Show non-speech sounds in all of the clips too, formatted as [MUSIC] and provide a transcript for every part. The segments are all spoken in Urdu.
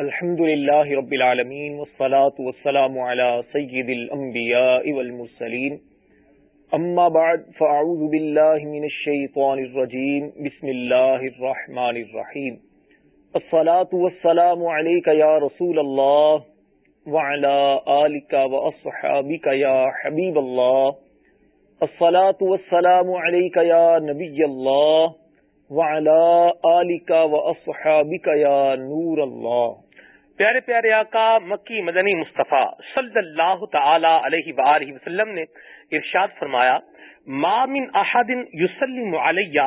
الحمد لله رب العالمين والصلاة والسلام على سيد الأنبياء والمرسلين أما بعد فأعوذ بالله من الشيطان الرجيم بسم الله الرحمن الرحيم الصلاة والسلام عليك يا رسول الله وعلى آلك وأصحابك يا حبيب الله الصلاة والسلام عليك يا نبي الله وعلى آلك وأصحابك يا نور الله پیارے پیارے آقا، مکی مدنی مصطفیٰ صلی اللہ تعالی علیہ وآلہ وسلم نے ارشاد فرمایا، ما من احد یسلم علیہ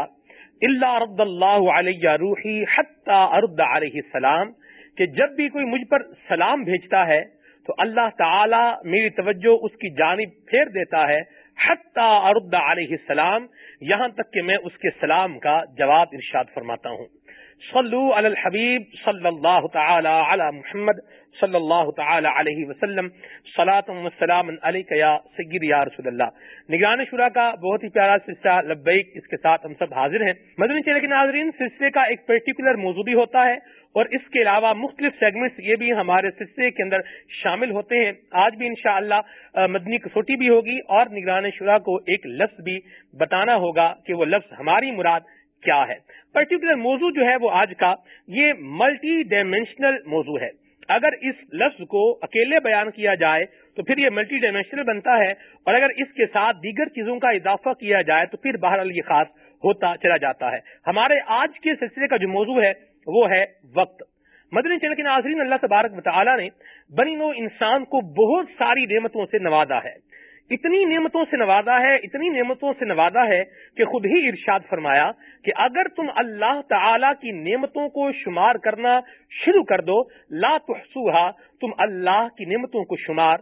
الا رد اللہ علیہ روحی حتی ارد علیہ السلام، کہ جب بھی کوئی مجھ پر سلام بھیجتا ہے، تو اللہ تعالی میری توجہ اس کی جانب پھیر دیتا ہے، حتی ارد علیہ السلام، یہاں تک کہ میں اس کے سلام کا جواب ارشاد فرماتا ہوں. صلو علی الحبیب صلی اللہ تعالی علی محمد صلی اللہ تعالی علیہ وسلم. والسلام علیکہ یا سید یا رسول اللہ. نگران شورا کا بہت ہی پیارا سلسلہ لبیک اس کے ساتھ ہم سب حاضر ہیں. مدنی چینل کے ناظرین، سلسلے کا ایک پرٹیکولر موضوع بھی ہوتا ہے اور اس کے علاوہ مختلف سیگمنٹس یہ بھی ہمارے سلسلے کے اندر شامل ہوتے ہیں. آج بھی انشاءاللہ مدنی کسوٹی بھی ہوگی اور نگران شورا کو ایک لفظ بھی بتانا ہوگا کہ وہ لفظ ہماری مراد کیا ہے۔ پرٹیکولر موضوع جو ہے وہ آج کا یہ ملٹی ڈائمینشنل موضوع ہے۔ اگر اس لفظ کو اکیلے بیان کیا جائے تو پھر یہ ملٹی ڈائمینشنل بنتا ہے اور اگر اس کے ساتھ دیگر چیزوں کا اضافہ کیا جائے تو پھر بہرحال یہ خاص ہوتا چلا جاتا ہے۔ ہمارے آج کے سلسلے کا جو موضوع ہے وہ ہے وقت۔ مدنی چینل کے ناظرین، اللہ تبارک مطالعہ نے بنی نو انسان کو بہت ساری نعمتوں سے نوازا ہے۔ اتنی نعمتوں سے نوازا ہے، اتنی نعمتوں سے نوازا ہے کہ خود ہی ارشاد فرمایا کہ اگر تم اللہ تعالی کی نعمتوں کو شمار کرنا شروع کر دو، لا تحسوها تم اللہ کی نعمتوں کو شمار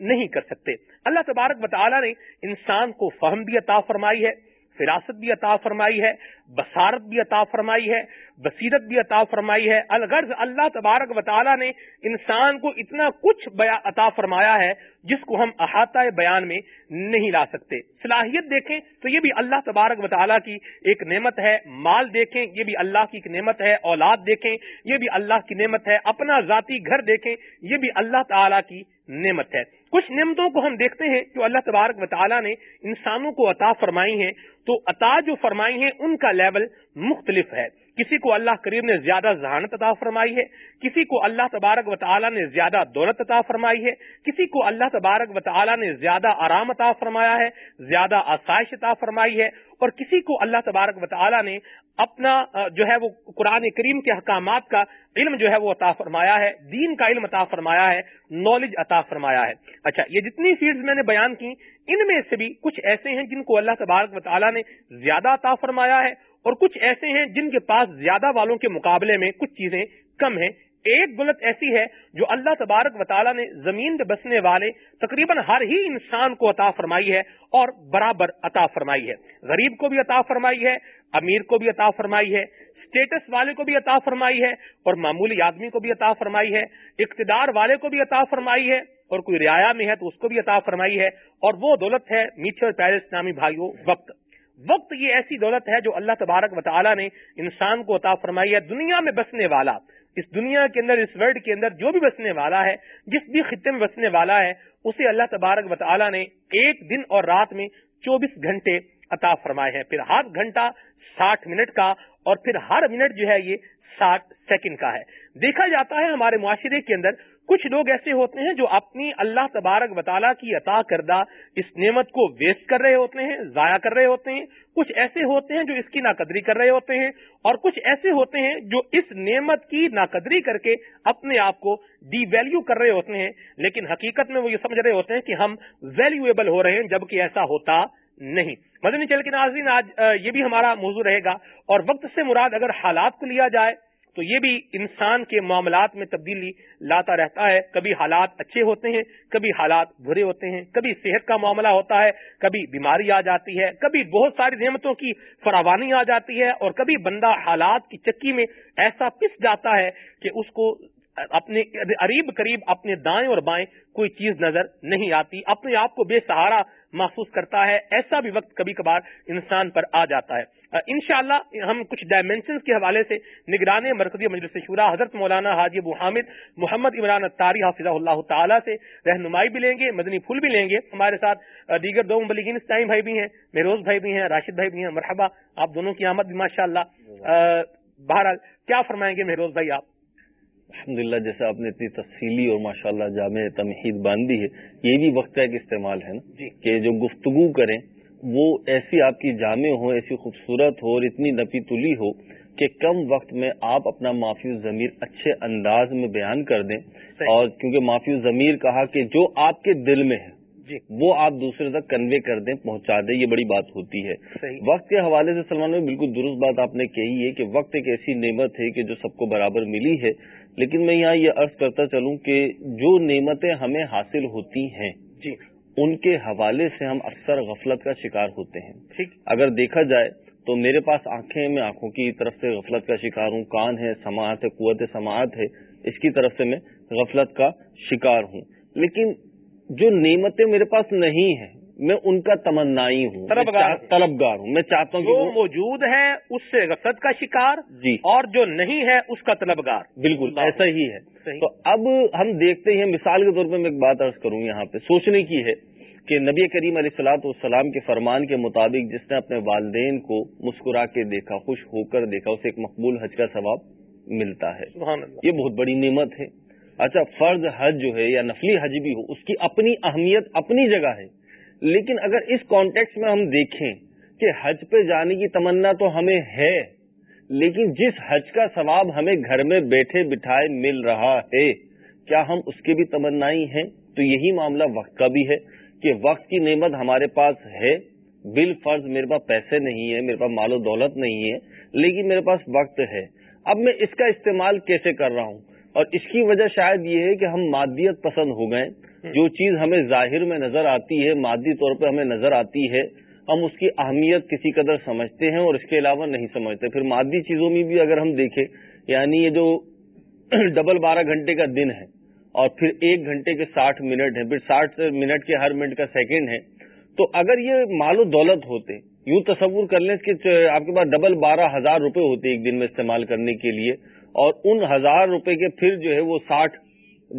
نہیں کر سکتے۔ اللہ تبارک بطالہ نے انسان کو فہم بھی عطا فرمائی ہے۔ فراست بھی عطا فرمائی ہے، بصارت بھی عطا فرمائی ہے، بصیرت بھی عطا فرمائی ہے۔ الغرض اللہ تبارک و تعالیٰ نے انسان کو اتنا کچھ عطا فرمایا ہے جس کو ہم احاطہ بیان میں نہیں لا سکتے۔ صلاحیت دیکھیں تو یہ بھی اللہ تبارک و تعالیٰ کی ایک نعمت ہے۔ مال دیکھیں، یہ بھی اللہ کی ایک نعمت ہے۔ اولاد دیکھیں، یہ بھی اللہ کی نعمت ہے۔ اپنا ذاتی گھر دیکھیں، یہ بھی اللہ تعالیٰ کی نعمت ہے۔ کچھ نعمتوں کو ہم دیکھتے ہیں جو اللہ تبارک و تعالیٰ نے انسانوں کو عطا فرمائی ہیں، تو عطا جو فرمائی ہیں، ان کا لیول مختلف ہے۔ کسی کو اللہ کریم نے زیادہ ذہانت عطا فرمائی ہے، کسی کو اللہ تبارک و تعالیٰ نے زیادہ دولت عطا فرمائی ہے، کسی کو اللہ تبارک و تعالیٰ نے زیادہ آرام عطا فرمایا ہے، زیادہ آسائش عطا فرمائی ہے۔ اور کسی کو اللہ تبارک و تعالیٰ نے اپنا جو ہے وہ قرآن کریم کے حکامات کا علم جو ہے وہ عطا فرمایا ہے، دین کا علم عطا فرمایا ہے نالج عطا فرمایا ہے۔ اچھا یہ جتنی فیلڈ میں نے بیان کی، ان میں سے بھی کچھ ایسے ہیں جن کو اللہ تبارک و تعالیٰ نے زیادہ عطا فرمایا ہے اور کچھ ایسے ہیں جن کے پاس زیادہ والوں کے مقابلے میں کچھ چیزیں کم ہیں۔ ایک گلت ایسی ہے جو اللہ تبارک و تعالیٰ نے زمین پہ بسنے والے تقریباً ہر ہی انسان کو عطا فرمائی ہے اور برابر عطا فرمائی ہے۔ غریب کو بھی عطا فرمائی ہے، امیر کو بھی عطا فرمائی ہے اسٹیٹس والے کو بھی عطا فرمائی ہے اور معمولی آدمی کو بھی عطا فرمائی ہے، اقتدار والے کو بھی عطا فرمائی ہے اور کوئی رعایا میں ہے تو اس کو بھی عطا فرمائی ہے۔ اور وہ دولت ہے میٹھے اور پیارے اسلامی بھائیوں، وقت۔ وقت یہ ایسی دولت ہے جو اللہ تبارک و تعالیٰ نے انسان کو عطا فرمائی ہے، دنیا میں بسنے والا۔ اس دنیا کے اندر، اس ورلڈ کے اندر جو بھی بسنے والا ہے، جس بھی خطے میں بسنے والا ہے، اسے اللہ تبارک و نے ایک دن اور رات میں چوبیس گھنٹے عطا فرمائے ہیں۔ پھر ہر گھنٹہ ساٹھ منٹ کا اور پھر ہر منٹ جو ہے یہ ساٹھ سیکنڈ کا ہے۔ دیکھا جاتا ہے ہمارے معاشرے کے اندر کچھ لوگ ایسے ہوتے ہیں جو اپنی اللہ تبارک وطالعہ کی عطا کردہ اس نعمت کو ویسٹ کر رہے ہوتے ہیں، ضائع کر رہے ہوتے ہیں۔ کچھ ایسے ہوتے ہیں جو اس کی ناقدری کر رہے ہوتے ہیں اور کچھ ایسے ہوتے ہیں جو اس نعمت کی ناقدری کر کے اپنے آپ کو ڈی ویلو کر رہے ہوتے ہیں۔ لیکن حقیقت میں وہ یہ سمجھ رہے ہوتے ہیں کہ ہم ویلویبل ہو رہے ہیں جبکہ ایسا ہوتا نہیں۔ مدنی چل کے ناظرین، آج یہ بھی ہمارا موضوع رہے گا اور وقت سے مراد اگر حالات کو لیا جائے تو یہ بھی انسان کے معاملات میں تبدیلی لاتا رہتا ہے۔ کبھی حالات اچھے ہوتے ہیں، کبھی حالات برے ہوتے ہیں۔ کبھی صحت کا معاملہ ہوتا ہے، کبھی بیماری آ جاتی ہے، کبھی بہت ساری نعمتوں کی فراوانی آ جاتی ہے اور کبھی بندہ حالات کی چکی میں ایسا پس جاتا ہے کہ اس کو اپنے قریب قریب اپنے دائیں اور بائیں کوئی چیز نظر نہیں آتی، اپنے آپ کو بے سہارا محسوس کرتا ہے، ایسا بھی وقت کبھی کبھار انسان پر آ جاتا ہے۔ انشاءاللہ ہم کچھ ڈائمینشنز کے حوالے سے نگران مرکزی مجلس شورا حضرت مولانا حاجی ابو حامد محمد عمران تاری حافظ اللہ تعالیٰ سے رہنمائی بھی لیں گے، مدنی پھول بھی لیں گے ہمارے ساتھ۔ دیگر دو مبلگین اسلامی بھائی بھی ہیں مہروز بھائی بھی ہیں، راشد بھائی بھی ہیں، مرحبا، آپ دونوں کی آمد بھی ماشاء اللہ بہرحال کیا فرمائیں گے مہروز بھائی آپ؟ الحمد للہ جیسے آپ نے اتنی تفصیلی اور ماشاء اللہ جامع تمہید باندھی ہے یہ بھی وقت کا ایک استعمال ہے نا؟ جی۔ کہ جو گفتگو کریں وہ ایسی آپ کی جامع ہو ایسی خوبصورت ہو اور اتنی نپی تلی ہو کہ کم وقت میں آپ اپنا معافی ضمیر اچھے انداز میں بیان کر دیں۔ اور کیونکہ معافی ضمیر کہا کہ جو آپ کے دل میں ہے جی۔ وہ آپ دوسرے تک کنوے کر دیں پہنچا دیں یہ بڑی بات ہوتی ہے۔ وقت کے حوالے سے سلمان میں بالکل درست بات آپ نے کہی ہے کہ وقت ایک ایسی نعمت ہے کہ جو سب کو برابر ملی ہے۔ لیکن میں یہاں یہ عرض کرتا چلوں کہ جو نعمتیں ہمیں حاصل ہوتی ہیں جی۔ ان کے حوالے سے ہم اکثر غفلت کا شکار ہوتے ہیں۔ ٹھیک۔ اگر دیکھا جائے تو میرے پاس آنکھیں میں آنکھوں کی طرف سے غفلت کا شکار ہوں کان ہے سماعت ہے قوت سماعت ہے اس کی طرف سے میں غفلت کا شکار ہوں۔ لیکن جو نعمتیں میرے پاس نہیں ہیں میں ان کا تمنائی ہوں طلبگار ہوں۔ میں چاہتا ہوں جو موجود ہے اس سے غفلت کا شکار جی۔ اور جو نہیں ہے اس کا طلبگار۔ بالکل ایسا ہی ہے۔ تو اب ہم دیکھتے ہیں مثال کے طور پہ میں ایک بات عرض کروں یہاں پہ۔ سوچنے کی ہے کہ نبی کریم علیہ السلاط والسلام کے فرمان کے مطابق جس نے اپنے والدین کو مسکرا کے دیکھا خوش ہو کر دیکھا اسے ایک مقبول حج کا ثواب ملتا ہے۔ سبحان اللہ۔ یہ بہت بڑی نعمت ہے۔ اچھا فرض حج جو ہے یا نفلی حج بھی ہو اس کی اپنی اہمیت اپنی جگہ ہے۔ لیکن اگر اس کانٹیکس میں ہم دیکھیں کہ حج پہ جانے کی تمنا تو ہمیں ہے، لیکن جس حج کا ثواب ہمیں گھر میں بیٹھے بٹھائے مل رہا ہے، کیا ہم اس کے بھی تمنائی ہیں؟ تو یہی معاملہ وقت کا بھی ہے کہ وقت کی نعمت ہمارے پاس ہے۔ بال فرض میرے پاس پیسے نہیں ہے میرے پاس مال و دولت نہیں ہے لیکن میرے پاس وقت ہے۔ اب میں اس کا استعمال کیسے کر رہا ہوں؟ اور اس کی وجہ شاید یہ ہے کہ ہم مادیت پسند ہو گئے۔ جو چیز ہمیں ظاہر میں نظر آتی ہے، مادی طور پہ ہمیں نظر آتی ہے، ہم اس کی اہمیت کسی قدر سمجھتے ہیں اور اس کے علاوہ نہیں سمجھتے۔ پھر مادی چیزوں میں بھی اگر ہم دیکھیں یعنی یہ جو [CLEARS THROAT] ڈبل بارہ گھنٹے کا دن ہے اور پھر ایک گھنٹے کے ساٹھ منٹ ہیں، پھر ساٹھ منٹ کے ہر منٹ کا سیکنڈ ہے، تو اگر یہ مال و دولت ہوتے، یوں تصور کر لیں کہ آپ کے پاس ڈبل بارہ ہزار روپے ہوتے ایک دن میں استعمال کرنے کے لیے اور ان ہزار روپے کے پھر جو ہے وہ ساٹھ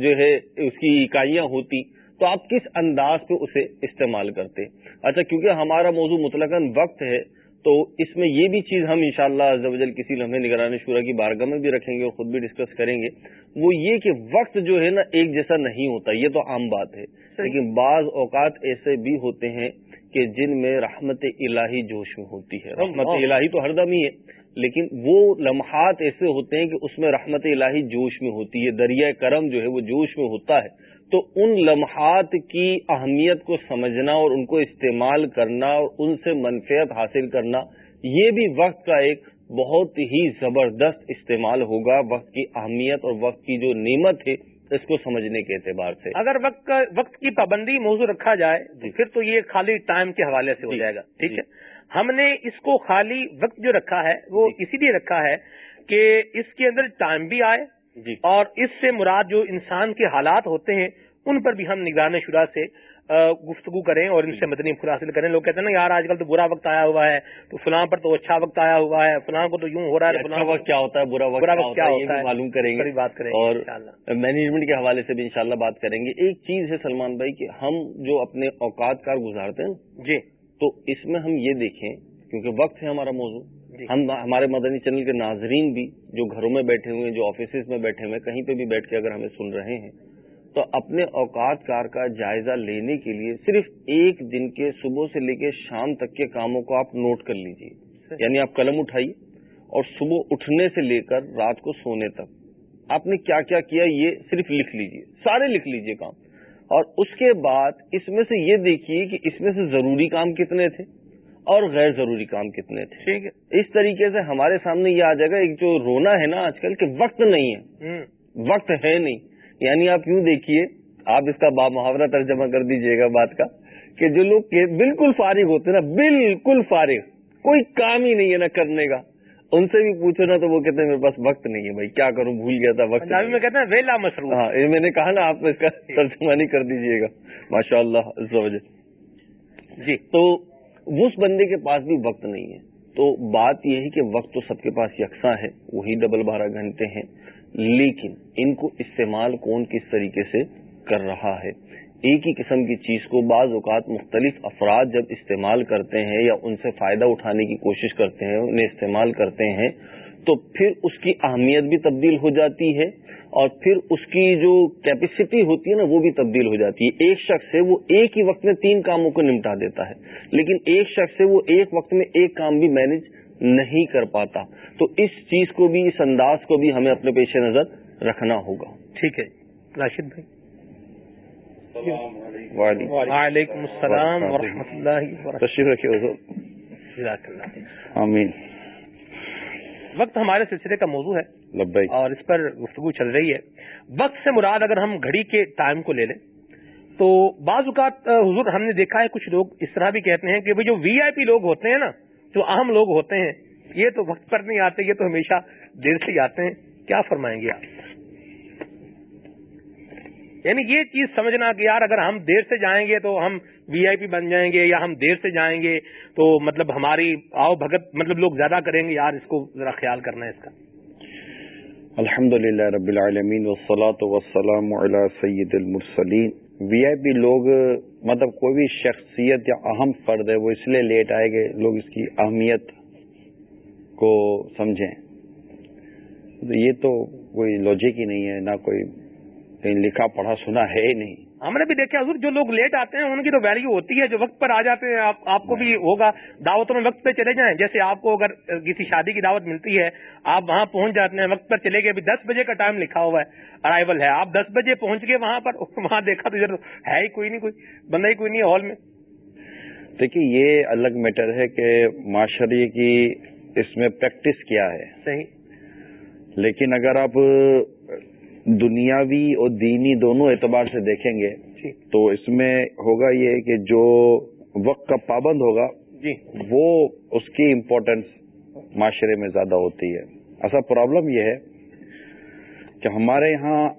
جو ہے اس کی اکائیاں ہوتی تو آپ کس انداز پہ اسے استعمال کرتے؟ اچھا کیونکہ ہمارا موضوع مطلق وقت ہے تو اس میں یہ بھی چیز ہم انشاءاللہ شاء اللہ کسی لمحے نگرانی شورا کی بارگاہ میں بھی رکھیں گے اور خود بھی ڈسکس کریں گے۔ وہ یہ کہ وقت جو ہے نا ایک جیسا نہیں ہوتا یہ تو عام بات ہے۔ لیکن بعض اوقات ایسے بھی ہوتے ہیں کہ جن میں رحمت الہی جوش میں ہوتی ہے۔ رحمت الہی تو ہر دم ہی ہے۔ لیکن وہ لمحات ایسے ہوتے ہیں کہ اس میں رحمت الہی جوش میں ہوتی ہے دریائے کرم جو ہے وہ جوش میں ہوتا ہے۔ تو ان لمحات کی اہمیت کو سمجھنا اور ان کو استعمال کرنا اور ان سے منفیت حاصل کرنا یہ بھی وقت کا ایک بہت ہی زبردست استعمال ہوگا وقت کی اہمیت اور وقت کی جو نعمت ہے اس کو سمجھنے کے اعتبار سے۔ اگر وقت وقت کی پابندی موضوع رکھا جائے تو پھر تو یہ خالی ٹائم کے حوالے سے ہو جی، جائے گا ٹھیک جی۔ ہے؟ ہم نے اس کو خالی وقت جو رکھا ہے وہ جی۔ اسی لیے رکھا ہے کہ اس کے اندر ٹائم بھی آئے جی۔ اور اس سے مراد جو انسان کے حالات ہوتے ہیں ان پر بھی ہم نگران شورا سے گفتگو کریں اور ان سے مدنی پھول حاصل کریں۔ لوگ کہتے ہیں نا یار آج کل تو برا وقت آیا ہوا ہے تو فلاں پر تو اچھا وقت آیا ہوا ہے فلاں کو تو یوں ہو رہا ہے اچھا فلاں وقت کیا ہوتا ہے برا وقت برا کیا وقت ہوتا کیا ہے؟ معلوم کریں گے۔ بات کریں گے اور۔ مینجمنٹ کے حوالے سے بھی انشاءاللہ بات کریں گے۔ ایک چیز ہے سلمان بھائی کہ ہم جو اپنے اوقات کار گزارتے ہیں جی۔ تو اس میں ہم یہ دیکھیں کیونکہ وقت ہے ہمارا موضوع جی۔ ہم ہمارے مدنی چینل کے ناظرین بھی جو گھروں میں بیٹھے ہوئے ہیں جو آفیسز میں بیٹھے ہوئے ہیں کہیں پہ بھی بیٹھ کے اگر ہمیں سن رہے ہیں تو اپنے اوقات کار کا جائزہ لینے کے لیے صرف ایک دن کے صبح سے لے کے شام تک کے کاموں کو آپ نوٹ کر لیجیے۔ یعنی آپ قلم اٹھائیے اور صبح اٹھنے سے لے کر رات کو سونے تک۔ آپ نے کیا کیا کیا یہ صرف لکھ لیجیے سارے لکھ لیجیے کام۔ اور اس کے بعد اس میں سے یہ دیکھیے کہ اس میں سے ضروری کام کتنے تھے اور غیر ضروری کام کتنے تھے۔ ٹھیک ہے۔ اس طریقے سے ہمارے سامنے یہ آ جائے گا ایک جو رونا ہے نا آج کل کہ وقت نہیں ہے۔ وقت ہے نہیں۔ یعنی آپ یوں دیکھیے آپ اس کا با محاورہ ترجمہ کر دیجیے گا بات کا کہ جو لوگ بالکل فارغ ہوتے ہیں نا بالکل فارغ کوئی کام ہی نہیں ہے نا کرنے کا۔ ان سے بھی پوچھو نا تو وہ کہتے ہیں میرے پاس وقت نہیں ہے بھائی کیا کروں؟ بھول گیا تھا وقت میں کہتے ہیں ویلا مصروف۔ ہاں میں نے کہا نا آپ اس کا ترجمانی کر دیجیے گا۔ ماشاء اللہ جی۔ تو اس بندے کے پاس بھی وقت نہیں ہے۔ تو بات یہ ہے کہ وقت تو سب کے پاس یکساں ہے وہی ڈبل بارہ گھنٹے ہیں۔ لیکن ان کو استعمال کون کس طریقے سے کر رہا ہے؟ ایک ہی قسم کی چیز کو بعض اوقات مختلف افراد جب استعمال کرتے ہیں یا ان سے فائدہ اٹھانے کی کوشش کرتے ہیں، انہیں استعمال کرتے ہیں، تو پھر اس کی اہمیت بھی تبدیل ہو جاتی ہے اور پھر اس کی جو کیپیسٹی ہوتی ہے نا، وہ بھی تبدیل ہو جاتی ہے۔ ایک شخص ہے وہ ایک ہی وقت میں تین کاموں کو نمٹا دیتا ہے، لیکن ایک شخص ہے وہ ایک وقت میں ایک کام بھی مینج نہیں کر پاتا۔ تو اس چیز کو بھی، اس انداز کو بھی ہمیں اپنے پیش نظر رکھنا ہوگا۔ ٹھیک ہے جی۔ راشد بھائی۔ وعلیکم السلام. ورحمۃ اللہ وبرکاتہ آمین. وقت ہمارے سلسلے کا موضوع ہے اور اس پر گفتگو چل رہی ہے. وقت سے مراد اگر ہم گھڑی کے ٹائم کو لے لیں تو بعض اوقات حضور ہم نے دیکھا ہے کچھ لوگ اس طرح بھی کہتے ہیں کہ جو وی آئی پی لوگ ہوتے ہیں نا جو اہم لوگ ہوتے ہیں یہ تو وقت پر نہیں آتے یہ تو ہمیشہ دیر سے ہی آتے ہیں۔ کیا فرمائیں گے آپ؟ یعنی یہ چیز سمجھنا کہ یار اگر ہم دیر سے جائیں گے تو ہم وی آئی پی بن جائیں گے یا ہم دیر سے جائیں گے تو مطلب ہماری آؤ بھگت مطلب لوگ زیادہ کریں گے، یار اس کو ذرا خیال کرنا ہے اس کا۔ الحمد للہ رب العالمین والسلام علی سید المرسلین۔ وی آئی پی لوگ مطلب کوئی بھی شخصیت یا اہم فرد ہے، وہ اس لیے لیٹ آئے کہ لوگ اس کی اہمیت کو سمجھیں۔ یہ تو کوئی لوجک ہی نہیں ہے، نہ کوئی کہیں لکھا پڑھا سنا ہے ہی نہیں۔ ہم نے بھی دیکھا حضور جو لوگ لیٹ آتے ہیں ان کی تو ویلیو ہوتی ہے جو وقت پر آ جاتے ہیں آپ آپ کو بھی ہوگا۔ دعوتوں میں وقت پہ چلے جائیں۔ جیسے آپ کو اگر کسی شادی کی دعوت ملتی ہے آپ وہاں پہنچ جاتے ہیں وقت پر چلے گئے ابھی دس بجے کا ٹائم لکھا ہوا ہے ارائیول ہے۔ آپ دس بجے پہنچ گئے وہاں پر [LAUGHS] وہاں دیکھا تو ہے ہی کوئی نہیں کوئی بندہ ہی کوئی نہیں ہال میں۔ دیکھیے یہ الگ میٹر ہے کہ معاشرے کی اس میں پریکٹس کیا ہے۔ صحیح۔ لیکن اگر آپ دنیاوی اور دینی دونوں اعتبار سے دیکھیں گے جی۔ تو اس میں ہوگا یہ کہ جو وقت کا پابند ہوگا جی۔ وہ اس کی امپورٹینس معاشرے میں زیادہ ہوتی ہے۔ اصل پرابلم یہ ہے کہ ہمارے یہاں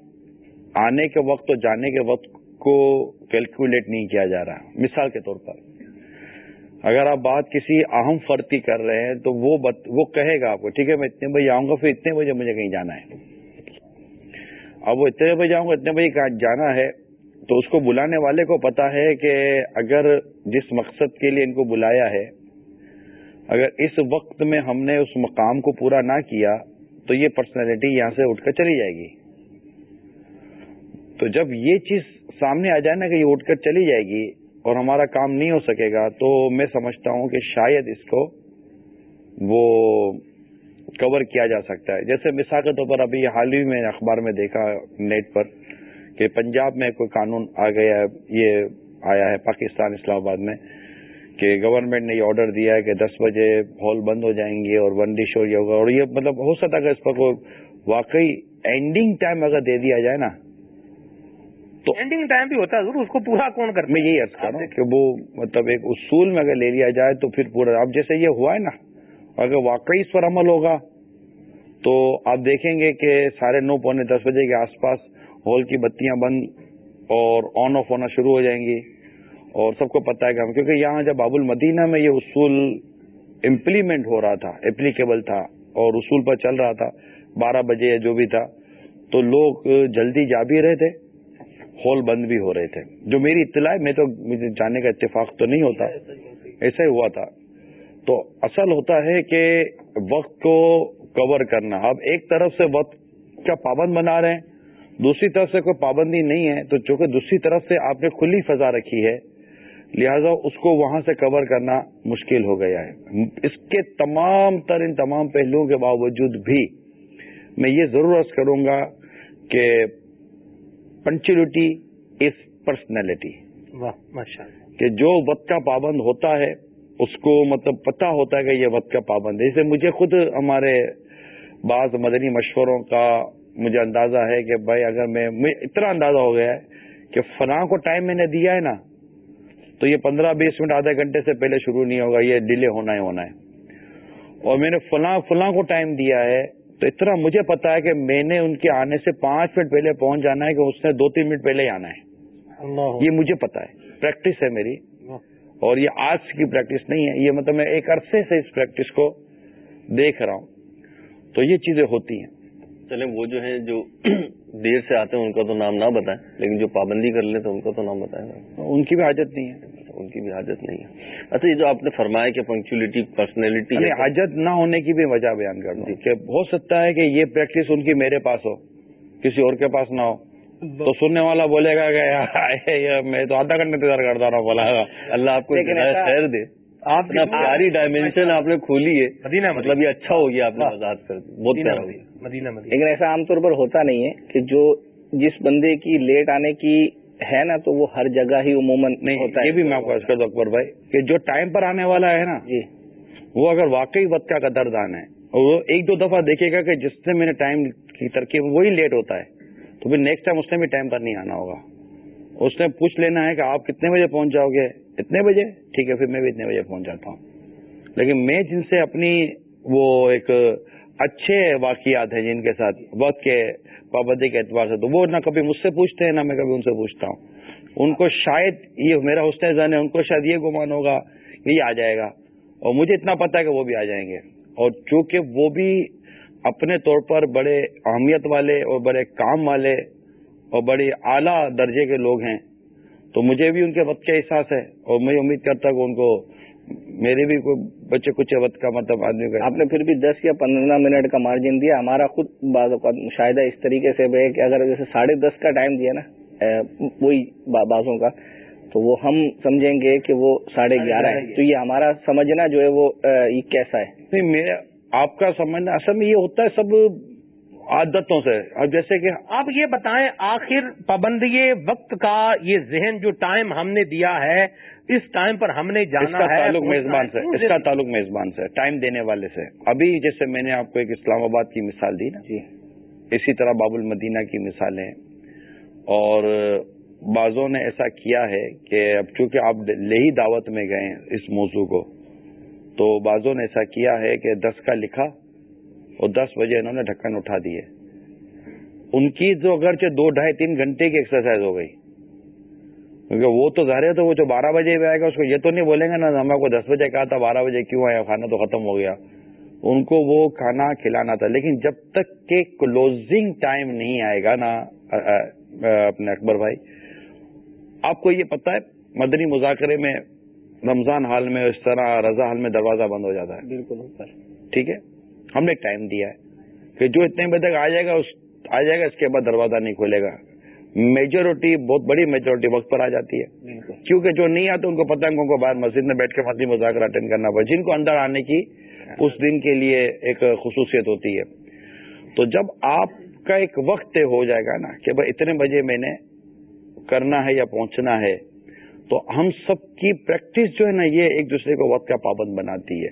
آنے کے وقت اور جانے کے وقت کو کیلکولیٹ نہیں کیا جا رہا۔ مثال کے طور پر اگر آپ بات کسی اہم فرد کی کر رہے ہیں تو وہ بت, وہ کہے گا آپ کو ٹھیک ہے میں اتنے بجے آؤں گا پھر اتنے بجے مجھے کہیں جانا ہے۔ اب وہ اتنے بجے آؤں گا، اتنے بجے جانا ہے، تو اس کو بلانے والے کو پتا ہے کہ اگر جس مقصد کے لیے ان کو بلایا ہے، اگر اس وقت میں ہم نے اس مقام کو پورا نہ کیا، تو یہ پرسنالٹی یہاں سے اٹھ کر چلی جائے گی۔ تو جب یہ چیز سامنے آ جائے نا کہ یہ اٹھ کر چلی جائے گی اور ہمارا کام نہیں ہو سکے گا، تو میں سمجھتا ہوں کہ شاید اس کو وہ کور کیا جا سکتا ہے۔ جیسے مثال کے طور پر ابھی حال ہی میں اخبار میں دیکھا نیٹ پر کہ پنجاب میں کوئی قانون آ گیا ہے یہ آیا ہے پاکستان اسلام آباد میں کہ گورنمنٹ نے یہ آرڈر دیا ہے کہ دس بجے ہال بند ہو جائیں گے اور ون ڈی شو یہ ہوگا۔ اور یہ مطلب ہو سکتا ہے اس پر کوئی واقعی اینڈنگ ٹائم اگر دے دیا جائے نا تو اینڈنگ ٹائم بھی ہوتا ہے ضرور اس کو پورا کون کرتا میں یہی عرض کر رہا ہوں کہ وہ مطلب ایک اصول میں اگر لے لیا جائے تو پھر پورا اب جیسے یہ ہوا ہے نا اگر واقعی اس پر عمل ہوگا، تو آپ دیکھیں گے کہ ساڑھے نو پونے دس بجے کے آس پاس ہال کی بتیاں بند اور آن آف ہونا شروع ہو جائیں گی۔ اور سب کو پتا ہے کہ ہم، کیونکہ یہاں جب باب المدینہ میں یہ اصول امپلیمنٹ ہو رہا تھا اپلیکیبل تھا اور اصول پر چل رہا تھا، بارہ بجے یا جو بھی تھا، تو لوگ جلدی جا بھی رہے تھے، ہال بند بھی ہو رہے تھے۔ جو میری اطلاع میں تو مجھے جانے کا اتفاق تو نہیں ہوتا، ایسا ہی ہوا تھا۔ تو اصل ہوتا ہے کہ وقت کو کور کرنا۔ اب ایک طرف سے وقت کا پابند بنا رہے ہیں دوسری طرف سے کوئی پابندی نہیں ہے تو چونکہ دوسری طرف سے آپ نے کھلی فضا رکھی ہے لہذا اس کو وہاں سے کور کرنا مشکل ہو گیا ہے۔ اس کے تمام تر ان تمام پہلوؤں کے باوجود بھی میں یہ ضرور عرض کروں گا کہ پنچلٹی از پرسنالٹی کہ جو وقت کا پابند ہوتا ہے اس کو مطلب پتا ہوتا ہے کہ یہ وقت کا پابند ہے۔ اسے مجھے خود ہمارے بعض مدنی مشوروں کا مجھے اندازہ ہے کہ بھائی اگر میں اتنا اندازہ ہو گیا ہے کہ فلاں کو ٹائم میں نے دیا ہے نا تو یہ پندرہ بیس منٹ آدھے گھنٹے سے پہلے شروع نہیں ہوگا یہ ڈیلے ہونا ہی ہونا ہے۔ اور میں نے فلاں فلاں کو ٹائم دیا ہے تو اتنا مجھے پتا ہے کہ میں نے ان کے آنے سے پانچ منٹ پہلے پہنچ جانا ہے کہ اس نے دو تین منٹ پہلے ہی آنا ہے۔ یہ مجھے پتا ہے۔ پریکٹس ہے میری۔ اور یہ آج کی پریکٹس نہیں ہے یہ مطلب میں ایک عرصے سے اس پریکٹس کو دیکھ رہا ہوں۔ تو یہ چیزیں ہوتی ہیں۔ چلیں وہ جو ہیں جو [CLEARS THROAT] دیر سے آتے ہیں ان کا تو نام نہ بتائیں لیکن جو پابندی کر لیتے ہیں ان کا تو نام بتائیں۔ ان کی بھی حاجت نہیں ہے۔ ان کی بھی حاجت نہیں ہے۔ اچھا یہ جو آپ نے فرمایا کہ پنکچولیٹی پرسنالٹی یعنی حاجت نہ ہونے کی بھی وجہ بیان کر دوں کہ ہو سکتا ہے کہ یہ پریکٹس ان کی میرے پاس ہو کسی اور کے پاس نہ ہو۔ تو سننے والا بولے گا کہ میں تو آدھا گھنٹے انتظار کرتا رہا بولا اللہ آپ کو خیر دے۔ آپ نے پیاری ڈائمینشن آپ نے کھولی ہے۔ مدینہ مطلب یہ اچھا ہو گیا آپ نے وضاحت کر بہت پیارا مدینہ مدینہ۔ لیکن ایسا عام طور پر ہوتا نہیں ہے کہ جو جس بندے کی لیٹ آنے کی ہے نا تو وہ ہر جگہ ہی عموماً نہیں ہوتا ہے۔ یہ بھی میں آپ کو کر دوں اکبر بھائی کہ جو ٹائم پر آنے والا ہے نا جی۔ وہ اگر واقعی وقت کا قدردان ہے اور وہ ایک دو دفعہ دیکھے گا کہ جس نے میں نے ٹائم کی ترکیب وہی لیٹ ہوتا ہے۔ تو پھر نیکسٹ ٹائم اس نے بھی ٹائم پر نہیں آنا ہوگا۔ اس نے پوچھ لینا ہے کہ آپ کتنے بجے پہنچ جاؤ گے؟ اتنے بجے؟ ٹھیک ہے، پھر میں بھی اتنے بجے پہنچ جاتا ہوں۔ لیکن میں جن سے اپنی وہ ایک اچھے واقعات ہیں جن کے ساتھ وقت کے پابندی کے اعتبار سے، تو وہ نہ کبھی مجھ سے پوچھتے ہیں، نہ میں کبھی ان سے پوچھتا ہوں۔ ان کو شاید یہ میرا حسن زن ہے، ان کو شاید یہ گمان ہوگا کہ یہ آ جائے گا۔ اور مجھے اتنا پتا ہے کہ وہ بھی آ جائیں گے۔ اور چونکہ وہ بھی اپنے طور پر بڑے اہمیت والے اور بڑے کام والے اور بڑے اعلیٰ درجے کے لوگ ہیں۔ تو مجھے بھی ان کے وقت کا احساس ہے اور میں امید کرتا ہوں کہ ان کو میرے بھی کوئی بچے کچھ وقت کا مطلب آدمی کا آپ نے پھر بھی دس یا پندرہ منٹ کا مارجن دیا۔ ہمارا خود بعض اوقات مشاہدہ اس طریقے سے ہے کہ اگر جیسے ساڑھے دس کا ٹائم دیا نا وہی بازوں کا تو وہ ہم سمجھیں گے کہ وہ ساڑھے گیارہ ہے۔ تو یہ ہمارا سمجھنا جو ہے وہ یہ کیسا ہے؟ نہیں میرا آپ کا سمجھنا اصل میں یہ ہوتا ہے سب عادتوں سے۔ اب جیسے کہ آپ یہ بتائیں آخر پابندی وقت کا یہ ذہن جو ٹائم ہم نے دیا ہے اس ٹائم پر ہم نے اس جانا کا ہے۔ تعلق میزبان سے اس کا تعلق میزبان سے ٹائم دینے والے سے۔ ابھی جیسے میں نے آپ کو ایک اسلام آباد کی مثال دی نا۔ جی۔ اسی طرح باب المدینہ کی مثالیں۔ اور بعضوں نے ایسا کیا ہے کہ اب چونکہ آپ لے ہی دعوت میں گئے اس موضوع کو تو بعضوں نے ایسا کیا ہے کہ دس کا لکھا اور دس بجے انہوں نے ڈھکن اٹھا دیے۔ ان کی جو اگرچہ دو ڈھائی تین گھنٹے کی ایکسرسائز ہو گئی۔ کیونکہ وہ تو ظاہر ہے تو وہ جو بارہ بجے بھی آئے گا، اس کو یہ تو نہیں بولیں گے نا، ہم کو دس بجے کہا تھا، بارہ بجے کیوں آیا، کھانا تو ختم ہو گیا۔ ان کو وہ کھانا کھلانا تھا۔ لیکن جب تک کہ کلوزنگ ٹائم نہیں آئے گا نا اپنے اکبر بھائی، آپ کو یہ پتا ہے، مدنی مذاکرے میں رمضان حال میں اس طرح رضا حال میں دروازہ بند ہو جاتا ہے۔ بالکل ٹھیک ہے؟ ہم نے ٹائم دیا ہے کہ جو اتنے بجے تک آ جائے گا اس آ جائے گا اس کے بعد دروازہ نہیں کھولے گا۔ میجورٹی بہت بڑی میجورٹی وقت پر آ جاتی ہے۔ کیونکہ جو نہیں آتے ان کو پتہ ہے ان کو باہر مسجد میں بیٹھ کے مدنی مذاکرہ اٹینڈ کرنا پڑے۔ جن کو اندر آنے کی اس دن کے لیے ایک خصوصیت ہوتی ہے۔ تو جب آپ کا ایک وقت طے ہو جائے گا نا کہ بھائی اتنے بجے میں نے کرنا ہے یا پہنچنا ہے تو ہم سب کی پریکٹس جو ہے نا یہ ایک دوسرے کو وقت کا پابند بناتی ہے۔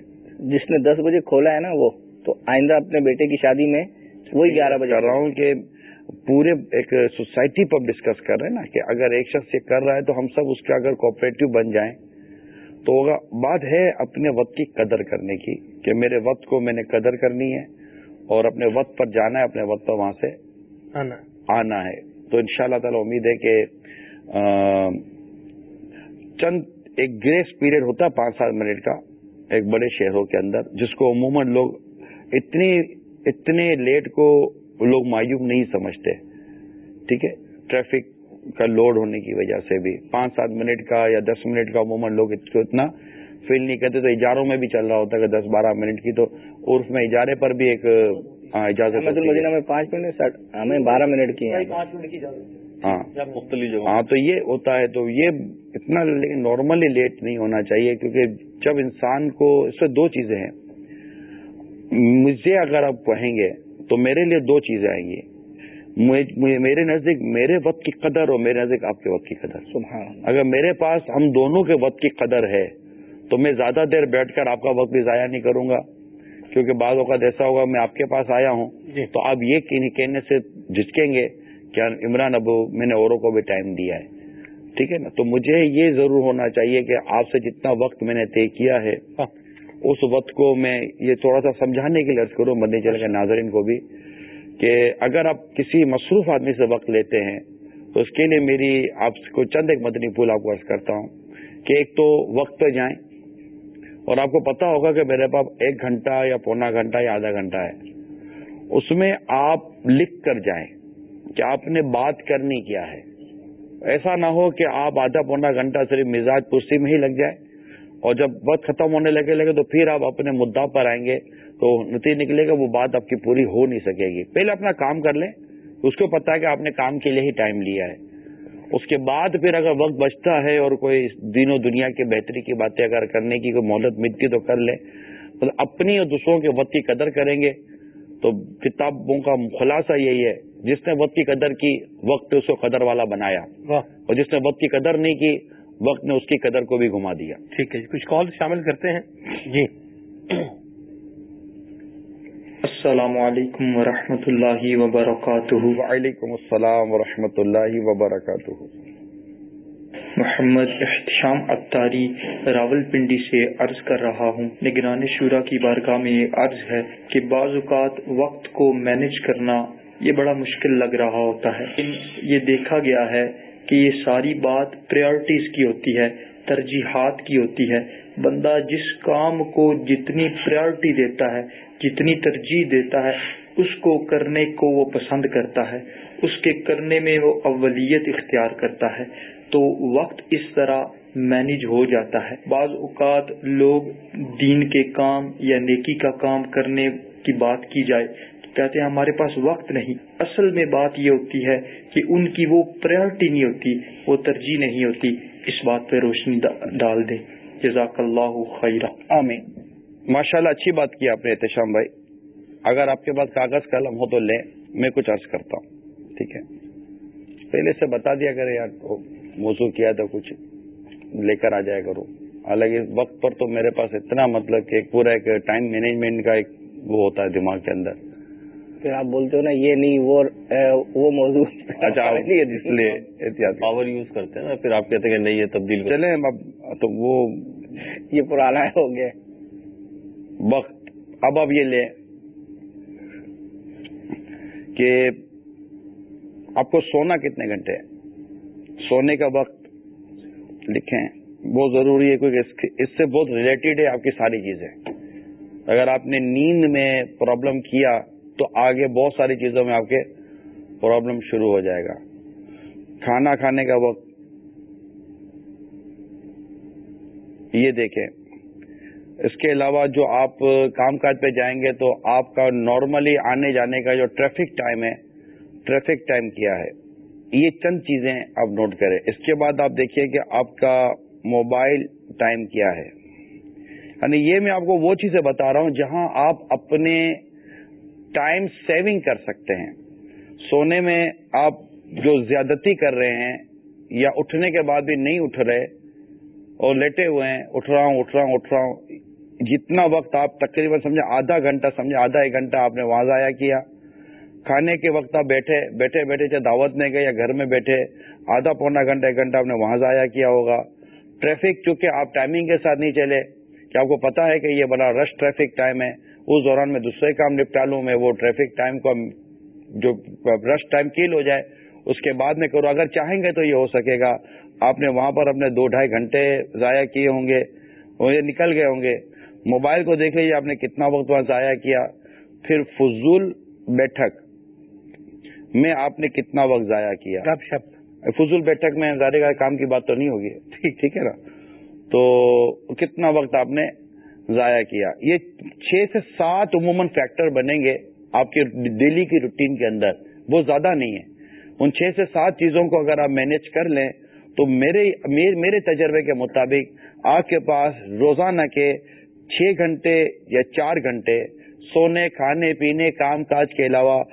جس نے دس بجے کھولا ہے نا وہ تو آئندہ اپنے بیٹے کی شادی میں وہی گیارہ بجے رہا ہوں کہ پورے ایک سوسائٹی پر ڈسکس کر رہے ہیں نا کہ اگر ایک شخص یہ کر رہا ہے تو ہم سب اس کے اگر کوپریٹو بن جائیں۔ تو بات ہے اپنے وقت کی قدر کرنے کی کہ میرے وقت کو میں نے قدر کرنی ہے اور اپنے وقت پر جانا ہے اپنے وقت پر وہاں سے آنا ہے۔ تو ان شاء اللہ تعالی امید ہے کہ چند ایک گریس پیریڈ ہوتا ہے پانچ سات منٹ کا ایک بڑے شہروں کے اندر جس کو عموماً لوگ اتنی اتنے لیٹ کو لوگ معیوب نہیں سمجھتے ٹھیک ہے؟ ٹریفک کا لوڈ ہونے کی وجہ سے بھی پانچ سات منٹ کا یا دس منٹ کا عموماً لوگ اتنا فیل نہیں کرتے تو اجاروں میں بھی چل رہا ہوتا ہے کہ دس بارہ منٹ کی تو عرف میں اجارے پر بھی ایک اجازت مدینہ میں پانچ منٹ ہمیں بارہ منٹ کی ہاں۔ ہاں تو یہ ہوتا ہے تو یہ اتنا نارملی لیٹ نہیں ہونا چاہیے کیونکہ جب انسان کو اس سے دو چیزیں ہیں۔ مجھے اگر آپ کہیں گے تو میرے لیے دو چیزیں آئیں گی۔ میرے نزدیک میرے وقت کی قدر اور میرے نزدیک آپ کے وقت کی قدر۔ سبحان اگر میرے پاس ہم دونوں کے وقت کی قدر ہے تو میں زیادہ دیر بیٹھ کر آپ کا وقت بھی ضائع نہیں کروں گا۔ کیونکہ بعض اوقات ایسا ہوگا میں آپ کے پاس آیا ہوں تو آپ یہ کہنے سے جھجکیں گے کہ عمران ابو میں نے اوروں کو بھی ٹائم دیا ہے۔ ٹھیک ہے نا؟ تو مجھے یہ ضرور ہونا چاہیے کہ آپ سے جتنا وقت میں نے طے کیا ہے، اس وقت کو میں یہ تھوڑا سا سمجھانے کے لیے عرض کروں، مدنی چل کے ناظرین کو بھی، کہ اگر آپ کسی مصروف آدمی سے وقت لیتے ہیں، تو اس کے لیے میری آپ کو چند ایک مدنی پھول آپ کو عرض کرتا ہوں کہ ایک تو وقت پہ جائیں۔ اور آپ کو پتا ہوگا کہ میرے پاس ایک گھنٹہ یا پونا گھنٹہ یا آدھا گھنٹہ ہے۔ اس میں آپ لکھ کر جائیں کہ آپ نے بات کرنی کیا ہے۔ ایسا نہ ہو کہ آپ آدھا پونا گھنٹہ صرف مزاج پرسی میں ہی لگ جائے اور جب وقت ختم ہونے لگے لگے تو پھر آپ اپنے مدعا پر آئیں گے تو نتیجہ نکلے گا، وہ بات آپ کی پوری ہو نہیں سکے گی۔ پہلے اپنا کام کر لیں۔ اس کو پتا ہے کہ آپ نے کام کے لیے ہی ٹائم لیا ہے۔ اس کے بعد پھر اگر وقت بچتا ہے اور کوئی دینوں دنیا کی بہتری کی باتیں اگر کرنے کی کوئی مہلت ملتی تو کر لیں۔ مطلب اپنی اور دوسروں کے وقت کی قدر کریں گے۔ تو کتابوں کا خلاصہ یہی ہے جس نے وقت کی قدر کی وقت اس کو قدر والا بنایا۔ اور جس نے وقت کی قدر نہیں کی وقت نے اس کی قدر کو بھی گھما دیا۔ ٹھیک ہے کچھ کال شامل کرتے ہیں۔ جی۔ السلام علیکم ورحمۃ اللہ وبرکاتہ۔ وعلیکم السلام ورحمۃ اللہ وبرکاتہ۔ محمد احتشام اتاری راول پنڈی سے عرض کر رہا ہوں۔ نگران شورا کی بارگاہ میں یہ عرض ہے کہ بعض اوقات وقت کو مینج کرنا یہ بڑا مشکل لگ رہا ہوتا ہے۔ یہ دیکھا گیا ہے کہ یہ ساری بات پریورٹیز کی ہوتی ہے، ترجیحات کی ہوتی ہے۔ بندہ جس کام کو جتنی پریورٹی دیتا ہے، جتنی ترجیح دیتا ہے، اس کو کرنے کو وہ پسند کرتا ہے۔ اس کے کرنے میں وہ اولیت اختیار کرتا ہے۔ تو وقت اس طرح مینج ہو جاتا ہے۔ بعض اوقات لوگ دین کے کام یا نیکی کا کام کرنے کی بات کی جائے کہتے ہیں ہمارے پاس وقت نہیں۔ اصل میں بات یہ ہوتی ہے کہ ان کی وہ پریورٹی نہیں ہوتی، وہ ترجیح نہیں ہوتی۔ اس بات پہ روشنی ڈال دیں۔ جزاک اللہ خیر آمین۔ ماشاء اللہ اچھی بات کی آپ نے احتشام بھائی۔ اگر آپ کے پاس کاغذ قلم ہو تو لیں، میں کچھ عرض کرتا ہوں۔ ٹھیک ہے؟ پہلے سے بتا دیا کرے یار موضوع کیا تھا، کچھ لے کر آ جائے کرو۔ حالانکہ اس وقت پر تو میرے پاس اتنا مطلب کہ پورا ایک ٹائم مینجمنٹ کا ایک وہ ہوتا ہے دماغ کے اندر۔ پھر آپ بولتے ہو نا یہ نہیں وہ موضوع۔ اچھا [LAUGHS] اس لیے احتیاط پاور یوز کرتے ہیں نا پھر آپ کہتے ہیں کہ نہیں یہ تبدیل چلیں اب تو وہ۔ یہ پرانا ہو گیا۔ وقت۔ اب آپ یہ لیں کہ آپ کو سونا کتنے گھنٹے سونے کا وقت لکھیں۔ بہت ضروری ہے کیونکہ اس سے بہت ریلیٹڈ ہے آپ کی ساری چیزیں۔ اگر آپ نے نیند میں پرابلم کیا تو آگے بہت ساری چیزوں میں آپ کے پرابلم شروع ہو جائے گا۔ کھانا کھانے کا وقت۔ یہ دیکھیں۔ اس کے علاوہ جو آپ کام کاج پہ جائیں گے تو آپ کا نارملی آنے جانے کا جو ٹریفک ٹائم ہے ٹریفک ٹائم کیا ہے؟ یہ چند چیزیں آپ نوٹ کریں۔ اس کے بعد آپ دیکھیے کہ آپ کا موبائل ٹائم کیا ہے۔ یعنی یہ میں آپ کو وہ چیزیں بتا رہا ہوں جہاں آپ اپنے ٹائم سیونگ کر سکتے ہیں۔ سونے میں آپ جو زیادتی کر رہے ہیں یا اٹھنے کے بعد بھی نہیں اٹھ رہے اور لیٹے ہوئے ہیں، اٹھ رہا ہوں، اٹھ رہا ہوں، اٹھ رہا ہوں، جتنا وقت آپ تقریباً سمجھے آدھا گھنٹہ سمجھے آدھا ایک گھنٹہ آپ نے وہاں ضائع کیا۔ کھانے کے وقت آپ بیٹھے بیٹھے بیٹھے چاہے دعوت میں گئے یا گھر میں بیٹھے، آدھا پونا گھنٹہ، ایک گھنٹہ آپ نے وہاں ضائع کیا ہوگا۔ ٹریفک چونکہ آپ ٹائمنگ کے ساتھ نہیں چلے کہ آپ کو پتا ہے کہ یہ بڑا رش ٹریفک ٹائم ہے؟ اس دوران میں دوسرے کام نپٹا لوں میں وہ ٹریفک ٹائم کو جو رش ٹائم کیل ہو جائے اس کے بعد میں کروں۔ اگر چاہیں گے تو یہ ہو سکے گا۔ آپ نے وہاں پر اپنے دو ڈھائی گھنٹے ضائع کیے ہوں گے وہ یہ نکل گئے ہوں گے۔ موبائل کو دیکھ لیجیے آپ نے کتنا وقت وہاں ضائع کیا۔ پھر فضول بیٹھک میں آپ نے کتنا وقت ضائع کیا۔ گپ شپ۔ فضول بیٹھک میں زیادہ کا کام کی بات تو نہیں ہوگی۔ ٹھیک۔ ٹھیک ہے نا؟ تو کتنا وقت آپ نے ضائع کیا۔ یہ چھ سے سات عموماً فیکٹر بنیں گے آپ کے ڈیلی کی روٹین کے اندر۔ وہ زیادہ نہیں ہے۔ ان چھ سے سات چیزوں کو اگر آپ مینج کر لیں، تو میرے میرے تجربے کے مطابق آپ کے پاس روزانہ کے چھ گھنٹے یا چار گھنٹے سونے، کھانے، پینے، کام کاج کے علاوہ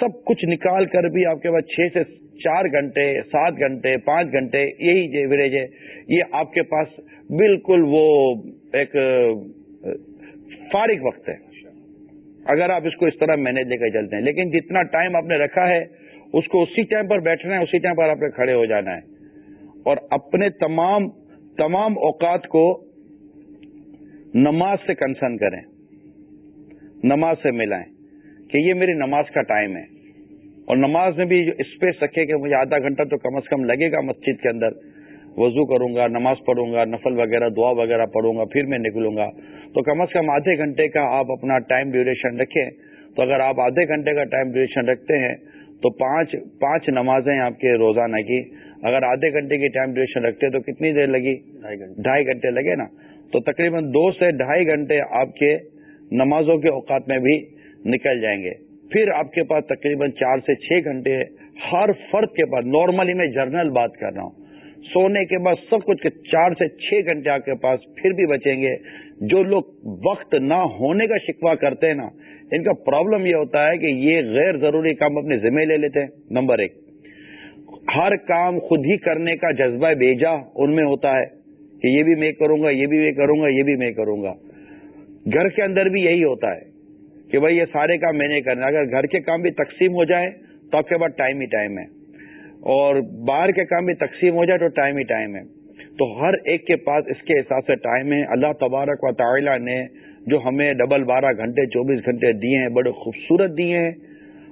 سب کچھ نکال کر بھی آپ کے پاس چھ سے چار گھنٹے، سات گھنٹے، پانچ گھنٹے، یہی ایوریج ہے یہ آپ کے پاس بالکل وہ ایک فارغ وقت ہے۔ اگر آپ اس کو اس طرح مینج لے کر چلتے ہیں، لیکن جتنا ٹائم آپ نے رکھا ہے، اس کو اسی ٹائم پر بیٹھنا ہے، اسی ٹائم پر آپ نے کھڑے ہو جانا ہے۔ اور اپنے تمام تمام اوقات کو نماز سے کنسرن کریں، نماز سے ملائیں کہ یہ میری نماز کا ٹائم ہے۔ اور نماز میں بھی جو اسپیس رکھے کہ مجھے آدھا گھنٹہ تو کم از کم لگے گا مسجد کے اندر۔ وضو کروں گا نماز پڑھوں گا نفل وغیرہ دعا وغیرہ پڑھوں گا پھر میں نکلوں گا۔ تو کم از کم آدھے گھنٹے کا آپ اپنا ٹائم ڈیوریشن رکھیں۔ تو اگر آپ آدھے گھنٹے کا ٹائم ڈیوریشن رکھتے ہیں تو پانچ پانچ نمازیں آپ کے روزانہ کی۔ اگر آدھے گھنٹے کی ٹائم ڈیوریشن رکھتے تو کتنی دیر لگی؟ ڈھائی گھنٹے لگے نا۔ تو تقریباً دو سے ڈھائی گھنٹے آپ کے نمازوں کے اوقات میں بھی نکل جائیں گے۔ پھر آپ کے پاس تقریباً چار سے چھ گھنٹے ہر فرد کے پاس نارملی میں جرنل بات کر رہا ہوں۔ سونے کے بعد سب کچھ کے چار سے چھ گھنٹے آپ کے پاس پھر بھی بچیں گے۔ جو لوگ وقت نہ ہونے کا شکوا کرتے ہیں نا، ان کا پرابلم یہ ہوتا ہے کہ یہ غیر ضروری کام اپنے ذمہ لے لیتے ہیں۔ نمبر ایک، ہر کام خود ہی کرنے کا جذبہ بیجا ان میں ہوتا ہے کہ یہ بھی میں کروں گا، یہ بھی میں کروں گا، یہ بھی میں کروں گا۔ گھر کے اندر بھی یہی ہوتا ہے۔ کہ بھائی یہ سارے کام میں نے کرنا اگر گھر کے کام بھی تقسیم ہو جائے تو آپ کے بعد ٹائم ہی ٹائم ہے۔ اور باہر کے کام بھی تقسیم ہو جائے تو ٹائم ہی ٹائم ہے۔ تو ہر ایک کے پاس اس کے حساب سے ٹائم ہے۔ اللہ تبارک و تعالیٰ نے جو ہمیں ڈبل بارہ گھنٹے، چوبیس گھنٹے دیے ہیں، بڑے خوبصورت دیے ہیں۔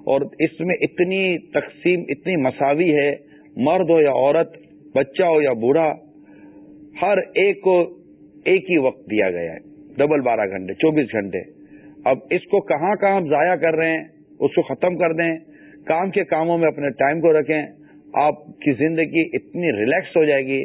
اور اس میں اتنی تقسیم، اتنی مساوی ہے، مرد ہو یا عورت، بچہ ہو یا بوڑھا، ہر ایک کو ایک ہی وقت دیا گیا ہے۔ ڈبل بارہ گھنٹے، چوبیس گھنٹے۔ اب اس کو کہاں کہاں ضائع کر رہے ہیں، اس کو ختم کر دیں، کام کے کاموں میں اپنے ٹائم کو رکھیں، آپ کی زندگی اتنی ریلیکس ہو جائے گی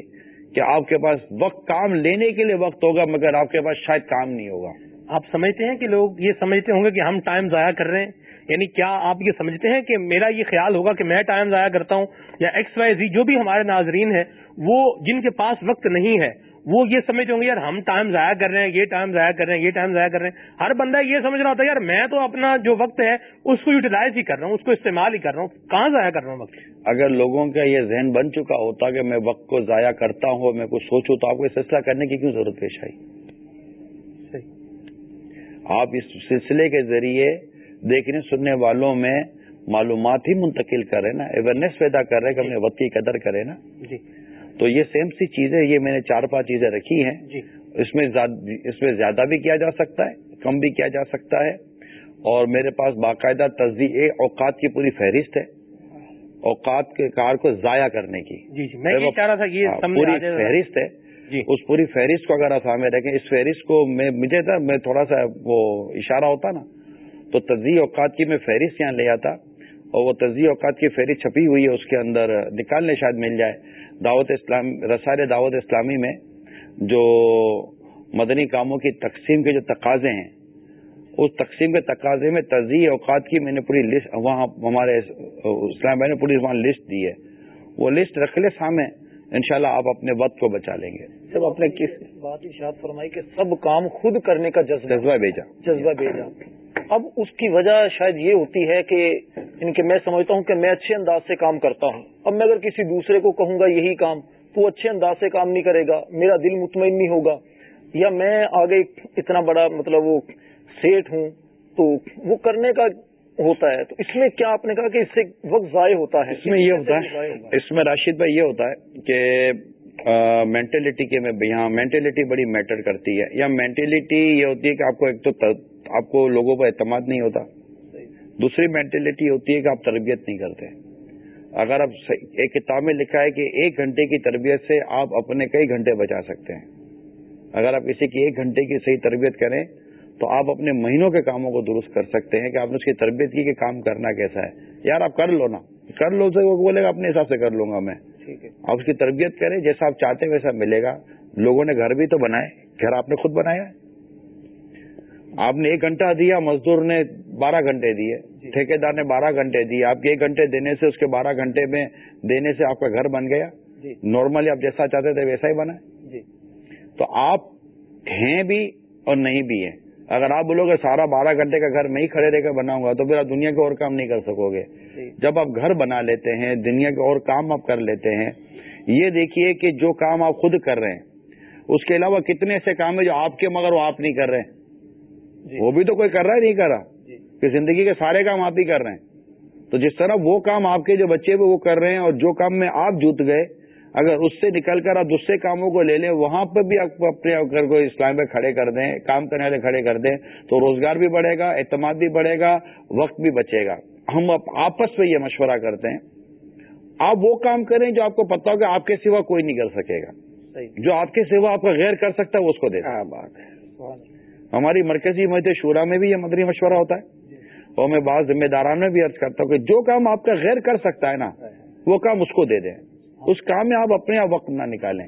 کہ آپ کے پاس وقت، کام لینے کے لیے وقت ہوگا، مگر آپ کے پاس شاید کام نہیں ہوگا۔ آپ سمجھتے ہیں کہ لوگ یہ سمجھتے ہوں گے کہ ہم ٹائم ضائع کر رہے ہیں؟ یعنی کیا آپ یہ سمجھتے ہیں کہ میرا یہ خیال ہوگا کہ میں ٹائم ضائع کرتا ہوں یا ایکس وائی زی جو بھی ہمارے ناظرین ہیں، وہ جن کے پاس وقت نہیں ہے وہ یہ سمجھتے ہوں گے یار ہم ٹائم ضائع کر رہے ہیں یہ ٹائم ضائع کر رہے ہیں یہ ٹائم ضائع کر رہے ہیں۔ ہر بندہ یہ سمجھ رہا ہوتا ہے یار میں تو اپنا جو وقت ہے اس کو یوٹیلائز ہی کر رہا ہوں اس کو استعمال ہی کر رہا ہوں۔ کہاں ضائع کر رہا ہوں وقت؟ اگر لوگوں کا یہ ذہن بن چکا ہوتا کہ میں وقت کو ضائع کرتا ہوں میں کچھ سوچوں تو آپ کو یہ سلسلہ کرنے کی کیوں ضرورت پیش آئی؟ آپ اس سلسلے کے ذریعے دیکھنے سننے والوں میں معلومات ہی منتقل کر رہے نا اویئرنیس پیدا کر رہے کہ اپنے وقت کی قدر کرے نا۔ جی۔ تو یہ سیم سی چیزیں یہ میں نے چار پانچ چیزیں رکھی ہیں۔ جی۔ اس میں اس میں زیادہ بھی کیا جا سکتا ہے کم بھی کیا جا سکتا ہے۔ اور میرے پاس باقاعدہ تجزیے اوقات کی پوری فہرست ہے اوقات کے کار کو ضائع کرنے کی۔ جی جی۔ میں یہ چاہ رہا تھا یہ ہاں، پوری۔ فہرست ہے۔ جی۔ اس پوری فہرست کو اگر آپ سامنے رکھیں اس فہرست کو میں مجھے تھا میں تھوڑا سا وہ اشارہ ہوتا نا تو تجزیہ اوقات کی میں فہرست یہاں لے آتا اور وہ تجزیہ اوقات کی فہرست چھپی ہوئی ہے اس کے اندر نکالنے شاید مل جائے۔ دعوت اسلام رسائل دعوت اسلامی میں جو مدنی کاموں کی تقسیم کے جو تقاضے ہیں، اس تقسیم کے تقاضے میں تجزیہ اوقات کی میں نے پوری لسٹ وہاں ہمارے اسلام بھائی نے پوری وہاں لسٹ دی ہے۔ وہ لسٹ رکھ لے سامنے، انشاءاللہ آپ اپنے وقت کو بچا لیں گے۔ جب اپنے کس بات ارشاد فرمائی کہ سب کام خود کرنے کا جذبہ جذبہ بھیجا۔ جذبہ بھیجا۔ اب اس کی وجہ شاید یہ ہوتی ہے کہ ان کے میں سمجھتا ہوں کہ میں اچھے انداز سے کام کرتا ہوں۔ اب میں اگر کسی دوسرے کو کہوں گا یہی کام تو اچھے انداز سے کام نہیں کرے گا میرا دل مطمئن نہیں ہوگا۔ یا میں آگے اتنا بڑا مطلب وہ سیٹ ہوں تو وہ کرنے کا ہوتا ہے۔ تو اس میں کیا آپ نے کہا کہ اس سے وقت ضائع ہوتا ہے؟ اس میں یہ ہوتا ہے۔ اس میں راشد بھائی یہ ہوتا ہے کہ مینٹلٹی کے میں یہاں مینٹلٹی بڑی میٹر کرتی ہے۔ یا مینٹلٹی یہ ہوتی ہے کہ آپ کو ایک تو آپ کو لوگوں پر اعتماد نہیں ہوتا۔ دوسری مینٹلٹی ہوتی ہے کہ آپ تربیت نہیں کرتے۔ اگر آپ ایک کتاب میں لکھا ہے کہ ایک گھنٹے کی تربیت سے آپ اپنے کئی گھنٹے بچا سکتے ہیں۔ اگر آپ کسی کی ایک گھنٹے کی صحیح تربیت کریں، تو آپ اپنے مہینوں کے کاموں کو درست کر سکتے ہیں کہ آپ نے اس کی تربیت کی کہ کام کرنا کیسا ہے۔ یار، آپ کر لو نا۔ کر لو سے وہ بولے گا، اپنے حساب سے کر لوں گا میں۔ آپ اس کی تربیت کریں جیسا آپ چاہتے ہیں ویسا ملے گا۔ لوگوں نے گھر بھی تو بنائے گھر آپ نے خود بنایا آپ نے ایک گھنٹہ دیا مزدور نے بارہ گھنٹے دیے ٹھیکیدار نے بارہ گھنٹے دیے۔ آپ کے ایک گھنٹے دینے سے اس کے بارہ گھنٹے میں دینے سے آپ کا گھر بن گیا۔ جی۔ نارملی آپ جیسا چاہتے تھے ویسا ہی بنا۔ جی۔ تو آپ ہیں بھی اور نہیں بھی ہیں۔ اگر آپ بولو گے سارا بارہ گھنٹے کا گھر میں ہی کھڑے رہ کر بناؤں گا تو پھر آپ دنیا کے اور کام نہیں کر سکو گے۔ جی۔ جب آپ گھر بنا لیتے ہیں دنیا کے اور کام آپ کر لیتے ہیں یہ دیکھیے کہ جو کام آپ خود کر رہے ہیں اس کے علاوہ کتنے ایسے کام ہیں جو آپ کے مگر وہ آپ نہیں کر رہے جی۔ وہ بھی تو کوئی کر رہا ہے نہیں کر رہا۔ جی۔ کہ زندگی کے سارے کام آپ ہی کر رہے ہیں۔ تو جس طرح وہ کام آپ کے جو بچے وہ کر رہے ہیں اور جو کام میں آپ جوت گئے اگر اس سے نکل کر آپ دوسرے کاموں کو لے لیں وہاں پہ بھی آپ اپنے گھر کو اسلام میں کھڑے کر دیں کام کرنے والے کھڑے کر دیں تو روزگار بھی بڑھے گا اعتماد بھی بڑھے گا وقت بھی بچے گا۔ ہم آپس میں یہ مشورہ کرتے ہیں آپ وہ کام کریں جو آپ کو پتا ہو کہ آپ کے سوا کوئی نہیں کر سکے گا۔ جو آپ کے سوا آپ کا غیر کر سکتا ہے وہ اس کو دے ہماری مرکزی مدد شورا میں بھی یہ مدنی مشورہ ہوتا ہے۔ اور میں بعض ذمہ داران میں بھی عرض کرتا ہوں کہ جو کام آپ کا غیر کر سکتا ہے نا وہ کام اس کو دے دیں۔ اس کام میں آپ اپنے آپ وقت نہ نکالیں۔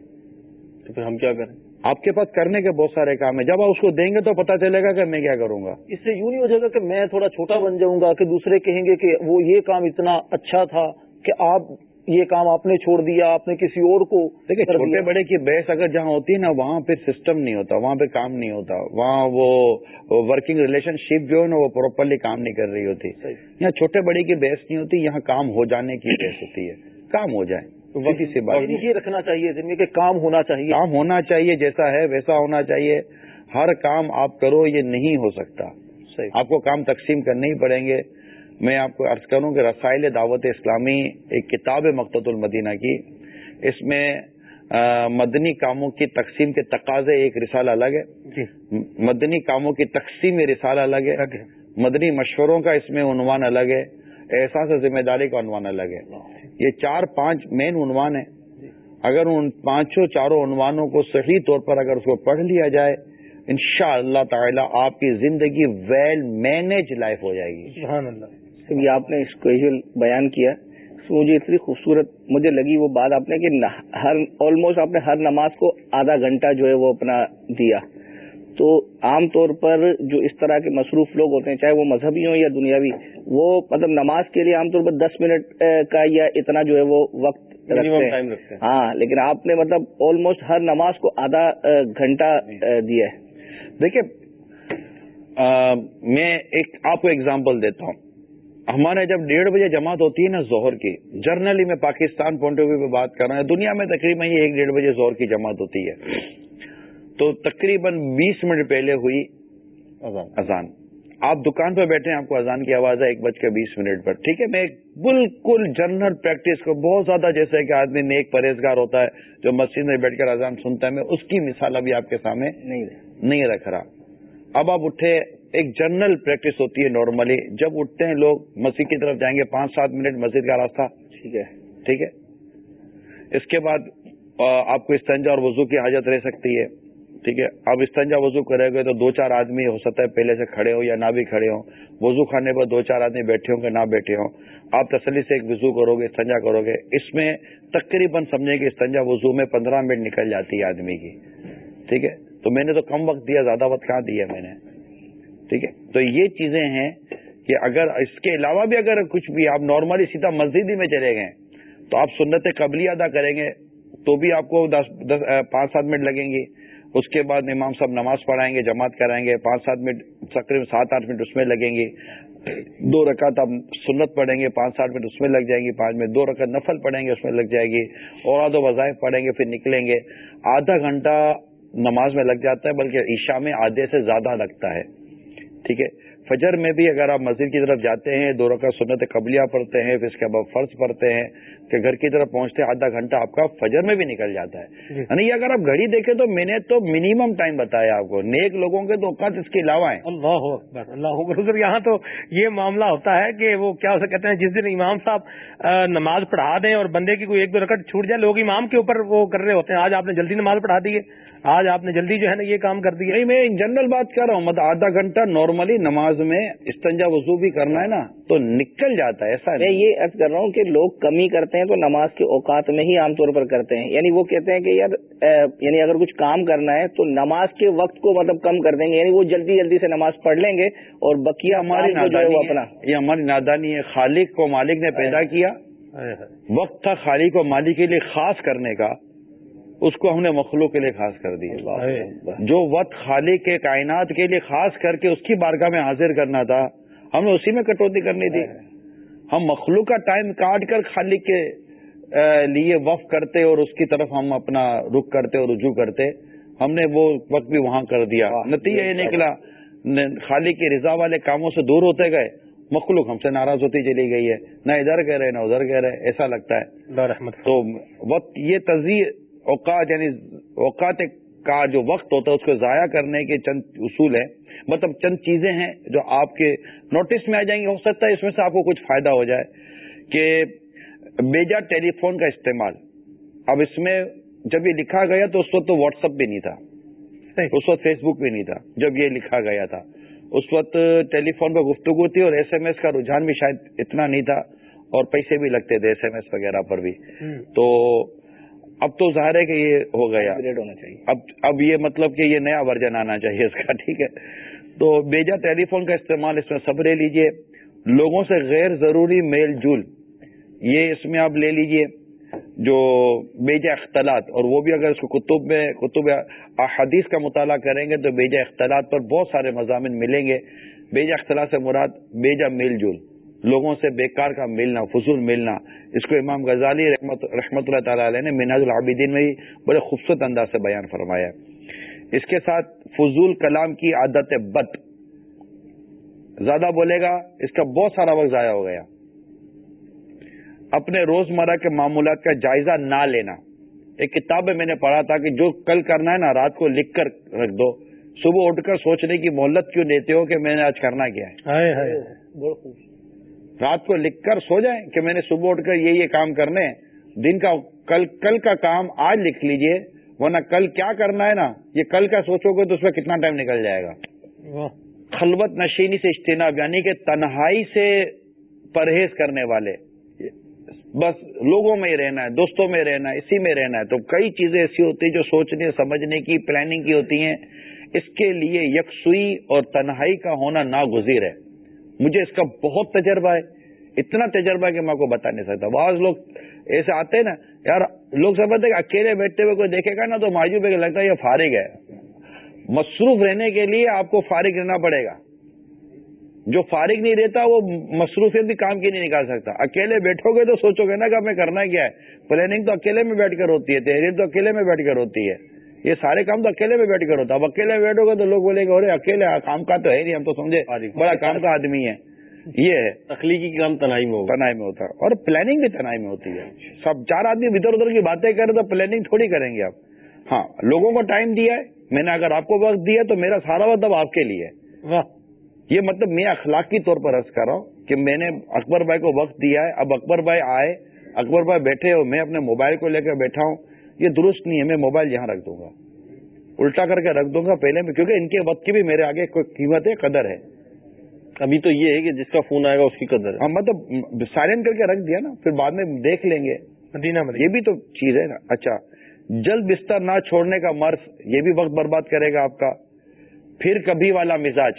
تو پھر ہم کیا کریں؟ آپ کے پاس کرنے کے بہت سارے کام ہیں۔ جب آپ اس کو دیں گے تو پتا چلے گا کہ میں کیا کروں گا۔ اس سے یوں نہیں ہو جائے گا کہ میں تھوڑا چھوٹا بن جاؤں گا کہ دوسرے کہیں گے کہ وہ یہ کام اتنا اچھا تھا کہ آپ یہ کام آپ نے چھوڑ دیا آپ نے کسی اور کو دیکھیں چھوٹے بڑے کی بحث اگر جہاں ہوتی ہے نا وہاں پہ سسٹم نہیں ہوتا وہاں پہ کام نہیں ہوتا۔ وہاں وہ ورکنگ ریلیشن شپ جو ہے نا وہ پراپرلی کام نہیں کر رہی ہوتی۔ یہاں چھوٹے بڑے کی بحث نہیں ہوتی یہاں کام ہو جانے کی بحث ہوتی ہے۔ کام ہو جائے۔ سے بات یہ رکھنا چاہیے ذمہ کہ کام ہونا چاہیے۔ کام ہونا چاہیے جیسا ہے ویسا ہونا چاہیے۔ ہر کام آپ کرو یہ نہیں ہو سکتا۔ آپ کو کام تقسیم کرنے ہی پڑیں گے۔ میں آپ کو عرض کروں کہ رسائل دعوت اسلامی ایک کتاب ہے مقت المدینہ کی اس میں مدنی کاموں کی تقسیم کے تقاضے ایک رسالہ الگ ہے۔ جی۔ مدنی کاموں کی تقسیم رسالہ الگ ہے۔ مدنی مشوروں کا اس میں عنوان الگ ہے۔ احساس ذمہ داری کا عنوان الگ ہے۔ یہ چار پانچ مین عنوان ہیں۔ اگر ان پانچوں چاروں عنوانوں کو صحیح طور پر اگر اس کو پڑھ لیا جائے ان شاء اللہ تعالی آپ کی زندگی ویل مینج لائف ہو جائے گی۔ سبحان اللہ۔ آپ نے اسپیشل بیان کیا۔ مجھے اتنی خوبصورت مجھے لگی وہ بات آپ نے کہ ہر آلموسٹ آپ نے ہر نماز کو آدھا گھنٹہ جو ہے وہ اپنا دیا۔ تو عام طور پر جو اس طرح کے مصروف لوگ ہوتے ہیں چاہے وہ مذہبی ہوں یا دنیاوی وہ مطلب نماز کے لیے عام طور پر دس منٹ کا یا اتنا جو ہے وہ وقت رکھتے ہیں۔ ہاں لیکن آپ نے مطلب آلموسٹ ہر نماز کو آدھا گھنٹہ دیا ہے۔ دیکھیے میں ایک آپ کو ایگزامپل دیتا ہوں۔ ہمارے جب ڈیڑھ بجے جماعت ہوتی ہے نا زہر کی جرنلی میں پاکستان پوائنٹ آف ویو پہ بات کر رہا ہوں۔ دنیا میں تقریباً یہ ایک ڈیڑھ بجے زہر کی جماعت ہوتی ہے۔ تو تقریباً بیس منٹ پہلے ہوئی اذان۔ آپ دکان پہ بیٹھے ہیں آپ کو اذان کی آواز ہے ایک بج کے بیس منٹ پر۔ ٹھیک ہے میں ایک بالکل جنرل پریکٹس کو بہت زیادہ جیسے کہ آدمی نیک پرہیزگار ہوتا ہے جو مسجد میں بیٹھ کر اذان سنتا ہے میں اس کی مثال ابھی آپ کے سامنے نہیں رکھ رہا۔ اب آپ اٹھے ایک جنرل پریکٹس ہوتی ہے نارملی جب اٹھتے ہیں لوگ مسجد کی طرف جائیں گے پانچ سات منٹ مسجد کا راستہ۔ ٹھیک ہے۔ ٹھیک ہے؟ اس کے بعد آپ کو استنجا اور وضو کی حاجت رہ سکتی ہے۔ ٹھیک ہے؟ اب استنجا وضو کرے گے تو دو چار آدمی ہو سکتا ہے پہلے سے کھڑے ہو یا نہ بھی کھڑے ہوں۔ وضو کھانے پر دو چار آدمی بیٹھے ہوں گے نہ بیٹھے ہوں۔ آپ تسلی سے ایک وضو کرو گے استنجا کرو گے اس میں تقریباً سمجھیں کہ استنجا وضو میں پندرہ منٹ نکل جاتی ہے آدمی کی۔ ٹھیک ہے؟ تو میں نے تو کم وقت دیا، زیادہ وقت کہاں دیا میں نے؟ ٹھیک ہے؟ تو یہ چیزیں ہیں کہ اگر اس کے علاوہ بھی اگر کچھ بھی آپ نارملی سیدھا مسجد ہی میں چلے گئے، تو آپ سنت قبلی ادا کریں گے تو بھی آپ کو دس دس، پانچ، سات منٹ لگیں گے۔ اس کے بعد امام صاحب نماز پڑھائیں گے، جماعت کرائیں گے، پانچ سات منٹ، تقریباً سات آٹھ منٹ اس میں لگیں گے۔ دو رکعت آپ سنت پڑھیں گے، پانچ سات منٹ اس میں لگ جائیں گے پانچ منٹ دو رکعت نفل پڑھیں گے، اس میں لگ جائے گی۔ اور آدھو وظائف پڑھیں گے، پھر نکلیں گے۔ آدھا گھنٹہ نماز میں لگ جاتا ہے، بلکہ عشاء میں آدھے سے زیادہ لگتا ہے۔ ٹھیک ہے؟ فجر میں بھی اگر آپ مسجد کی طرف جاتے ہیں دو رکعت سنت قبلیہ پڑھتے ہیں پھر اس کے بعد فرض پڑھتے ہیں کہ گھر کی طرف پہنچتے آدھا گھنٹہ آپ کا فجر میں بھی نکل جاتا ہے۔ جی۔ یعنی اگر آپ گھڑی دیکھیں تو میں نے تو منیمم ٹائم بتایا آپ کو۔ نیک لوگوں کے تو اوقات اس کے علاوہ ہیں۔ اللہ اللہ یہاں تو یہ معاملہ ہوتا ہے کہ وہ کیا اسے کہتے ہیں جس دن امام صاحب نماز پڑھا دیں اور بندے کی کوئی ایک دو رکعت چھوٹ جائے لوگ امام کے اوپر وہ کر رہے ہوتے ہیں آج آپ نے جلدی نماز پڑھا دی ہے۔ آج آپ نے جلدی جو ہے نا یہ کام کر دیا۔ میں جنرل بات کر رہا ہوں مطلب آدھا گھنٹہ نارملی نماز میں استنجا وضو بھی کرنا ہے نا تو نکل جاتا ہے ایسا میں یہ عرض کر رہا ہوں کہ لوگ کمی کرتے ہیں تو نماز کے اوقات میں ہی عام طور پر کرتے ہیں۔ یعنی وہ کہتے ہیں کہ یار یعنی اگر کچھ کام کرنا ہے تو نماز کے وقت کو مطلب کم کر دیں گے۔ یعنی وہ جلدی جلدی سے نماز پڑھ لیں گے اور بقیہ ہماری اپنا یہ ہماری نادانی ہے۔ خالق کو مالک نے پیدا کیا۔ وقت تھا خالق کو مالک کے لیے خاص کرنے کا۔ اس کو ہم نے مخلوق کے لیے خاص کر دیا۔ جو وقت خالق کے کائنات کے لیے خاص کر کے اس کی بارگاہ میں حاضر کرنا تھا ہم نے اسی میں کٹوتی کرنی تھی۔ ہم مخلوق کا ٹائم کاٹ کر خالق کے لیے وف کرتے اور اس کی طرف ہم اپنا رخ کرتے اور رجوع کرتے۔ ہم نے وہ وقت بھی وہاں کر دیا۔ نتیجہ یہ نکلا خالق کی رضا والے کاموں سے دور ہوتے گئے۔ مخلوق ہم سے ناراض ہوتی چلی گئی ہے۔ نہ ادھر کہہ رہے نہ ادھر کہہ رہے ایسا لگتا ہے۔ تو وقت یہ تزیح اوقات یعنی اوقات کا جو وقت ہوتا ہے اس کو ضائع کرنے کے چند اصول ہیں۔ مطلب چند چیزیں ہیں جو آپ کے نوٹس میں آ جائیں گے ہو سکتا ہے اس میں سے آپ کو کچھ فائدہ ہو جائے کہ بیجا ٹیلی فون کا استعمال۔ اب اس میں جب یہ لکھا گیا تو اس وقت تو واٹس ایپ بھی نہیں تھا۔ اس وقت فیس بک بھی نہیں تھا۔ جب یہ لکھا گیا تھا۔ اس وقت ٹیلی فون پہ گفتگو تھی اور ایس ایم ایس کا رجحان بھی شاید اتنا نہیں تھا اور پیسے بھی لگتے تھے ایس ایم ایس وغیرہ پر بھی۔ تو اب تو ظاہر ہے کہ یہ ہو گیا۔ ہونا چاہیے۔ اب اب یہ مطلب کہ یہ نیا ورژن آنا چاہیے اس کا ٹھیک ہے۔ تو بیجا ٹیلی فون کا استعمال اس میں سب لے لیجیے۔ لوگوں سے غیر ضروری میل جول یہ اس میں آپ لے لیجیے۔ جو بیجا اختلاط اور وہ بھی اگر اس کو کتب میں کتب احادیث کا مطالعہ کریں گے تو بیجا اختلاط پر بہت سارے مضامین ملیں گے۔ بیجا اختلاط سے مراد بیجا میل جول۔ لوگوں سے بیکار کا ملنا فضول ملنا۔ اس کو امام غزالی رحمت رحمت اللہ تعالی علیہ نے مناج العابدین میں بڑے خوبصورت انداز سے بیان فرمایا۔ اس کے ساتھ فضول کلام کی عادت بد۔ زیادہ بولے گا اس کا بہت سارا وقت ضائع ہو گیا۔ اپنے روزمرہ کے معمولات کا جائزہ نہ لینا۔ ایک کتاب میں میں نے پڑھا تھا کہ جو کل کرنا ہے نا رات کو لکھ کر رکھ دو۔ صبح اٹھ کر سوچنے کی مہلت کیوں دیتے ہو کہ میں نے آج کرنا کیا ہے؟ رات کو لکھ کر سو جائیں کہ میں نے صبح اٹھ کر یہ یہ کام کرنے دن کا کل کل کا کام آج لکھ لیجیے ورنہ کل کیا کرنا ہے نا؟ یہ کل کا سوچو گے تو اس میں کتنا ٹائم نکل جائے گا۔ خلوت نشینی سے اجتناب یعنی کہ تنہائی سے پرہیز کرنے والے۔ بس لوگوں میں ہی رہنا ہے دوستوں میں رہنا ہے اسی میں رہنا ہے۔ تو کئی چیزیں ایسی ہوتی ہیں جو سوچنے سمجھنے کی پلاننگ کی ہوتی ہیں۔ اس کے لیے یکسوئی اور تنہائی کا ہونا ناگزیر ہے۔ مجھے اس کا بہت تجربہ ہے، اتنا تجربہ ہے کہ میں کو بتا نہیں سکتا۔ بعض لوگ ایسے آتے ہیں نا، یار، لوگ سمجھتے کہ اکیلے بیٹھتے ہوئے کوئی دیکھے گا نا تو ماجو پہ لگتا ہے یہ فارغ ہے۔ مصروف رہنے کے لیے آپ کو فارغ رہنا پڑے گا۔ جو فارغ نہیں رہتا، وہ مصروفیت بھی کام کی نہیں نکال سکتا۔ اکیلے بیٹھو گے تو سوچو گے نا کہ ہمیں کرنا کیا ہے۔ پلاننگ تو اکیلے میں بیٹھ کر ہوتی ہے، تحریر تو اکیلے میں بیٹھ کر ہوتی ہے۔ یہ سارے کام تو اکیلے میں بیٹھ کر ہوتا اب اکیلے میں بیٹھو گے تو لوگ بولیں گے ارے اکیلے کام کا تو ہے نہیں ہم تو سمجھے۔ بڑا کام کا آدمی ہے۔ یہ ہے۔ تخلیقی کام تنہائی میں تنہائی میں ہوتا ہے۔ اور پلاننگ بھی تنہائی میں ہوتی ہے۔ سب چار آدمی ادھر ادھر کی باتیں کریں تو پلاننگ تھوڑی کریں گے آپ۔ ہاں لوگوں کو ٹائم دیا ہے۔ میں نے اگر آپ کو وقت دیا تو میرا سارا وقت اب آپ کے لیے یہ مطلب میں اخلاقی طور پر عرض کر رہا ہوں کہ میں نے اکبر بھائی کو وقت دیا ہے۔ اب اکبر بھائی آئے اکبر بھائی بیٹھے ہو میں اپنے موبائل کو لے کر بیٹھا ہوں۔ یہ درست نہیں ہے میں موبائل یہاں رکھ دوں گا۔ الٹا کر کے رکھ دوں گا پہلے میں کیونکہ ان کے وقت کی بھی میرے آگے کوئی قیمت ہے قدر ہے۔ ابھی تو یہ ہے کہ جس کا فون آئے گا اس کی قدر ہاں مطلب سائلنٹ کر کے رکھ دیا نا پھر بعد میں دیکھ لیں گے۔ مدینہ یہ بھی تو چیز ہے نا۔ اچھا جلد بستر نہ چھوڑنے کا مرض یہ بھی وقت برباد کرے گا آپ کا۔ پھر کبھی والا مزاج۔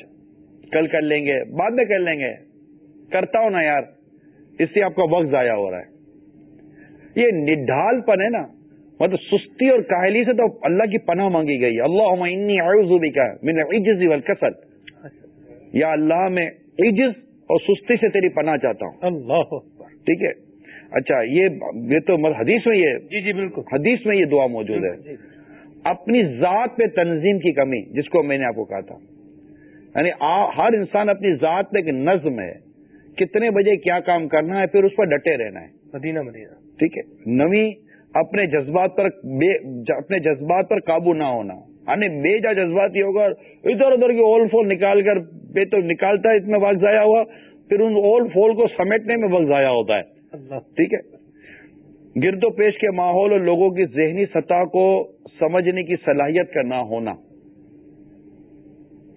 کل کر لیں گے بعد میں کر لیں گے۔ کرتا ہوں نا یار اس سے آپ کا وقت ضائع ہو رہا ہے۔ یہ نڈال پن ہے نا۔ مطلب سستی اور کاہلی سے تو اللہ کی پناہ مانگی گئی۔ اللہ انی من عجز والکسل۔ یا اللہ میں عجز اور سستی سے تیری پناہ چاہتا ہوں۔ اللہ ٹھیک ہے؟ اچھا یہ یہ تو حدیث میں یہ جی جی بالکل۔ حدیث میں یہ دعا موجود ہے۔ اپنی ذات پہ تنظیم کی کمی جس کو میں نے آپ کو کہا تھا۔ یعنی ہر انسان اپنی ذات پہ ایک نظم ہے۔ کتنے بجے کیا کام کرنا ہے پھر اس پر ڈٹے رہنا ہے۔ مدینہ مدینہ۔ ٹھیک ہے؟ نوی اپنے جذبات پر اپنے جذبات پر قابو نہ ہونا۔ یعنی بے جا جذبات ہی ہوگا ادھر ادھر کی اول فول نکال کر بے تو نکالتا ہے اتنا وقت ضائع ہوا پھر ان اول فول کو سمیٹنے میں وقت ضائع ہوتا ہے۔ ٹھیک ہے؟ گرد و پیش کے ماحول اور لوگوں کی ذہنی سطح کو سمجھنے کی صلاحیت کا نہ ہونا۔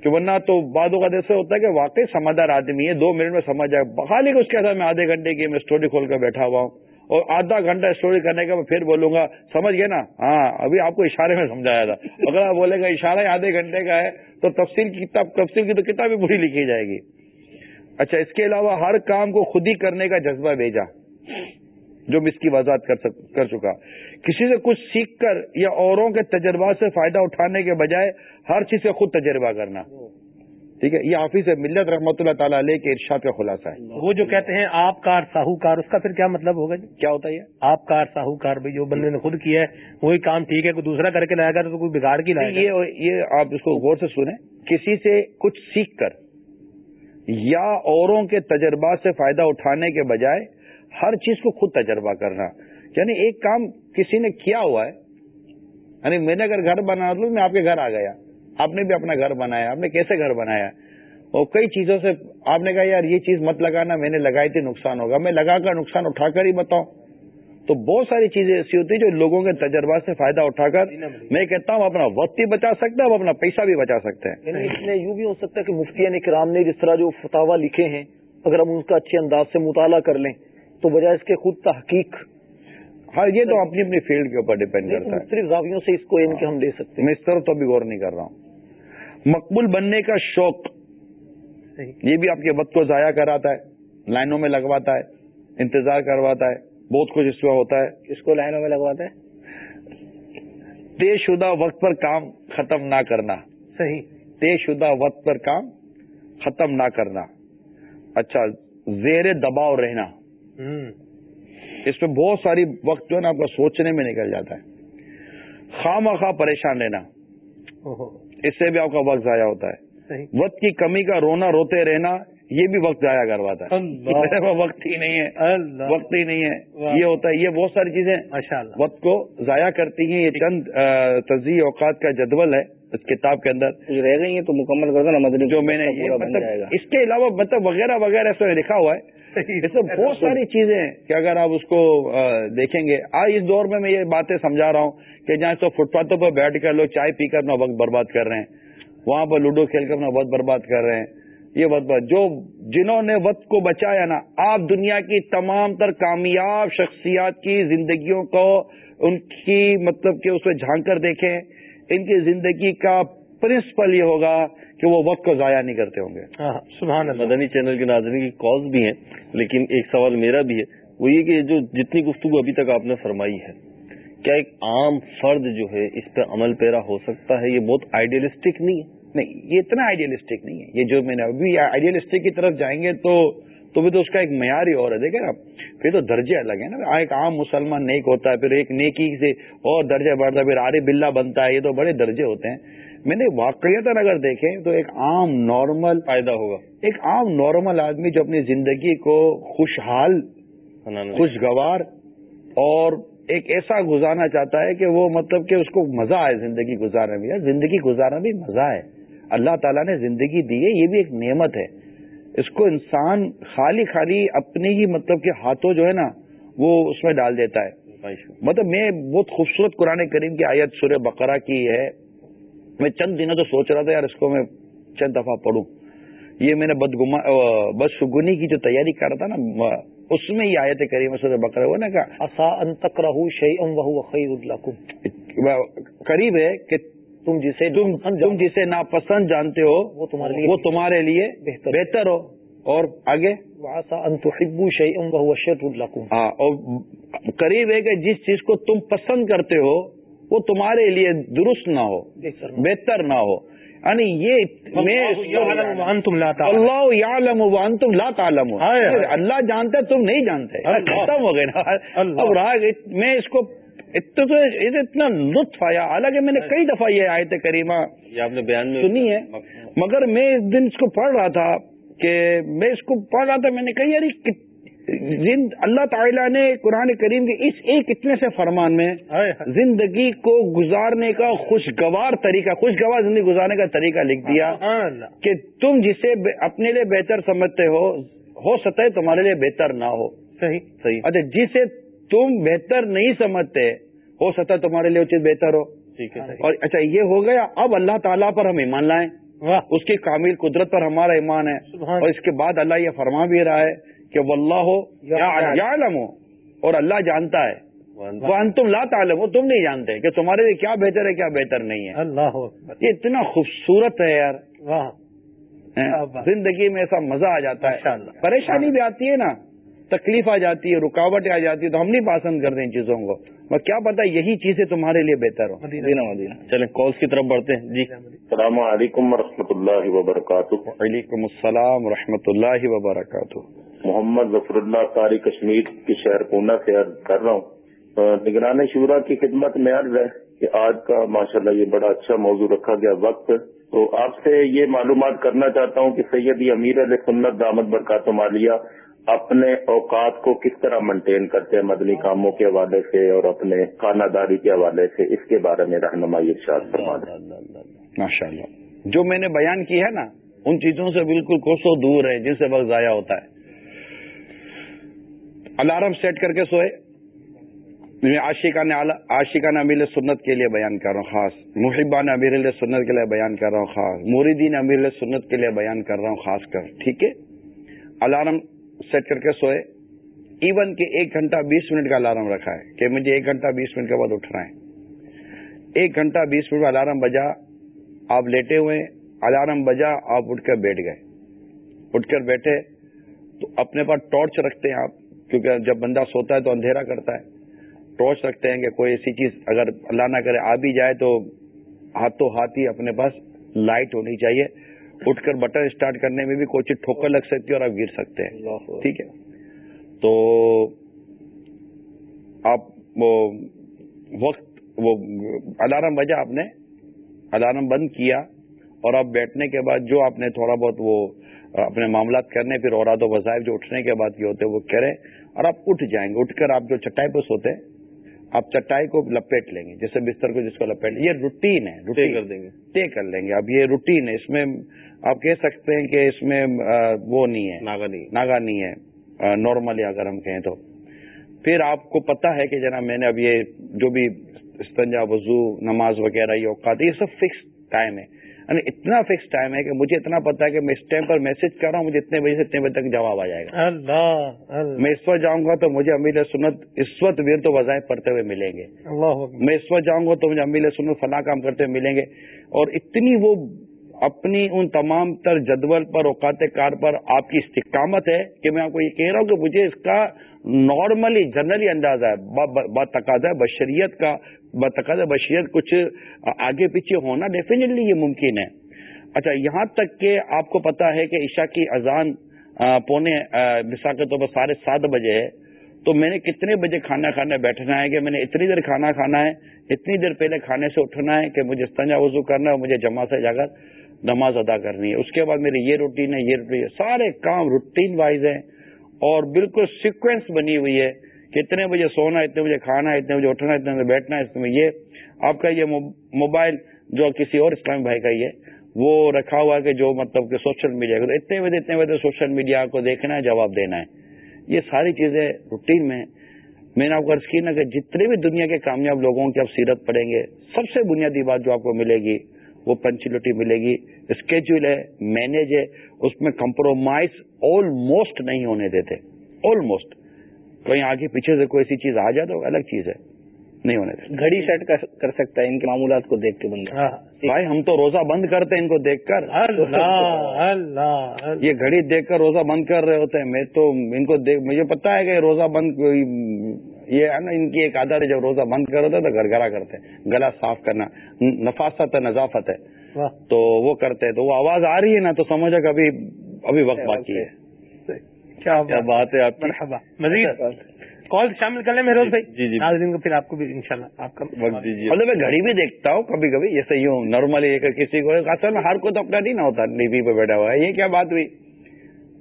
کہ ورنہ تو بعد اوقات ایسے ہوتا ہے کہ واقعی سمجھدار آدمی ہے دو منٹ میں سمجھ جائے۔ خالی اس کے ساتھ میں آدھے گھنٹے کی میں اسٹوری کھول کر بیٹھا ہوا ہوں۔ اور آدھا گھنٹہ اسٹوری کرنے کا میں پھر بولوں گا، سمجھ گئے نا؟ ہاں ابھی آپ کو اشارے میں سمجھایا تھا۔ اگر آپ بولے گا اشارہ آدھے گھنٹے کا ہے، تو تفصیل کی کتاب تفصیل کی تو کتاب بھی بری لکھی جائے گی۔ اچھا اس کے علاوہ ہر کام کو خود ہی کرنے کا جذبہ بھیجا، جو میں اس کی وضاحت کر چکا۔ کسی سے کچھ سیکھ کر یا اوروں کے تجربات سے فائدہ اٹھانے کے بجائے ہر چیز سے خود تجربہ کرنا۔ ٹھیک ہے یہ حافظ ملت رحمۃ اللہ تعالیٰ علیہ کے ارشاد کا خلاصہ ہے۔ وہ جو کہتے ہیں آپ کار ساہوکار اس کا پھر کیا مطلب ہوگا جی؟ کیا ہوتا ہے آپ کار ساہوکار بھائی جو بندے نے خود کیا ہے وہی کام ٹھیک ہے کوئی دوسرا کر کے لائے گا تو کوئی بگاڑ کی لائے گا۔ یہ آپ اس کو غور سے سنیں کسی سے کچھ سیکھ کر یا اوروں کے تجربات سے فائدہ اٹھانے کے بجائے ہر چیز کو خود تجربہ کرنا۔ یعنی ایک کام کسی نے کیا ہوا ہے یعنی میں نے اگر گھر بنا لوں میں آپ کے گھر آ گیا۔ آپ نے بھی اپنا گھر بنایا آپ نے کیسے گھر بنایا؟ اور کئی چیزوں سے آپ نے کہا یار یہ چیز مت لگانا میں نے لگائی تھی نقصان ہوگا۔ میں لگا کر نقصان اٹھا کر ہی بتاؤں۔ تو بہت ساری چیزیں ایسی ہوتی ہیں جو لوگوں کے تجربات سے فائدہ اٹھا کر میں کہتا ہوں اپنا وقت بھی بچا سکتے ہیں اپنا پیسہ بھی بچا سکتے ہیں۔ یعنی اس میں یوں بھی ہو سکتا ہے کہ مفتی نے کرام نے جس طرح جو فتوا لکھے ہیں اگر ہم ان کا اچھے انداز سے مطالعہ کر لیں تو بجائے اس کے خود تحقیق۔ ہاں یہ تو اپنی اپنی فیلڈ کے اوپر ڈیپینڈ کرتا ہے۔ مختلف زاویوں سے اس کو ان کے ہم لے سکتے ہیں۔ میں اس طرح تو ابھی غور نہیں کر رہا ہوں۔ مقبول بننے کا شوق۔ یہ بھی آپ کے وقت کو ضائع کراتا ہے لائنوں میں لگواتا ہے انتظار کرواتا ہے بہت کچھ اس میں ہوتا ہے۔ اس کو لائنوں میں لگواتے ہیں طے شدہ وقت پر کام ختم نہ کرنا۔ صحیح۔ طے شدہ وقت پر کام ختم نہ کرنا۔ اچھا زیر دباؤ رہنا۔ اس میں بہت ساری وقت جو ہے نا آپ کا سوچنے میں نکل جاتا ہے۔ خواہ مخواہ پریشان رہنا۔ اس سے بھی آپ کا وقت ضائع ہوتا ہے۔ وقت کی کمی کا رونا روتے رہنا یہ بھی وقت ضائع کرواتا ہے۔ میرے پاس وقت ہی نہیں ہے۔ وقت ہی نہیں ہے۔ یہ ہوتا ہے یہ بہت ساری چیزیں وقت کو ضائع کرتی ہیں۔ یہ چند تجزیہ اوقات کا جدول ہے اس کتاب کے اندر۔ رہ گئی ہیں تو مکمل کر مدنی جو میں نے یہ مطلب اس کے علاوہ مطلب وغیرہ وغیرہ اس میں لکھا ہوا ہے۔ میں بہت ساری چیزیں ہیں کہ اگر آپ اس کو دیکھیں گے۔ آج اس دور میں میں یہ باتیں سمجھا رہا ہوں کہ جہاں تو فٹ پاتھوں پر بیٹھ کر لوگ چائے پی کر اپنا وقت برباد کر رہے ہیں وہاں پر لوڈو کھیل کر اپنا وقت برباد کر رہے ہیں۔ یہ وقت بات جو جنہوں نے وقت کو بچایا نا آپ دنیا کی تمام تر کامیاب شخصیات کی زندگیوں کو ان کی مطلب کہ اس میں جھانک کر دیکھیں ان کی زندگی کا پرنسپل یہ ہوگا کہ وہ وقت کو ضائع نہیں کرتے ہوں گے۔ سبحان مدنی چینل کے ناظرین کی کالز بھی ہیں لیکن ایک سوال میرا بھی ہے وہ یہ کہ جو جتنی گفتگو ابھی تک آپ نے فرمائی ہے کیا ایک عام فرد جو ہے اس پہ عمل پیرا ہو سکتا ہے؟ یہ بہت آئیڈیلسٹک نہیں ہے۔ نہیں یہ اتنا آئیڈیلسٹک نہیں ہے۔ یہ جو میں نے ابھی آئیڈیلسٹک کی طرف جائیں گے تو تو بھی تو اس کا ایک معیار ہی اور ہے۔ دیکھیں نا پھر تو درجے الگ ہیں نا۔ ایک عام مسلمان نیک ہوتا ہے پھر ایک نیکی سے اور درجہ بڑھتا ہے پھر آرے بلا بنتا ہے یہ تو بڑے درجے ہوتے ہیں۔ میں نے واقعیت اگر دیکھیں تو ایک عام نارمل فائدہ ہوگا۔ ایک عام نارمل آدمی جو اپنی زندگی کو خوشحال خوشگوار اور ایک ایسا گزارنا چاہتا ہے کہ وہ مطلب کہ اس کو مزہ آئے زندگی گزارنے میں۔ زندگی گزارنا بھی مزہ ہے۔ اللہ تعالیٰ نے زندگی دی ہے یہ بھی ایک نعمت ہے۔ اس کو انسان خالی خالی اپنے ہی مطلب کہ ہاتھوں جو ہے نا وہ اس میں ڈال دیتا ہے۔ مطلب میں بہت خوبصورت قرآن کریم کی آیت سورہ بقرہ کی ہے۔ میں چند دنوں تو سوچ رہا تھا یار اس کو میں چند دفعہ پڑھوں۔ یہ میں نے بدگما بدشگنی کی جو تیاری کر رہا تھا نا اس میں یہ آیت کریم سورہ بقرہ وہ نے کہا قریب ہے کہ تم جسے تم تم جسے ناپسند جانتے ہو وہ تمہارے لیے وہ تمہارے لیے بہتر ہو۔ اور آگے؟ اور قریب ہے کہ جس چیز کو تم پسند کرتے ہو وہ تمہارے لیے درست نہ ہو بہتر نہ ہو۔ یعنی یہ اللہ یعلم وانتم لا تعلم اللہ جانتا ہے تم نہیں جانتے۔ ختم ہو گئے نا۔ اب رہا میں اس کو اتنا لطف آیا۔ حالانکہ میں نے کئی دفعہ یہ آئے تھے کریما آپ نے بیان میں سنی ہے۔ مگر میں اس دن اس کو پڑھ رہا تھا کہ میں اس کو پڑھ رہا تھا۔ میں نے کہا یار اللہ تعالیٰ نے قرآن کریم کے اس ایک اتنے سے فرمان میں زندگی کو گزارنے کا خوشگوار طریقہ خوشگوار زندگی گزارنے کا طریقہ لکھ دیا کہ تم جسے اپنے لیے بہتر سمجھتے ہو ہو سکتا ہے تمہارے لیے بہتر نہ ہو۔ صحیح۔ صحیح۔ اچھا جسے تم بہتر نہیں سمجھتے ہو سکتا ہے تمہارے لیے چیز بہتر ہو۔ ٹھیک ہے اور اچھا یہ ہو گیا۔ اب اللہ تعالیٰ پر ہم ایمان لائیں۔ اس کی کامل قدرت پر ہمارا ایمان ہے۔ اور اس کے بعد اللہ یہ فرما بھی رہا ہے کہ واللہ ہو یا ہو اور اللہ جانتا ہے. وہ تم لا تعلم ہو تم نہیں جانتے کہ تمہارے لیے کیا بہتر ہے کیا بہتر نہیں ہے. اللہ یہ اتنا خوبصورت ہے یار. زندگی میں ایسا مزہ آ جاتا ہے. پریشانی بھی آتی ہے نا. تکلیف آ جاتی ہے رکاوٹیں آ جاتی ہے تو ہم نہیں پسند کرتے ان چیزوں کو۔ میں کیا پتا یہی چیزیں تمہارے لیے بہتر ہو مدینہ مدینہ۔ چلیں کالس کی طرف بڑھتے ہیں۔ جی۔ السلام علیکم و رحمۃ اللہ وبرکاتہ۔ وعلیکم السلام و رحمۃ اللہ وبرکاتہ۔ محمد ظفر اللہ قاری کشمیر کے شہر پونا سے عرض کر رہا ہوں۔ نگران شورا کی خدمت میں عرض ہے کہ آج کا ماشاءاللہ یہ بڑا اچھا موضوع رکھا گیا وقت۔ تو آپ سے یہ معلومات کرنا چاہتا ہوں کہ سید امیر علیہ سنت دامت برکات مالیہ اپنے اوقات کو کس طرح مینٹین کرتے ہیں؟ مدنی کاموں کے حوالے سے اور اپنے خانہ داری کے حوالے سے اس کے بارے میں رہنمائی ارشاد فرما دیں۔ ماشاء اللہ جو میں نے بیان کی ہے نا، ان چیزوں سے بالکل کوسوں دور ہے، جن سے وقت ضائع ہوتا ہے۔ الارم سیٹ کر کے سوئے۔ میں عاشقان عاشقان امیر سنت کے لیے بیان کر رہا ہوں، خاص۔ محبان امیر سنت کے لیے بیان کر رہا ہوں، خاص۔ موریدین امیر سنت کے لیے بیان کر رہا ہوں، خاص کر۔ ٹھیک ہے؟ الارم سیٹ کر کے سوئے۔ ایون کہ ایک گھنٹہ بیس منٹ کا الارم رکھا ہے کہ مجھے ایک گھنٹہ بیس منٹ کے بعد اٹھنا ہے۔ ایک گھنٹہ بیس منٹ کا الارم بجا، آپ لیٹے ہوئے الارم بجا، آپ اٹھ کر بیٹھ گئے۔ اٹھ کر بیٹھے تو اپنے پاس ٹارچ رکھتے ہیں آپ، کیونکہ جب بندہ سوتا ہے تو اندھیرا کرتا ہے۔ ٹارچ رکھتے ہیں کہ کوئی ایسی چیز اگر اللہ نہ کرے آ بھی جائے تو ہاتھوں ہاتھ ہی اپنے پاس لائٹ ہونی چاہیے۔ اٹھ کر بٹن اسٹارٹ کرنے میں بھی کوئی چیز ٹھوکر لگ سکتی ہے اور آپ گر سکتے ہیں۔ ٹھیک ہے۔ تو آپ وہ وقت وہ الارم بجا آپ نے الارم بند کیا اور آپ بیٹھنے کے بعد جو آپ نے تھوڑا بہت وہ اپنے معاملات کرنے پھر اوراد و وظائف جو اٹھنے کے بعد یہ ہوتے وہ کریں اور آپ اٹھ جائیں گے۔ اٹھ کر آپ جو چٹائی پہ سوتے آپ چٹائی کو لپیٹ لیں گے جیسے بستر کو جس کو لپیٹ یہ روٹین ہے روٹین۔ کر دیں گے۔ طے کر لیں گے۔ اب یہ روٹین ہے اس میں آپ کہہ سکتے ہیں کہ اس میں وہ نہیں ہے۔ ناگا نہیں ناگا نہیں ہے۔ نارملی اگر ہم کہیں تو۔ پھر آپ کو پتا ہے کہ جناب میں نے اب یہ جو بھی استنجا وضو نماز وغیرہ یہ اوقات یہ سب فکس ٹائم ہے۔ یعنی اتنا فکس ٹائم ہے کہ مجھے اتنا پتا ہے کہ میں اس ٹائم پر میسج کر رہا ہوں مجھے اتنے بجے سے اتنے بجے تک جواب آ جائے گا۔ اللہ میں اس وقت جاؤں گا تو مجھے امیر سنت اس وقت ویر تو وظائف پڑھتے ہوئے ملیں گے۔ میں اس وقت جاؤں گا تو مجھے امیر سنت فلاں کام کرتے ہوئے ملیں گے۔ اور اتنی وہ اپنی ان تمام تر جدول پر اوقات کار پر آپ کی استقامت ہے کہ میں آپ کو یہ کہہ رہا ہوں کہ مجھے اس کا نارملی جنرلی اندازہ ہے با تقاضا بشریت کا بتقاض بشریت کچھ آگے پیچھے ہونا ڈیفینیٹلی یہ ممکن ہے۔ اچھا یہاں تک کہ آپ کو پتا ہے کہ عشاء کی اذان پونے مثال کے طور پر ساڑھے سات بجے ہے۔ تو میں نے کتنے بجے کھانا کھانے بیٹھنا ہے کہ میں نے اتنی دیر کھانا کھانا ہے، اتنی دیر پہلے کھانے سے اٹھنا ہے کہ مجھے استنجا وضو کرنا ہے، مجھے جمع سے جا کر نماز ادا کرنی ہے۔ اس کے بعد میری یہ روٹین ہے، یہ روٹین ہے۔ سارے کام روٹین وائز ہیں اور بالکل سیکوینس بنی ہوئی ہے۔ کہ اتنے بجے سونا اتنے بجے کھانا ہے، اتنے بجے اٹھنا اتنے بجے بیٹھنا ہے اتنے یہ آپ کا یہ موبائل جو کسی اور اسلامی بھائی کا یہ، وہ رکھا ہوا کہ جو مطلب کہ سوشل میڈیا کو اتنے بجے اتنے بجے سوشل میڈیا کو دیکھنا ہے، جواب دینا ہے۔ یہ ساری چیزیں روٹین میں میں نے آپ کو عرض کی نا کہ جتنے بھی دنیا کے کامیاب لوگوں کی آپ سیرت پڑھیں گے، سب سے بنیادی بات جو آپ کو ملے گی، وہ پنچلٹی ملے گی اسکیجول ہے مینج ہے، اس میں کمپرومائز آلموسٹ نہیں ہونے دیتے آلموسٹ کہیں آگے پیچھے سے کوئی ایسی چیز آ جائے تو الگ چیز ہے نہیں ہونے گھڑی سیٹ کر سکتا ہے ان کے معمولات کو دیکھ کے بندہ۔ بھائی ہم تو روزہ بند کرتے ہیں ان کو دیکھ کر۔ یہ گھڑی دیکھ کر روزہ بند کر رہے ہوتے ہیں۔ میں تو ان کو دیکھ مجھے پتا ہے کہ روزہ بند یہ ہے نا ان کی ایک عادت ہے جب روزہ بند کر ہوتا ہے تو گھر گھرا کرتے ہیں۔ گلا صاف کرنا۔ نفاست ہے نظافت ہے۔ تو وہ کرتے ہیں۔ تو وہ آواز آ رہی ہے نا تو سمجھا کہ ابھی ابھی وقت باقی ہے۔ کیا بات ہے آپ مزید۔ کال شامل کر لیں مہروز بھائی۔ جی جی۔ ناظرین کو پھر آپ کو بھی انشاءاللہ آپ کا وقت دیجیے۔ مطلب میں گھڑی بھی دیکھتا ہوں کبھی کبھی جیسے یوں نارملی کسی کو اصل میں ہر کو تو اپنا نہیں نہ ہوتا ٹی وی پہ بیٹھا ہوا ہے۔ یہ کیا بات ہوئی؟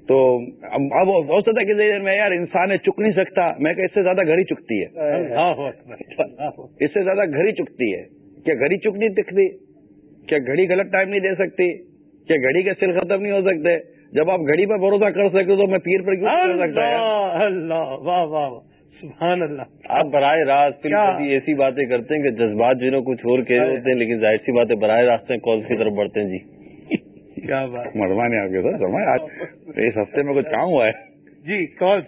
تو اب ہو سکتا ہے کہ میں یار انسان ہے چک نہیں سکتا۔ میں کہ اس سے زیادہ گھڑی چکتی ہے۔ اس سے زیادہ گھڑی چکتی ہے۔ کیا گھڑی چک نہیں دکھتی کیا گھڑی غلط ٹائم نہیں دے سکتی؟ کیا گھڑی کے سل ختم نہیں ہو سکتے جب آپ گھڑی پر بھروسہ کر سکتے تو میں پیر پر کیوں کر سکتا اللہ واہ واہ سبحان اللہ۔ آپ براہ راست ایسی باتیں کرتے ہیں کہ جذبات جو کچھ اور کہہ رہے ہوتے ہیں لیکن ظاہر سی باتیں براہ راست کال کی طرف بڑھتے ہیں جی۔ کیا بات۔ مہربانی آپ کے آج [LAUGHS] اس ہفتے میں کچھ کام ہوا ہے؟ جی کال۔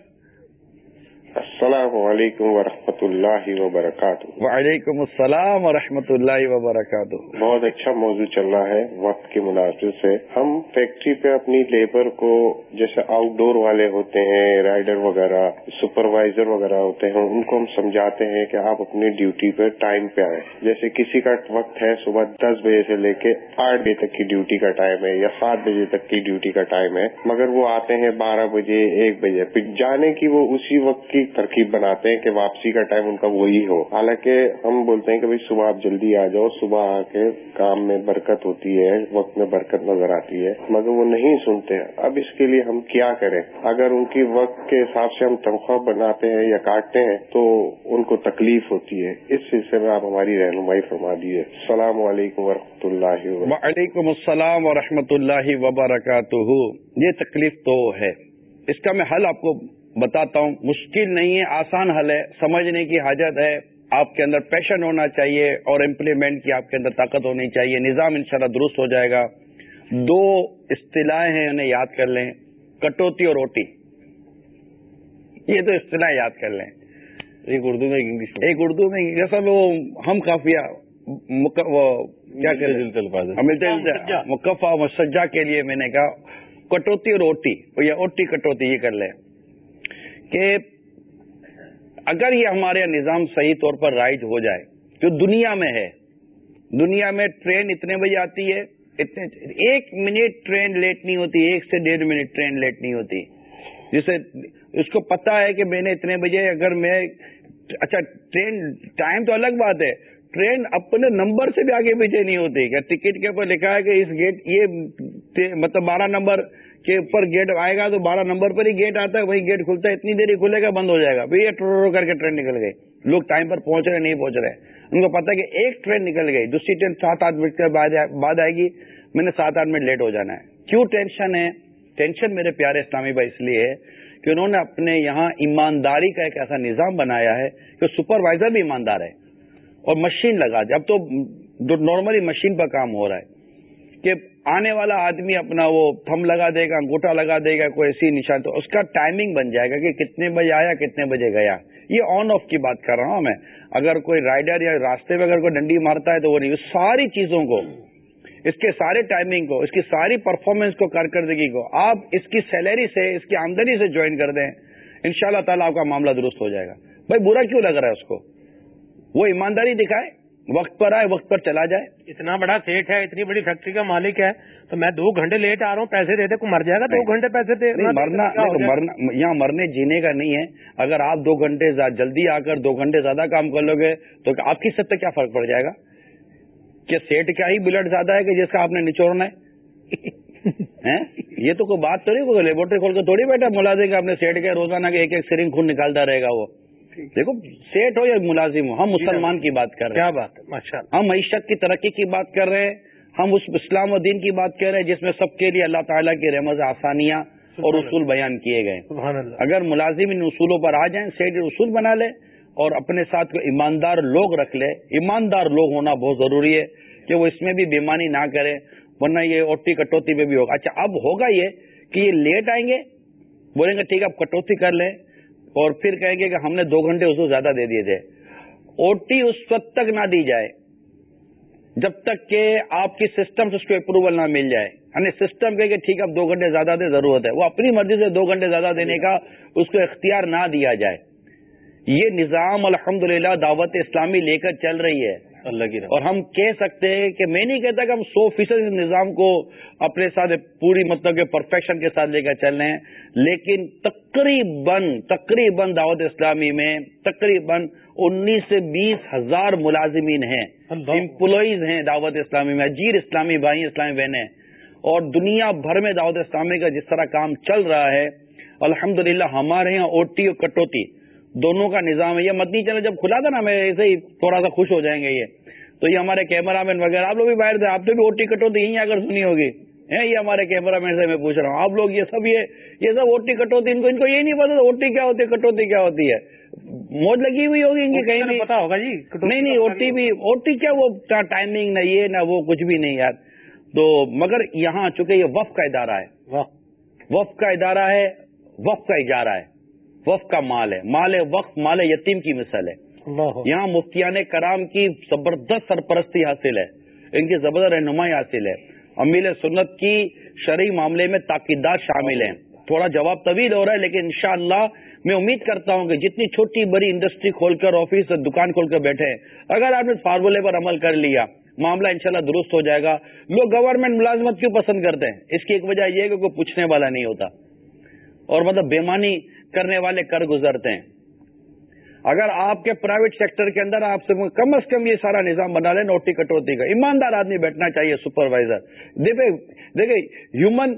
السلام علیکم ورحمۃ اللہ وبرکاتہ. وعلیکم السلام ورحمۃ اللہ وبرکاتہ. بہت اچھا موضوع چل رہا ہے وقت کے مناسب سے. ہم فیکٹری پہ اپنی لیبر کو جیسے آؤٹ ڈور والے ہوتے ہیں رائڈر وغیرہ سپروائزر وغیرہ ہوتے ہیں ان کو ہم سمجھاتے ہیں کہ آپ اپنی ڈیوٹی پہ ٹائم پہ آئیں۔ جیسے کسی کا وقت ہے صبح دس بجے سے لے کے آٹھ بجے تک کی ڈیوٹی کا ٹائم ہے یا سات بجے تک کی ڈیوٹی کا ٹائم ہے مگر وہ آتے ہیں بارہ بجے ایک بجے۔ پھر جانے کی وہ اسی وقت کی ترکیب بناتے ہیں کہ واپسی کا ٹائم ان کا وہی ہو۔ حالانکہ ہم بولتے ہیں کہ بھائی صبح آپ جلدی آ جاؤ، صبح آ کے کام میں برکت ہوتی ہے، وقت میں برکت نظر آتی ہے، مگر وہ نہیں سنتے۔ اب اس کے لیے ہم کیا کریں؟ اگر ان کی وقت کے حساب سے ہم تنخواہ بناتے ہیں یا کاٹتے ہیں تو ان کو تکلیف ہوتی ہے۔ اس سلسلے میں آپ ہماری رہنمائی فرما دیے السلام علیکم ورحمۃ اللہ وعلیکم السلام ورحمۃ اللہ وبرکاتہ۔ یہ تکلیف تو ہے۔ اس کا میں حل آپ کو بتاتا ہوں مشکل نہیں ہے آسان حل ہے سمجھنے کی حاجت ہے۔ آپ کے اندر پیشن ہونا چاہیے اور امپلیمنٹ کی آپ کے اندر طاقت ہونی چاہیے۔ نظام انشاءاللہ درست ہو جائے گا۔ دو اصطلاحیں ہیں انہیں یاد کر لیں کٹوتی اور روٹی یہ تو اصطلاح یاد کر لیں۔ ایک اردو میں انگلش میں۔ ایک اردو میں جیسا وہ ہم وہ کیا مکفا مسجا کے لیے میں نے کہا کٹوتی اور اوٹی یا اوٹی کٹوتی یہ کر لیں۔ کہ اگر یہ ہمارے نظام صحیح طور پر رائج ہو جائے، جو دنیا میں ہے، دنیا میں ٹرین اتنے بجے آتی ہے، اتنے ایک منٹ ٹرین لیٹ نہیں ہوتی، ایک سے ڈیڑھ منٹ ٹرین لیٹ نہیں ہوتی۔ جسے اس کو پتا ہے کہ میں نے اتنے بجے، اگر میں اچھا ٹرین ٹائم تو الگ بات ہے، ٹرین اپنے نمبر سے بھی آگے پیچھے نہیں ہوتی۔ کیا ٹکٹ کے اوپر لکھا ہے کہ اس گیٹ، یہ مطلب بارہ نمبر کے اوپر گیٹ آئے گا تو بارہ نمبر پر ہی گیٹ آتا ہے، وہی گیٹ کھلتا ہے، اتنی دیر ہی کھلے گا، بند ہو جائے گا۔ پھر یہ ٹرو کر کے ٹرین نکل گئی لوگ ٹائم پر پہنچ رہے، نہیں پہنچ رہے۔ ان کو پتا ہے کہ ایک ٹرین نکل گئی، دوسری ٹرین سات آٹھ منٹ کے بعد بعد آئے گی۔ میں نے سات آٹھ منٹ لیٹ ہو جانا ہے۔ کیوں ٹینشن ہے؟ ٹینشن میرے پیارے اسلامی بھائی، اس لیے ہے کہ انہوں نے اپنے یہاں ایمانداری کا ایک ایسا نظام بنایا ہے کہ سپروائزر بھی ایماندار ہے اور مشین لگا دی اب تو نارملی مشین پر کام ہو رہا ہے کہ آنے والا آدمی اپنا وہ تھم لگا دے گا، انگوٹھا لگا دے گا، کوئی ایسی نشان، تو اس کا ٹائمنگ بن جائے گا کہ کتنے بجے آیا، کتنے بجے گیا۔ یہ آن آف کی بات کر رہا ہوں میں۔ اگر کوئی رائڈر یا راستے میں اگر کوئی ڈنڈی مارتا ہے تو وہ نہیں ساری چیزوں کو، اس کے سارے ٹائمنگ کو، اس کی ساری پرفارمنس کو، کارکردگی کو آپ اس کی سیلری سے، اس کی آمدنی سے جوائن کر دیں۔ ان شاء اللہ تعالیٰ آپ کا معاملہ درست ہو جائے گا۔ بھائی برا کیوں لگ رہا ہے اس کو؟ وہ ایمانداری دکھائے۔ وقت پر آئے وقت پر چلا جائے۔ اتنا بڑا سیٹ ہے اتنی بڑی فیکٹری کا مالک ہے تو میں دو گھنٹے لیٹ آ رہا ہوں پیسے دے دے کو مر جائے گا دو گھنٹے پیسے دے نہیں مرنا کیا نہیں، یہاں مرنے جینے کا نہیں ہے۔ اگر آپ دو گھنٹے جلدی آ کر دو گھنٹے زیادہ کام کر لو گے تو آپ کی سب پہ کیا فرق پڑ جائے گا؟ کہ سیٹ کیا ہی بلڈ زیادہ ہے کہ جس کا آپ نے نچوڑنا ہے؟ [LAUGHS] یہ تو کوئی بات تھوڑی کوئی لیبورٹری کھول کے تھوڑی بیٹھا ملازم کا اپنے سیٹ کے روزانہ کے ایک ایک سرنگ خون نکالتا رہے گا وہ۔ دیکھو سیٹ ہو یا ملازم ہو ہم مسلمان کی بات کر رہے کیا ہیں۔ بات ہے؟ ہم معیشت کی ترقی کی بات کر رہے ہیں۔ ہم اس اسلام و دین کی بات کر رہے ہیں جس میں سب کے لیے اللہ تعالیٰ کی رحمت آسانیاں اور اصول بیان کیے گئے۔ اگر ملازم ان اصولوں پر آ جائیں سیٹ اصول بنا لے اور اپنے ساتھ کوئی ایماندار لوگ رکھ لے۔ ایماندار لوگ ہونا بہت ضروری ہے کہ وہ اس میں بھی بےمانی نہ کرے ورنہ یہ اوٹی کٹوتی میں بھی ہوگا۔ اچھا اب ہوگا یہ کہ یہ لیٹ آئیں گے بولیں گے ٹھیک ہے اب کٹوتی کر لیں۔ اور پھر کہیں گے کہ ہم نے دو گھنٹے اس کو زیادہ دے دیے تھے۔ او ٹی اس وقت تک نہ دی جائے، جب تک کہ آپ کی سسٹم سے اس کو اپروول نہ مل جائے۔ یعنی سسٹم کہ ٹھیک ہے، اب دو گھنٹے زیادہ دے، ضرورت ہے۔ وہ اپنی مرضی سے دو گھنٹے زیادہ دینے کا اس کو اختیار نہ دیا جائے۔ یہ نظام الحمدللہ دعوت اسلامی لے کر چل رہی ہے۔ اللہ کی اور ہم کہہ سکتے ہیں کہ میں نہیں کہتا کہ ہم سو فیصد اس نظام کو اپنے ساتھ پوری مطلب کہ پرفیکشن کے ساتھ لے کر چل رہے ہیں لیکن تقریباً تقریباً دعوت اسلامی میں تقریباً انیس سے بیس ہزار ملازمین ہیں امپلائیز ہیں دعوت اسلامی میں اجیر اسلامی بھائی اسلامی بہنیں۔ اور دنیا بھر میں دعوت اسلامی کا جس طرح کام چل رہا ہے الحمدللہ ہمارے یہاں اوٹی اور کٹوتی دونوں کا نظام ہے۔ یہ مدنی چینل جب کھلا تھا نا میں ایسے ہی تھوڑا سا خوش ہو جائیں گے یہ۔ تو یہ ہمارے کیمرہ مین وغیرہ آپ لوگ بھی باہر تھے آپ نے بھی اوٹی کٹوتی یہیں آ کر سنی ہوگی۔ یہ ہمارے کیمرہ مین سے میں پوچھ رہا ہوں۔ آپ لوگ یہ سب یہ یہ سب اوٹی کٹوتی ان کو ان کو یہ نہیں پتا اوٹی کیا ہوتی ہے کٹوتی کیا ہوتی ہے۔ موج لگی ہوئی ہوگی ان کی کہیں پتا ہوگا جی نہیں نہیں اوٹی بھی اوٹی کیا وہ ٹائمنگ نہ یہ نہ وہ کچھ بھی نہیں یار۔ تو مگر یہاں چونکہ یہ وف کا ادارہ ہے۔ وف کا ادارہ ہے وف کا اجارہ ہے۔ وف کا مال ہے۔ مال وقف مال یتیم کی مثل ہے۔ یہاں مفتیان کرام کی زبردست سرپرستی حاصل ہے۔ ان کی زبردست رہنمائی حاصل ہے۔ امیل سنت کی شرعی معاملے میں تاکیدات شامل ہیں۔ تھوڑا جواب طویل ہو رہا ہے لیکن انشاءاللہ میں امید کرتا ہوں کہ جتنی چھوٹی بڑی انڈسٹری کھول کر آفس دکان کھول کر بیٹھے اگر آپ نے فارمولے پر عمل کر لیا معاملہ انشاءاللہ درست ہو جائے گا۔ لوگ گورنمنٹ ملازمت کیوں پسند کرتے ہیں؟ اس کی ایک وجہ یہ ہے کہ کوئی پوچھنے والا نہیں ہوتا۔ اور مطلب بےمانی کرنے والے کر گزرتے ہیں۔ اگر آپ کے پرائیویٹ سیکٹر کے اندر آپ سے کم از کم یہ سارا نظام بنا لیں نوٹی کٹوتی کا۔ ایماندار آدمی بیٹھنا چاہیے سپروائزر دیکھے دیکھے ہیومن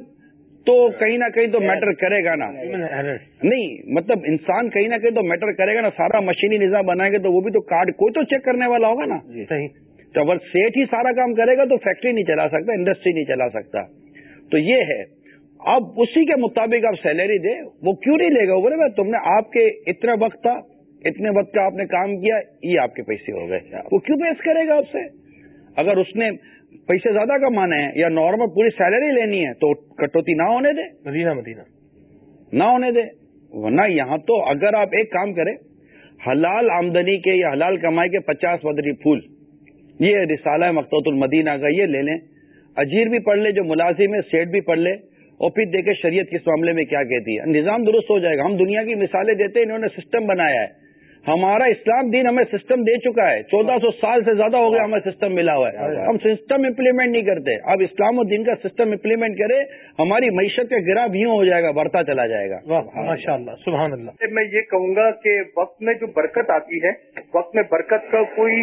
تو کہیں نہ کہیں تو میٹر کرے گا نا۔ نہیں مطلب انسان کہیں نہ کہیں تو میٹر کرے گا نا۔ سارا مشینی نظام بنائیں گے تو وہ بھی تو کارڈ کوئی تو چیک کرنے والا ہوگا نا۔ صحیح۔ تو اگر سیٹ ہی سارا کام کرے گا تو فیکٹری نہیں چلا سکتا انڈسٹری نہیں چلا سکتا۔ تو یہ ہے۔ اب اسی کے مطابق آپ سیلری دے وہ کیوں نہیں لے گا؟ بولے بھائی تم نے آپ کے اتنا وقت تھا اتنے وقت کا آپ نے کام کیا یہ آپ کے پیسے ہو گئے۔ وہ کیوں پیش کرے گا آپ سے؟ اگر اس نے پیسے زیادہ کمانے ہیں یا نارمل پوری سیلری لینی ہے تو کٹوتی نہ ہونے دے۔ مدینہ مدینہ۔ نہ ہونے دے۔ ورنہ یہاں تو اگر آپ ایک کام کریں حلال آمدنی کے یا حلال کمائی کے پچاس مدری پھول یہ رسالہ مقتوط المدینہ کا یہ لے لیں۔ اجیر بھی پڑھ لے جو ملازم ہے سیٹ بھی پڑھ لے۔ اور پھر دیکھے شریعت کس معاملے میں کیا کہتی ہے؟ نظام درست ہو جائے گا۔ ہم دنیا کی مثالیں دیتے ہیں انہوں نے سسٹم بنایا ہے۔ ہمارا اسلام دین ہمیں سسٹم دے چکا ہے۔ چودہ سو سال سے زیادہ ہو گیا ہمیں سسٹم ملا ہوا ہے۔ ہم سسٹم امپلیمنٹ نہیں کرتے۔ اب اسلام و دین کا سسٹم امپلیمنٹ کرے ہماری معیشت کا گرا بھی ہو جائے گا بڑھتا چلا جائے گا۔ ماشاء اللہ سبحان اللہ۔ میں یہ کہوں گا کہ وقت میں جو برکت آتی ہے وقت میں برکت کا کوئی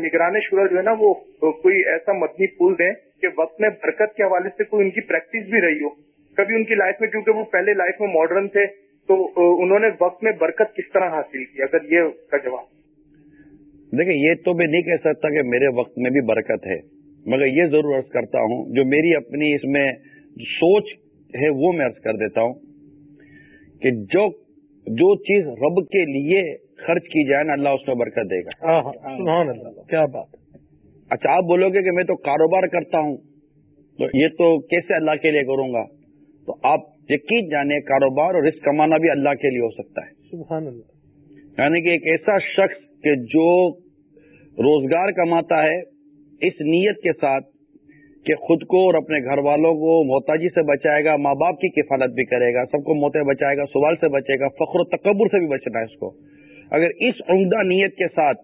نگران شورا جو ہے نا وہ کوئی ایسا مدنی پھول دیں کہ وقت میں برکت کے حوالے سے کوئی ان کی پریکٹس بھی رہی ہو۔ کبھی ان کی لائف میں کیونکہ وہ پہلے لائف میں ماڈرن تھے تو انہوں نے وقت میں برکت کس طرح حاصل کی؟ اگر یہ اس کا جواب۔ دیکھیں یہ تو میں نہیں کہہ سکتا کہ میرے وقت میں بھی برکت ہے مگر یہ ضرور عرض کرتا ہوں جو میری اپنی اس میں سوچ ہے وہ میں عرض کر دیتا ہوں کہ جو جو چیز رب کے لیے خرچ کی جائے نا اللہ اس میں برکت دے گا۔ سبحان اللہ کیا بات۔ اچھا آپ بولو گے کہ میں تو کاروبار کرتا ہوں تو یہ تو کیسے اللہ کے لیے کروں گا؟ تو آپ یقین جانے کاروبار اور رسک کمانا بھی اللہ کے لیے ہو سکتا ہے۔ سبحان اللہ۔ یعنی کہ ایک ایسا شخص کہ جو روزگار کماتا ہے اس نیت کے ساتھ کہ خود کو اور اپنے گھر والوں کو محتاجی سے بچائے گا ماں باپ کی کفالت بھی کرے گا سب کو موتے بچائے گا سوال سے بچے گا فخر و تکبر سے بھی بچنا ہے اس کو۔ اگر اس عمدہ نیت کے ساتھ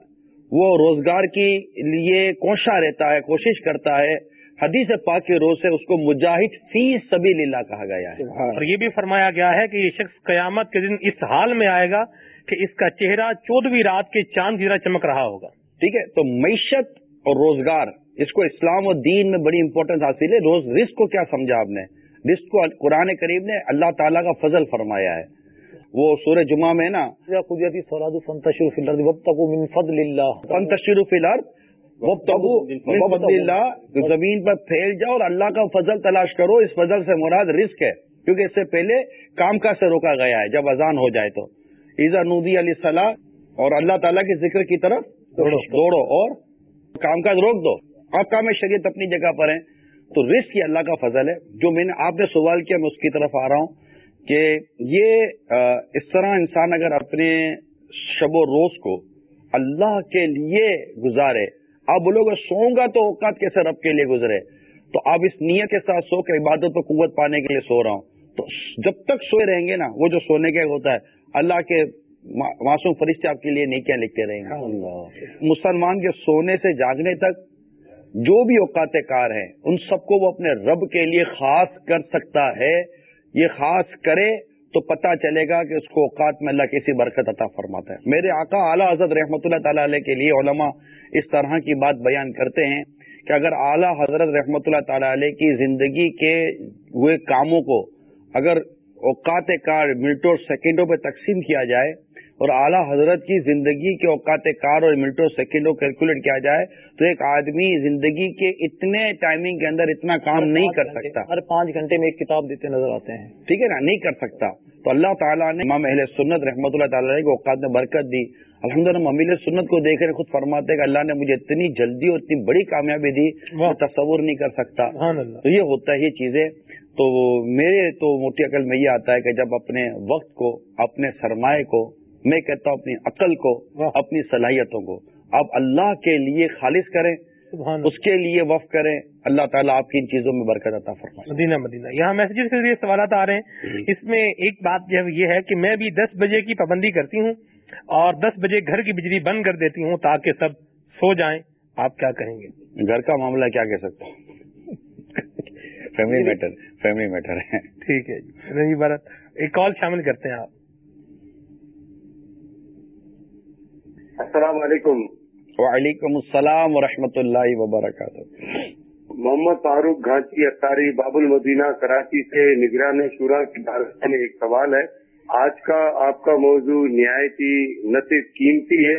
وہ روزگار کے لیے کوشاں رہتا ہے کوشش کرتا ہے حدیث پاک کے روز سے اس کو مجاہد فی سبھی لیلا کہا گیا ہے۔ اور یہ بھی فرمایا گیا ہے کہ یہ شخص قیامت کے دن اس حال میں آئے گا کہ اس کا چہرہ چودہویں رات کے چاند کی طرح چمک رہا ہوگا۔ ٹھیک ہے؟ تو معیشت اور روزگار اس کو اسلام و دین میں بڑی امپورٹنس حاصل ہے۔ روز رزق کو کیا سمجھا آپ نے؟ رزق کو قرآن کریم نے اللہ تعالیٰ کا فضل فرمایا ہے۔ وہ سورہ جمعہ میں نا قدرتی فی الارض اللہ زمین پر پھیل جاؤ اور اللہ کا فضل تلاش کرو اس فضل سے مراد رزق ہے کیونکہ اس سے پہلے کام کاج سے روکا گیا ہے جب اذان ہو جائے تو۔ ایزا نودی علیہ السلام اور اللہ تعالیٰ کے ذکر کی طرف دوڑو۔ اور کام کاج روک دو۔ اب کام شریعت اپنی جگہ پر ہے تو رزق یہ اللہ کا فضل ہے۔ جو میں نے آپ نے سوال کیا میں اس کی طرف آ رہا ہوں کہ یہ اس طرح انسان اگر اپنے شب و روز کو اللہ کے لیے گزارے آپ بولو گے سوؤں گا تو اوقات کیسے رب کے لیے گزرے؟ تو آپ اس نیت کے ساتھ سو کے عبادت پر قوت پانے کے لیے سو رہا ہوں۔ تو جب تک سوئے رہیں گے نا وہ جو سونے کا ہوتا ہے اللہ کے معصوم فرشتے آپ کے لیے نیکیاں لکھتے رہیں گے۔ مسلمان کے سونے سے جاگنے تک جو بھی اوقات کار ہیں ان سب کو وہ اپنے رب کے لیے خاص کر سکتا ہے یہ خاص کرے تو پتہ چلے گا کہ اس کو اوقات میں اللہ کسی برکت عطا فرماتا ہے۔ میرے آقا اعلیٰ حضرت رحمۃ اللہ تعالی علیہ کے لیے علماء اس طرح کی بات بیان کرتے ہیں کہ اگر اعلیٰ حضرت رحمۃ اللہ تعالی علیہ کی زندگی کے ہوئے کاموں کو اگر اوقات کار منٹوں اور سیکنڈوں پہ تقسیم کیا جائے اور اعلیٰ حضرت کی زندگی کے اوقات کار اور منٹوں سیکنڈوں کیلکولیٹ کیا جائے تو ایک آدمی زندگی کے اتنے ٹائمنگ کے اندر اتنا کام نہیں کر سکتا۔ ہر پانچ گھنٹے میں ایک کتاب دیتے نظر آتے ہیں۔ ٹھیک ہے نا؟ نہیں کر سکتا۔ تو اللہ تعالیٰ نے امام اہل سنت رحمۃ اللہ تعالیٰ کے اوقات میں برکت دی۔ الحمد للہ ممیل سنت کو دیکھ رہے خود فرماتے کہ اللہ نے مجھے اتنی جلدی اور اتنی بڑی کامیابی دی میں تصور نہیں کر سکتا۔ تو یہ ہوتا ہے یہ چیزیں۔ تو میرے تو موٹی عقل میں یہ آتا ہے کہ جب اپنے وقت کو اپنے سرمایہ کو میں کہتا ہوں اپنی عقل کو اپنی صلاحیتوں کو۔ آپ اللہ کے لیے خالص کریں اس کے لیے وف کریں۔ اللہ تعالیٰ آپ کی ان چیزوں میں برکت عطا فرمائے۔ مدینہ مدینہ۔ یہاں میسجز کے ذریعے سوالات آ رہے ہیں۔ اس میں ایک بات جو یہ ہے کہ میں بھی دس بجے کی پابندی کرتی ہوں اور دس بجے گھر کی بجلی بند کر دیتی ہوں تاکہ سب سو جائیں۔ آپ کیا کہیں گے؟ گھر کا معاملہ کیا کہہ سکتا ہوں؟ فیملی میٹر فیملی میٹر ہے۔ ٹھیک ہے جی۔ بارت ایک کال شامل کرتے ہیں آپ۔ السلام علیکم. وعلیکم السلام ورحمۃ اللہ وبرکاتہ۔ محمد فاروق گھانچی اختاری باب المدینہ کراچی سے نگران شورا کی بارگاہ میں ایک سوال ہے۔ آج کا آپ کا موضوع نہایتی نہ صرف قیمتی ہے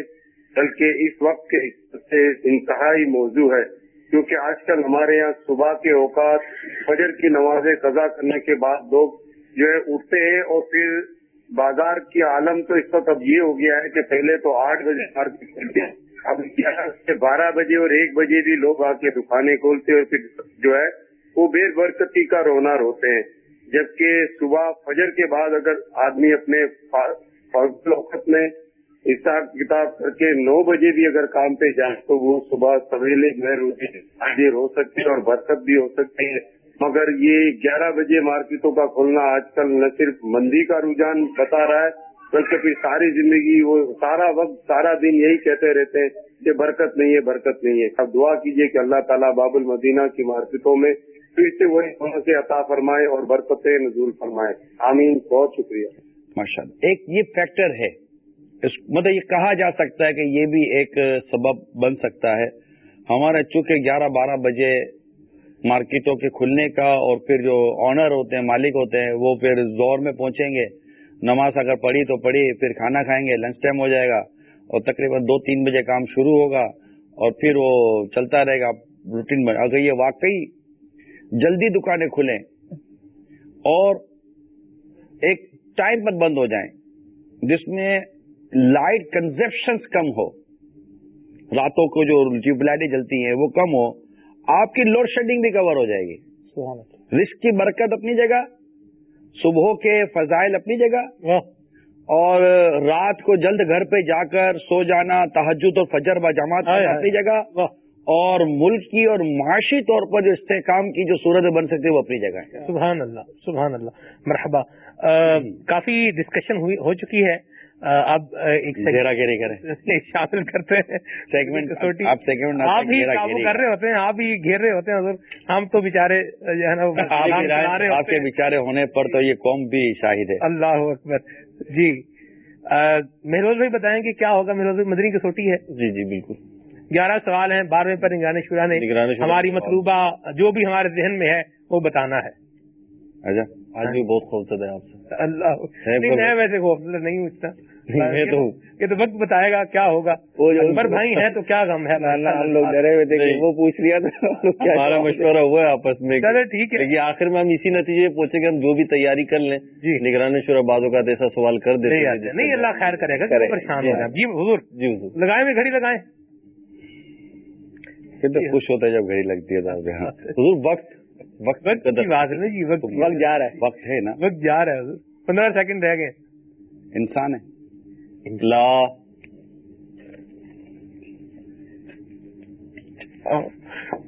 بلکہ اس وقت کے حساب سے انتہائی موضوع ہے۔ کیونکہ آج کل ہمارے یہاں صبح کے اوقات فجر کی نمازیں قضا کرنے کے بعد لوگ جو ہے اٹھتے ہیں اور پھر بازار کی عالم تو اس وقت اب یہ ہو گیا ہے کہ پہلے تو آٹھ بجے مارکیٹ کھلتے ہیں، اب گیارہ سے بارہ بجے اور ایک بجے بھی لوگ آ کے دکانیں کھولتے اور پھر جو ہے وہ بے برکتی کا رونار ہوتے ہیں۔ جبکہ صبح فجر کے بعد اگر آدمی اپنے وقت میں حساب کتاب کر کے نو بجے بھی اگر کام پہ جائے تو وہ صبح سویرے غیر حاضر ہو سکتے اور برکت بھی ہو سکتے ہیں مگر یہ گیارہ بجے مارکیٹوں کا کھولنا آج کل نہ صرف مندی کا رجحان بتا رہا ہے، بلکہ پھر ساری زندگی وہ سارا وقت، سارا دن یہی کہتے رہتے ہیں کہ برکت نہیں ہے، برکت نہیں ہے۔ اب دعا کیجیے کہ اللہ تعالیٰ باب المدینہ کی مارکیٹوں میں پھر سے وہی ہونے سے عطا فرمائے اور برکت نزول فرمائے۔ آمین۔ بہت شکریہ۔ ماشاء اللہ ایک یہ فیکٹر ہے مطلب یہ کہا جا سکتا ہے کہ یہ بھی ایک سبب بن سکتا ہے۔ ہمارے چونکہ گیارہ بارہ بجے مارکیٹوں کے کھلنے کا اور پھر جو آنر ہوتے ہیں، مالک ہوتے ہیں، وہ پھر زور میں پہنچیں گے۔ نماز اگر پڑھی تو پڑھی، پھر کھانا کھائیں گے لنچ ٹائم ہو جائے گا اور تقریباً دو تین بجے کام شروع ہوگا اور پھر وہ چلتا رہے گا روٹین میں اگر یہ واقعی جلدی دکانیں کھلیں اور ایک ٹائم پر بند ہو جائیں جس میں لائٹ کنزپشن کم ہو، راتوں کو جو ٹیوب لائٹیں جلتی ہیں وہ کم ہو آپ کی لوڈ شیڈنگ بھی کور ہو جائے گی۔ رسک کی برکت اپنی جگہ صبح کے فضائل اپنی جگہ اور رات کو جلد گھر پہ جا کر سو جانا تحجد اور فجر با جماعت اپنی جگہ اور ملک کی اور معاشی طور پر جو استحکام کی جو صورت بن سکتی ہے وہ اپنی جگہ ہے۔ سبحان اللہ سبحان اللہ۔ مرحبا۔ کافی ڈسکشن ہو چکی ہے۔ اب ایک گھیرا گھیری کریں. [LAUGHS] شامل کرتے ہیں. [LAUGHS] سیگمنٹ آپ سیگمنٹ آپ ہی کر رہے ہوتے ہیں آپ ہی گھیر رہے ہوتے ہیں حضور. ہم تو بےچارے جو ہے نا [LAUGHS] آپ کے بےچارے ہونے پر تو یہ قوم بھی شاہد ہے. اللہ اکبر. جی. مہروز بھائی بتائیں کہ کیا ہوگا؟ مہروز بھائی مدنی کسوٹی ہے؟ جی جی بالکل. گیارہ سوال ہیں بارہویں پر نگران شورا نے ہماری مطلوبہ جو بھی ہمارے ذہن میں ہے وہ بتانا ہے. اچھا. آج بھی بہت خوفزدہ ہے آپ سے اللہ۔ میں ویسے خوفزدہ نہیں ہوں میں تو یہ تو وقت بتائے گا کیا ہوگا۔ اکبر بھائی ہیں تو کیا غم ہے؟ ہم لوگ ڈرے ہوئے تھے وہ پوچھ لیا تو ہمارا مشورہ ہوا ہے آپس میں۔ چلے ٹھیک ہے۔ یہ آخر میں ہم اسی نتیجے پہنچے کہ ہم جو بھی تیاری کر لیں۔ جی۔ نگران شورا بعضوں کا ایسا سوال کر دیں نہیں اللہ خیر کرے گا پریشان ہو جی حضور۔ جی حضور۔ لگائے میں گھڑی لگائیں۔ تو خوش ہوتا ہے جب گھڑی لگتی ہے حضور وقت وقت کی بات ہے جی وقت وقت جا رہا ہے۔ وقت ہے نا۔ وقت جا رہا ہے۔ پندرہ سیکنڈ رہ گئے۔ انسان ہے۔ لا۔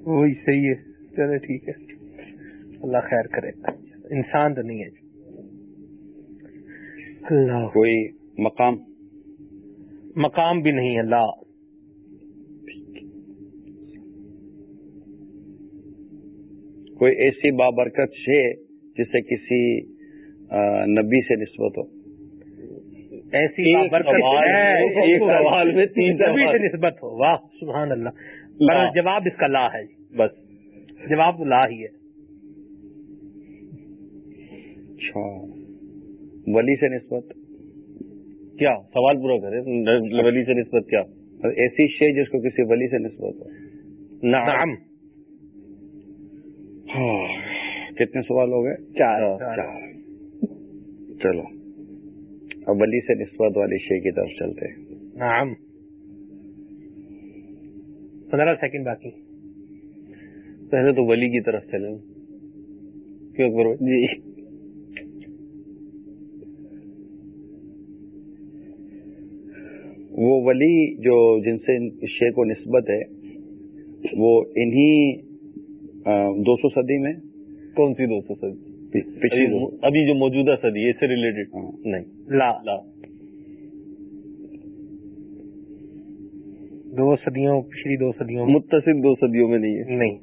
وہی صحیح ہے۔ چلے ٹھیک ہے۔ اللہ خیر کرے۔ انسان تو نہیں ہے اللہ۔ کوئی مقام؟ مقام بھی نہیں ہے۔ لا۔ کوئی ایسی بابرکت ہے جسے کسی نبی سے نسبت ہو۔ ایسی سوال میں تین نبی سے نسبت ہو۔ واہ سبحان اللہ۔ جواب اس کا لا ہے بس۔ جواب لا ہی ہے۔ اچھا۔ ولی سے نسبت۔ کیا؟ سوال پورا کرے۔ ولی سے نسبت کیا؟ ایسی شے جس کو کسی ولی سے نسبت ہو۔ نعم۔ کتنے سوال ہو گئے؟ چار چار۔ چلو اب ولی سے نسبت والی شے کی طرف چلتے نعم۔ پندرہ سیکنڈ باقی۔ پہلے تو ولی کی طرف چلے کیوں جی۔ وہ ولی جو جن سے شے کو نسبت ہے وہ انہی دو سو صدی میں؟ کون سی دو سو صدی؟ پچھلی ابھی جو موجودہ صدی اس سے ریلیٹڈ نہیں۔ لا۔ لا۔ دو صدیوں پچھلی دو صدیوں متصل دو صدیوں میں نہیں ہے۔ نہیں۔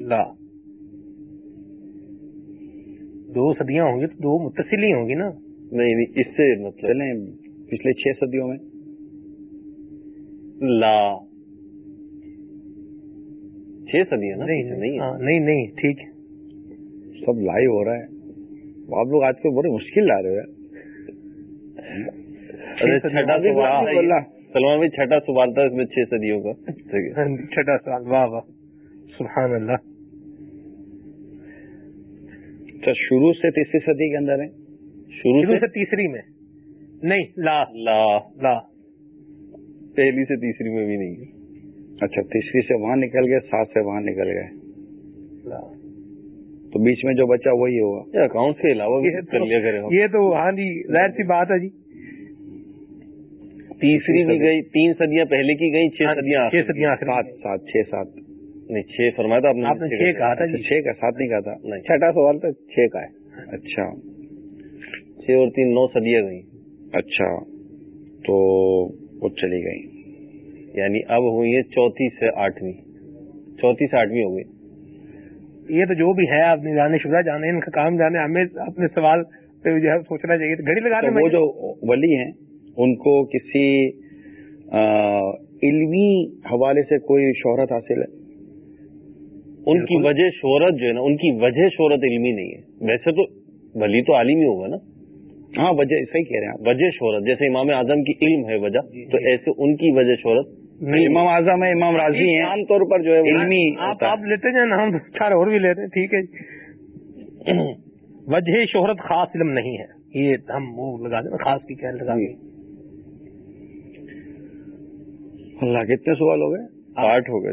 لا۔ دو صدیاں ہوں گی تو دو متصل ہی ہوں گی نا؟ نہیں نہیں اس سے مطلب۔ پچھلے چھ صدیوں میں۔ لا۔ چھ صدی ہے نا؟ نہیں نہیں ہاں، ٹھیک ہے۔ سب لائیو ہو رہا ہے۔ آپ لوگ آج کل بڑی مشکل لا رہے ہو سلمان بھائی چھٹا سوال تھا اس میں چھ صدیوں کا۔ [LAUGHS] چھٹا سوال واہ واہ۔ سبحان اللہ۔ اچھا شروع سے تیسری صدی کے اندر ہے شروع سے تیسری میں۔ نہیں لا۔ لا۔ لا۔ پہلی سے تیسری میں بھی نہیں۔ اچھا تیسری سے وہاں نکل گئے سات سے وہاں نکل گئے۔ تو بیچ میں جو بچا وہی ہوگا۔ یہ اکاؤنٹ کے علاوہ یہ تو- ہاں جی ظاہر سی بات ہے جی۔ تیسری بھی گئی تین صدیاں پہلے کی گئی چھ صدیاں چھ صدیاں آخری۔ سات سات چھ سات۔ نہیں چھ فرمایا تھا آپ نے چھ کہا تھا اچھا جی۔ چھ کا سات نہیں کہا تھا۔ چھٹا سوال تو چھ کا ہے۔ اچھا۔ چھ اور تین نو صدیاں گئی اچھا۔ تو وہ چلی گئی یعنی اب ہوئی ہے چوتھی سے آٹھویں۔ چوتھی سے آٹھویں ہو گئی۔ یہ تو جو بھی ہے آپ جانے شدہ جانے ان کا کام جانے ہمیں اپنے سوال پہ جو ہے سوچنا چاہیے۔ گھڑی لگا تو وہ جو ولی ہیں ان کو کسی علمی حوالے سے کوئی شہرت حاصل ہے؟ ان کی وجہ شہرت جو ہے نا ان کی وجہ شہرت علمی نہیں ہے۔ ویسے تو ولی تو عالم ہی ہوگا نا۔ ہاں وجہ صحیح کہہ رہے ہیں وجہ شہرت جیسے امام اعظم کی علم ہے وجہ تو ایسے ان کی وجہ شہرت امام اعظم ہے امام راضی ہیں. عام طور پر جو ہے وہ علمی آپ لیتے جائیں نا ہم چار اور بھی لیتے ہیں ٹھیک ہے جی. وجہ شہرت خاص علم نہیں ہے. یہ ہم وہ لگا دیں خاص کی کیا لگا دیں. اللہ کتنے سوال ہو گئے؟ آٹھ ہو گئے.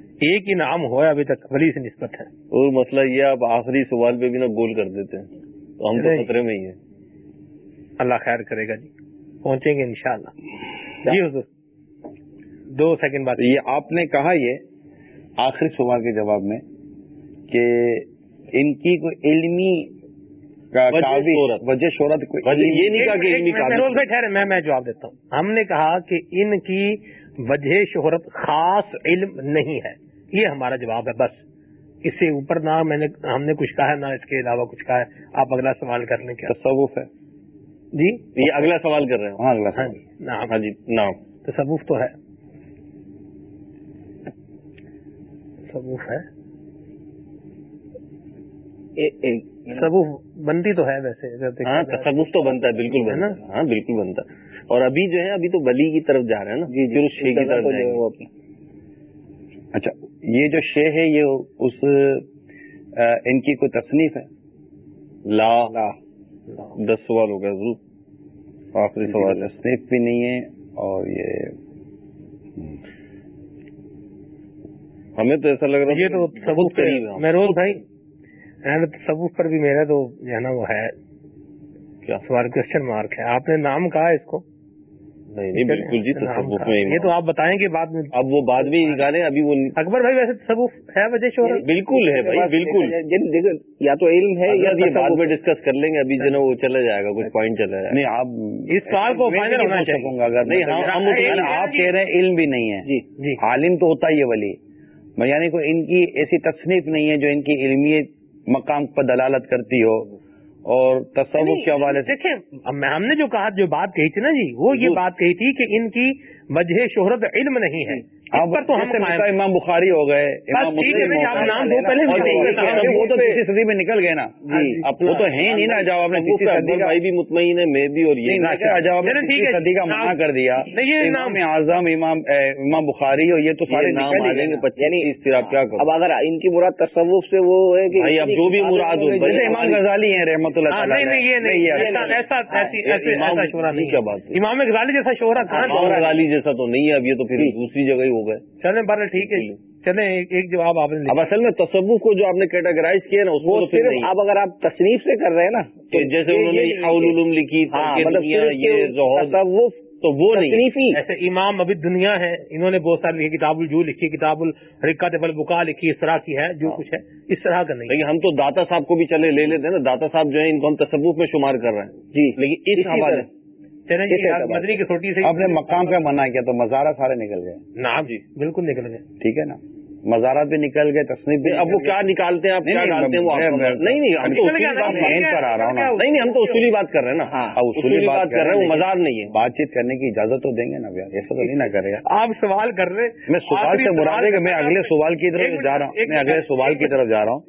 ایک ہی نام ہوا ابھی تک ولی سے نسبت ہے. اور مسئلہ یہ آپ آخری سوال پہ بھی نا گول کر دیتے ہیں. تو ہم تو۔ خطرے میں ہی ہیں. اللہ خیر کرے گا جی. پہنچیں گے انشاءاللہ. جی حضور۔ دو سیکنڈ تو یہ آپ نے کہا یہ آخری سوال کے جواب میں کہ ان کی کوئی علمی وجہ شہرت۔ یہ نہیں کہا کہ علمی میں- میں میں جواب دیتا ہوں۔ ہم نے کہا کہ ان کی وجہ شہرت خاص علم نہیں ہے۔ یہ ہمارا جواب ہے بس۔ اس سے اوپر نہ میں نے ہم نے کچھ کہا ہے نہ اس کے علاوہ کچھ کہا ہے۔ آپ اگلا سوال کر لیں کیا؟ تصوف ہے۔ جی؟ یہ اگلا سوال کر رہے ہیں۔ ہاں اگلا ہاں جی۔ نعم۔ ہاں جی نام تصوف تو ہے۔ تصوف ہے۔ تصوف بنتی تو ہے ویسے ہاں۔ تصوف تو بنتا ہے بالکل ہے نا؟ ہاں بالکل بنتا ہے۔ اور ابھی جو ہے ابھی تو ولی کی طرف جا رہے ہیں نا۔ جی پھر اس شے کی طرف جو جائیں گے۔ اچھا یہ جو شے ہے یہ اس ان کی کوئی تصنیف ہے؟ لا لا۔ دس سوال ہو گیا ضرور آخری سوال ہے۔ تصنیف بھی نہیں ہے اور یہ ہمیں تو ایسا لگ رہا یہ تو ہے۔ ہم۔ مہروز بھائی تصوف پر بھی میرا تو جو ہے نا وہ ہے۔ کیا؟ سوال کوشچن مارک ہے۔ آپ نے نام کہا ہے اس کو؟ نہیں نہیں بالکل جی تصوف۔ میں یہ تو آپ بتائیں گے بعد میں اب وہ بعد میں نکالیں ابھی وہ اکبر بھائی ویسے تصوف ہے وجہ شہرت بالکل ہے بھائی بالکل۔ یا تو علم ہے یا یہ بعد میں ڈسکس کر لیں گے ابھی جو نا وہ چلا جائے گا کچھ پوائنٹ چلا جائے گا۔ نہیں آپ اس سوال کو فائنل ہونا سکوں گا اگر نہیں، مطمئن یعنی آپ۔ کہہ رہے ہیں علم بھی نہیں ہے۔ جی جی۔ عالم تو ہوتا ہی ہے ولی۔ میں یعنی کوئی ان کی ایسی تصنیف نہیں ہے جو ان کی علمی مقام پر دلالت کرتی ہو۔ اور تصوف کے حوالے سے دیکھیں ہم نے جو کہا جو بات کہی تھی نا جی وہ یہ بات کہی تھی کہ ان کی وجہ شہرت علم نہیں ہے۔ اب پر تو ہم امام بخاری ہو گئے بھائی، ہو اور وہ تو- تیسری صدی میں نکل گئے نا۔ وہ تو ہے ہی نہیں نا آپ نے تیسری صدی کا بھائی بھی مطمئن ہے میں بھی اور یہ ہے۔ صدی کا منع کر دیا امام اعظم امام امام بخاری ہو یہ تو سارے نام آ جائیں گے تیس پھر آپ کیا کرو؟ اب اگر ان کی مراد تصوف سے وہ ہے کہ بھائی، اب جو بھی مراد ہو، جیسے امام غزالی ہیں رحمت اللہ ہاں، تعالیٰ امام- کیا بات غزالی جیسا کہاں امام؟ غزالی جیسا تو نہیں ہے اب یہ تو پھر دوسری جگہ ہی ہو گئے۔ چلیں بارہ ٹھیک ہے جی۔ چلیں ایک جواب آپ نے اب۔ اصل میں تصوف کو جو آپ نے کیٹاگرائز کیا نا اس کو صرف اب اگر آپ تصنیف سے کر رہے ہیں نا کہ جیسے انہوں نے اول علوم لکھی ہاں مطلب تصوف تو وہ نہیں۔ تصنیفی۔ ایسے امام ابھی دنیا ہے انہوں نے بہت ساری لکھی کتاب الجو لکھی کتاب الرکات بکا لکھی اس طرح کی ہے جو کچھ ہے اس طرح کا نہیں۔ لیکن ہم تو داتا صاحب کو بھی چلے لے لیتے ہیں نا داتا صاحب جو ہے ان کو ہم تصوف میں شمار کر رہے ہیں۔ جی۔ لیکن اس حوالے آپ نے مقام پہ منع کیا تو مزارہ سارے نکل گئے۔ نا جی۔ بالکل نکل گئے۔ ٹھیک ہے نا؟ مزارہ بھی نکل گئے تصنیف بھی اب وہ کیا نکالتے ہیں آپ؟ کیا ڈالتے ہیں؟ وہ نہیں نہیں ہم ہوں نہیں ہم تو اصولی بات کر رہے ہیں نا۔ ہاں، اصولی بات کر رہے ہیں وہ مزار نہیں ہے۔ بات چیت کرنے کی اجازت تو دیں گے نا بھیا ایسا تو نہیں نہ کرے گا آپ سوال کر رہے میں سوال سے برا رہے گا میں اگلے سوال کی طرف جا رہا ہوں۔ میں اگلے سوال کی طرف جا رہا ہوں۔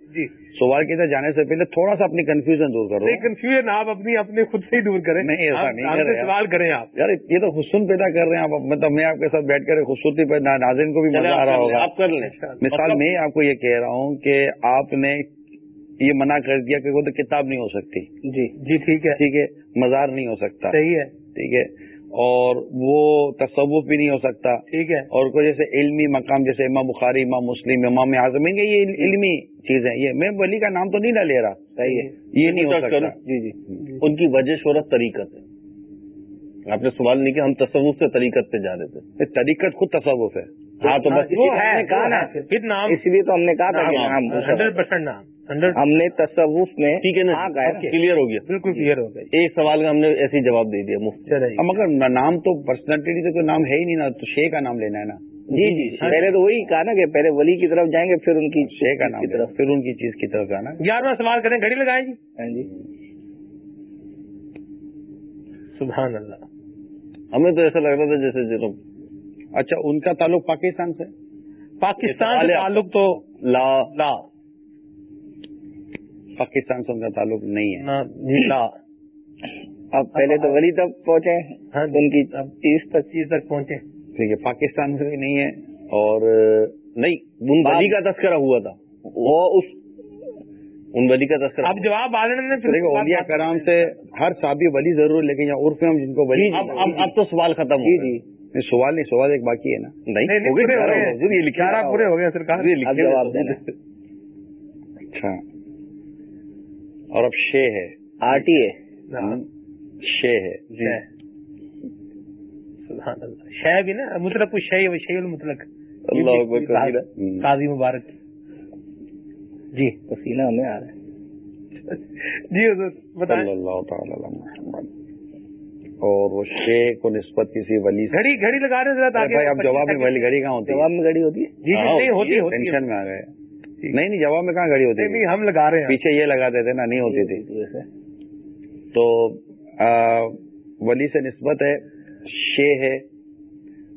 سوال کی طرف جانے سے پہلے تھوڑا سا اپنی کنفیوژن دور کرو۔ کنفیوژن آپ اپنی اپنے خود سے ہی دور کریں۔ نہیں ایسا نہیں سوال کریں آپ۔ یار یہ تو حسن پیدا کر رہے ہیں۔ آپ مطلب میں آپ کے ساتھ بیٹھ کر خوبصورتی پیدا ناظرین کو بھی مزہ آ رہا ہوگا۔ آپ کر لیں۔ مثال میں آپ کو یہ کہہ رہا ہوں کہ آپ نے یہ منع کر دیا کہ وہ تو کتاب نہیں ہو سکتی۔ جی جی ٹھیک ہے۔ ٹھیک ہے مزار نہیں ہو سکتا۔ صحیح ہے۔ ٹھیک ہے۔ اور وہ تصوف بھی نہیں ہو سکتا۔ ٹھیک ہے۔ اور کوئی جیسے علمی مقام جیسے امام بخاری امام مسلم امام اعظم ہیں یہ علمی چیزیں۔ یہ میں ولی کا نام تو نہیں نہ لے رہا۔ صحیح ہے۔ یہ نہیں ہو سکتا۔ جی جی۔ ان کی وجہ شہرت طریقت ہے۔ آپ نے سوال نہیں کیا ہم تصوف سے طریقت پہ جا رہے تھے۔ طریقت خود تصوف ہے۔ ہاں تو بس وہ ہے۔ کہا نا پھر نام۔ اس لیے تو ہم نے کہا تھا کہ نام ہنڈریڈ پرسینٹ نام ہم نے تصوف میں ٹھیک ہے نا کلیئر ہو گیا۔ بالکل کلیئر ہو گئی ایک سوال کا ہم نے ایسے ہی جواب دے دیا مفت اب مگر نام تو پرسنالٹی تو کوئی نام ہے ہی نہیں نا تو شے کا نام لینا ہے نا۔ جی جی پہلے تو وہی کہا نا کہ پہلے ولی کی طرف جائیں گے پھر ان کی شے کا نام کی طرف پھر ان کی چیز کی طرف جانا۔ گیارہواں سوال کریں گھڑی لگائیں جی۔ ہاں جی۔ سبحان اللہ۔ ہمیں تو ایسا لگ رہا تھا جیسے اچھا ان کا تعلق پاکستان سے؟ پاکستان سے تعلق تو لا۔ لا۔ پاکستان سے ان کا تعلق نہیں ہے۔ جی۔ لا۔ اب پہلے تو ولی تک پہنچے۔ ہاں ان کی تک چیز تک پہنچے۔ ٹھیک ہے پاکستان سے بھی نہیں ہے۔ اور نہیں ان ولی کا تذکرہ ہوا تھا۔ وہ اس ان ولی کا تذکرہ۔ اب جواب نے اولیاء کرام سے ہر صحابی ولی ضرور لیکن یہاں عرف میں ہم جن کو ولی اب اب تو سوال ختم ہو جی جی۔ سوال نہیں سوال ایک باقی ہے نا۔ نہیں پورے ہو گئے سرکار۔ جواب دینا اچھا۔ اور اب شے ہے۔ R T A. شے ہے۔ جی۔ سبحان اللہ۔ شے بھی نا مطلق کچھ شے شے المطلق۔ اللہ اکبر قاضی مبارک۔ جی۔ پسینہ ہمیں آ رہا ہے۔ جی حضور بتائیں۔ اللہ تعالی محمد۔ اور وہ شے کو نسبت کسی ولی سے گھڑی گھڑی لگا رہے ہیں ذرا ارے تاکہ بھائی اب جواب میں ولی گھڑی کہاں ہوتی ہے؟ جواب میں گاڑی ہوتی ہے؟ جی جی ہاں، نہیں ہوتی ہوتی ہے۔ ٹینشن میں آ گئے۔ نہیں نہیں جواب میں کہاں گھڑی ہوتی نہیں، ہم لگا رہے ہیں۔ پیچھے یہ لگاتے تھے نا نہیں ہوتی تھی۔ تو ولی سے نسبت ہے شے ہے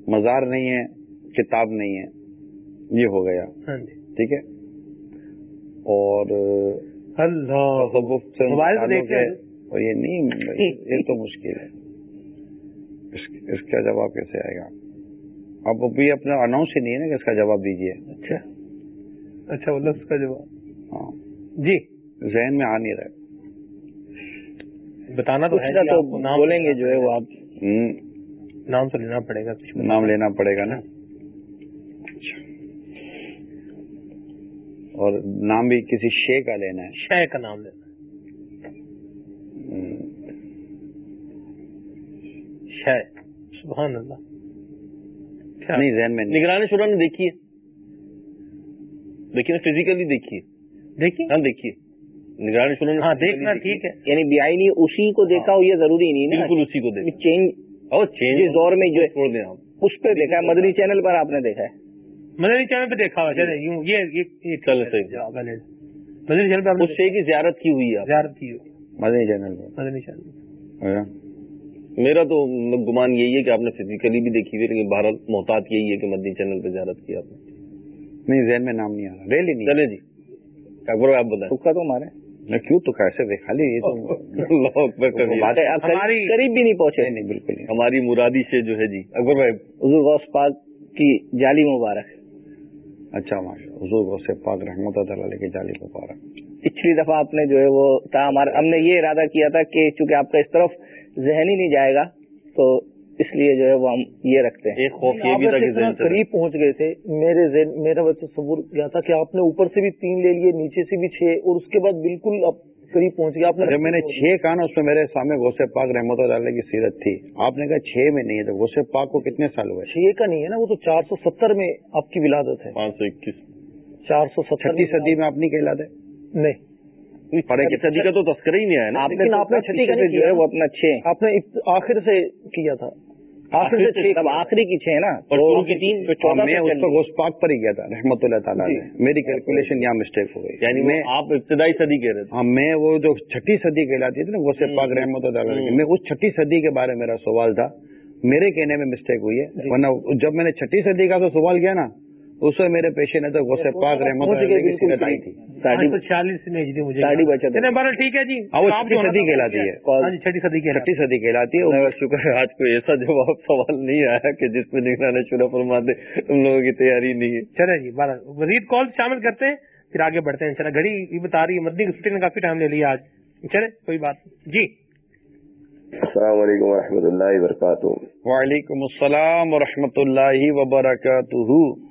مزار نہیں ہے کتاب نہیں ہے۔ یہ ہو گیا۔ ہاں جی۔ ٹھیک ہے؟ اور اللہ۔ سے ہے۔ اور یہ نہیں یہ تو مشکل ہے۔ اس اس کا جواب کیسے آئے گا؟ اب ابھی اپنا اناؤنس ہی نہیں ہے نا کہ اس کا جواب دیجیے اچھا۔ اچھا وہ لفظ کا جواب۔ ہاں۔ جی۔ ذہن میں آ نہیں رہا۔ بتانا تو ہے آپ بولیں گے جو ہے وہ آپ۔ نام تو لینا پڑے گا نام لینا پڑے گا نا۔ اور نام بھی کسی شے کا لینا ہے۔ شے کا نام لینا ہوں، شے سبحان اللہ؟ نہیں ذہن میں نگرانی شورا نے دیکھی ہے۔ دیکھیے فزیکلی دیکھیے دیکھیے ہاں دیکھیے نگرانی شورا نے ہاں دیکھنا ٹھیک ہے۔ یعنی بیائی نے اسی کو دیکھا ہو یہ ضروری نہیں بالکل اسی کو دیکھا۔ چینج اور چینج جس دور میں جو ہے چھوڑ دیں آپ اس پہ دیکھا ہے مدنی چینل پر آپ نے دیکھا ہے۔ مدنی چینل پہ دیکھا ہوا یوں یہ صحیح۔ ہے۔ مدنی چینل پہ آپ نے اس کی زیارت کی ہوئی ہے۔ زیارت کی ہوئی۔ مدنی چینل مدنی چینل۔ ہاں۔ میرا تو گمان یہی ہے کہ آپ نے فزیکلی بھی دیکھی ہوئی لیکن بہرحال محتاط یہی ہے کہ مدنی چینل پہ زیارت کی آپ نے۔ نہیں ذہن میں نام نہیں آ رہا۔ ریلی نہیں۔ چلے جی۔ اکبر آپ بتائیں۔ تکا تو ہمارے میں کیوں تو کیسے دیکھا لی یہ تو قریب- ہماری- قریب بھی نہیں پہنچے۔ نہیں بالکل ہماری مرادی سے جو ہے جی۔ اکبر بھائی حضور غوث پاک کی جالی مبارک۔ اچھا ماشاء حضور غوث پاک رحمت اللہ علیہ کے جالی مبارک۔ پچھلی دفعہ آپ نے جو ہے وہ تھا ہمارا ہم نے یہ ارادہ کیا تھا کہ چونکہ آپ کا اس طرف ذہن ہی نہیں جائے گا تو اس لیے جو ہے وہ ہم یہ رکھتے ہیں۔ ایک خوف یہ بھی تھا کہ ذہن سے قریب پہنچ گئے تھے میرے ذہن میرا تصور کیا تھا کہ آپ نے اوپر سے بھی تین لے لیے نیچے سے بھی چھ اور اس کے بعد بالکل اب قریب پہنچ گیا آپ نے جب میں نے چھ کہا نا اس میں میرے سامنے غوث پاک رحمت اللہ علیہ کی سیرت تھی۔ آپ نے کہا چھ میں نہیں ہے تو غوث پاک کو کتنے سال ہوئے؟ چھ کا نہیں ہے نا وہ تو چار سو ستر میں آپ کی ولادت ہے۔ پانچ سو اکیس۔ چار سو ستر چھٹی صدی میں آپ نہیں کہلاتے؟ نہیں۔ کی صدی کا تو تذکرہ ہی نہیں آیا نا. لیکن آپ نے چھٹی کا جو ہے۔ وہ اپنا چھ آپ نے آخر سے کیا تھا؟ آخری سے آخری کی چھ نا. کی تین میں اس پر۔ گوشت پاک پر ہی گیا تھا رحمت اللہ تعالیٰ نے. میری کیلکولیشن یہاں مسٹیک ہو گئی. یعنی میں آپ ابتدائی صدی کہہ رہے تھے. ہاں میں وہ جو چھٹی صدی کہلاتی تھی نا گوشت پاک رحمت اللہ تعالیٰ میں اس چھٹی صدی کے بارے میں میرا سوال تھا. میرے کہنے میں مسٹیک ہوئی ہے. ورنہ جب میں نے چھٹی صدی کا تو سوال کیا نا اس میں میرے پیش نظر غوث پاک رحمت پہنچ اللہ گئے کی بالکل سیرت آئی تھی۔ ساڑھی چھیالیس میں ہجری مجھے ساڑھی بچت ہے۔ چلیں بہرحال ٹھیک ہے جی۔ ہاں چھٹی صدی کہلاتی ہے۔ ہاں جی چھٹی صدی کہلاتی چھٹی صدی کہلاتی ہے۔ شکر ہے آج کوئی ایسا جواب سوال نہیں آیا کہ جس میں نگران شورا فرماتے ہم لوگوں کی تیاری نہیں ہے۔ چلے جی بارہ مزید کال شامل کرتے ہیں پھر آگے بڑھتے ہیں۔ چلا گھڑی یہ بتا رہی ہے مدنی نے کافی ٹائم لے لیا آج۔ چلے کوئی بات نہیں۔ جی۔ السلام علیکم و رحمۃ اللہ وبرکاتہ۔ وعلیکم السلام ورحمۃ اللہ وبرکاتہ۔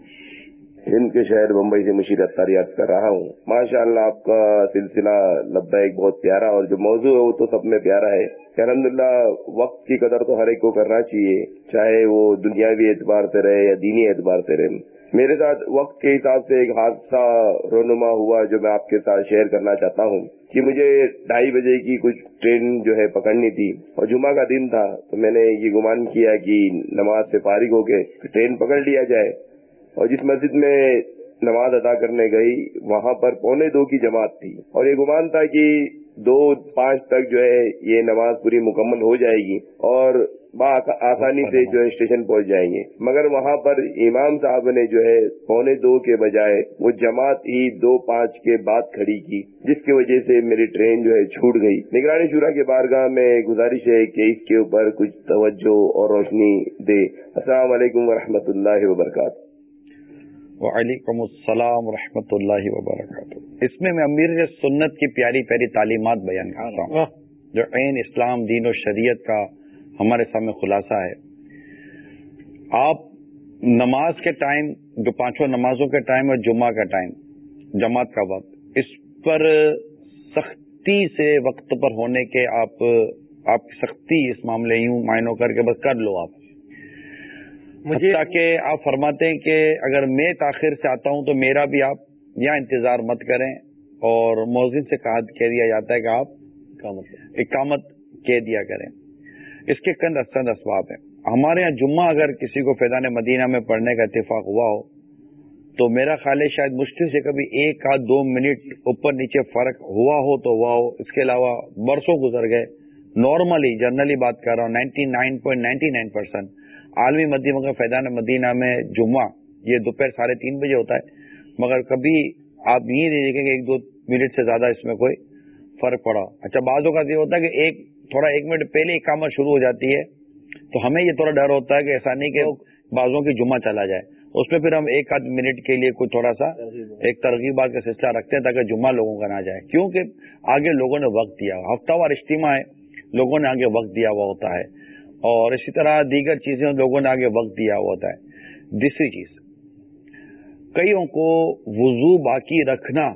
ہند کے شہر بمبئی سے مشیر اختاریات کر رہا ہوں۔ ماشاء اللہ آپ کا سلسلہ لبیک بہت پیارا اور جو موضوع ہے وہ تو سب میں پیارا ہے کہ الحمدللہ وقت کی قدر تو ہر ایک کو کرنا چاہیے، چاہے وہ دنیاوی اعتبار سے رہے یا دینی اعتبار سے رہے۔ میرے ساتھ وقت کے حساب سے ایک حادثہ رونما ہوا جو میں آپ کے ساتھ شیئر کرنا چاہتا ہوں کہ مجھے ڈھائی بجے کی کچھ ٹرین جو ہے پکڑنی تھی اور جمعہ کا دن تھا تو میں نے یہ گمان کیا کہ نماز سے فارغ ہو کے ٹرین پکڑ لیا جائے۔ اور جس مسجد میں نماز ادا کرنے گئی، وہاں پر پونے دو کی جماعت تھی۔ اور یہ گمان تھا کہ دو، پانچ تک جو ہے یہ نماز پوری مکمل ہو جائے گی اور آسانی سے جو ہے اسٹیشن پہنچ جائیں گے۔ مگر وہاں پر امام صاحب نے جو ہے پونے دو کے بجائے وہ جماعت ہی دو، پانچ کے بعد کھڑی کی، جس کی وجہ سے میری ٹرین جو ہے چھوٹ گئی۔ نگرانی شورا کے بارگاہ میں گزارش ہے کہ اس کے اوپر کچھ توجہ اور روشنی دے۔ السلام علیکم ورحمۃ اللہ وبرکاتہ۔ وعلیکم السلام ورحمۃ اللہ وبرکاتہ۔ اس میں میں امیر سنت کی پیاری پیاری تعلیمات بیان کرتا ہوں۔ جو عین اسلام دین و شریعت کا ہمارے سامنے خلاصہ ہے۔ آپ نماز کے ٹائم جو پانچوں نمازوں کے ٹائم اور جمعہ کا ٹائم جماعت کا وقت اس پر سختی سے وقت پر ہونے کے آپ آپ سختی اس معاملے یوں معنوں کر کے بس کر لو آپ۔ مجھے کہ آپ فرماتے ہیں کہ اگر میں تاخیر سے آتا ہوں تو میرا بھی آپ یہاں انتظار مت کریں اور موزن سے کہا کہہ دیا جاتا ہے کہ آپ اقامت کہہ دیا کریں۔ اس کے کند اصد اسباب ہیں۔ ہمارے یہاں جمعہ اگر کسی کو فیضان مدینہ میں پڑھنے کا اتفاق ہوا ہو تو میرا خیال ہے شاید مشکل سے کبھی ایک آدھ دو منٹ اوپر نیچے فرق ہوا ہو تو ہوا ہو۔ اس کے علاوہ برسوں گزر گئے۔ نارملی جنرلی بات کر رہا ہوں، ninety nine point ninety nine percent عالمی مدینہ کا فیضان مدینہ میں جمعہ یہ دوپہر ساڑھے تین بجے ہوتا ہے۔ مگر کبھی آپ یہ نہیں دیکھیں گے ایک دو منٹ سے زیادہ اس میں کوئی فرق پڑا۔ اچھا بعض اوقات یہ ہوتا ہے کہ ایک تھوڑا ایک منٹ پہلے اقامت شروع ہو جاتی ہے تو ہمیں یہ تھوڑا ڈر ہوتا ہے کہ ایسا نہیں کہ بازوں کی جمعہ چلا جائے۔ اس میں پھر ہم ایک آدھ منٹ کے لیے کوئی تھوڑا سا ایک ترغیبات کا سلسلہ رکھتے ہیں تاکہ جمعہ لوگوں کا نہ جائے۔ کیونکہ آگے لوگوں نے وقت دیا ہفتہ وار اجتماع ہے لوگوں نے آگے وقت دیا ہوا ہوتا ہے۔ اور اسی طرح دیگر چیزیں لوگوں نے آگے وقت دیا ہوا ہوتا ہے۔ دوسری چیز، کئیوں کو وضو باقی رکھنا،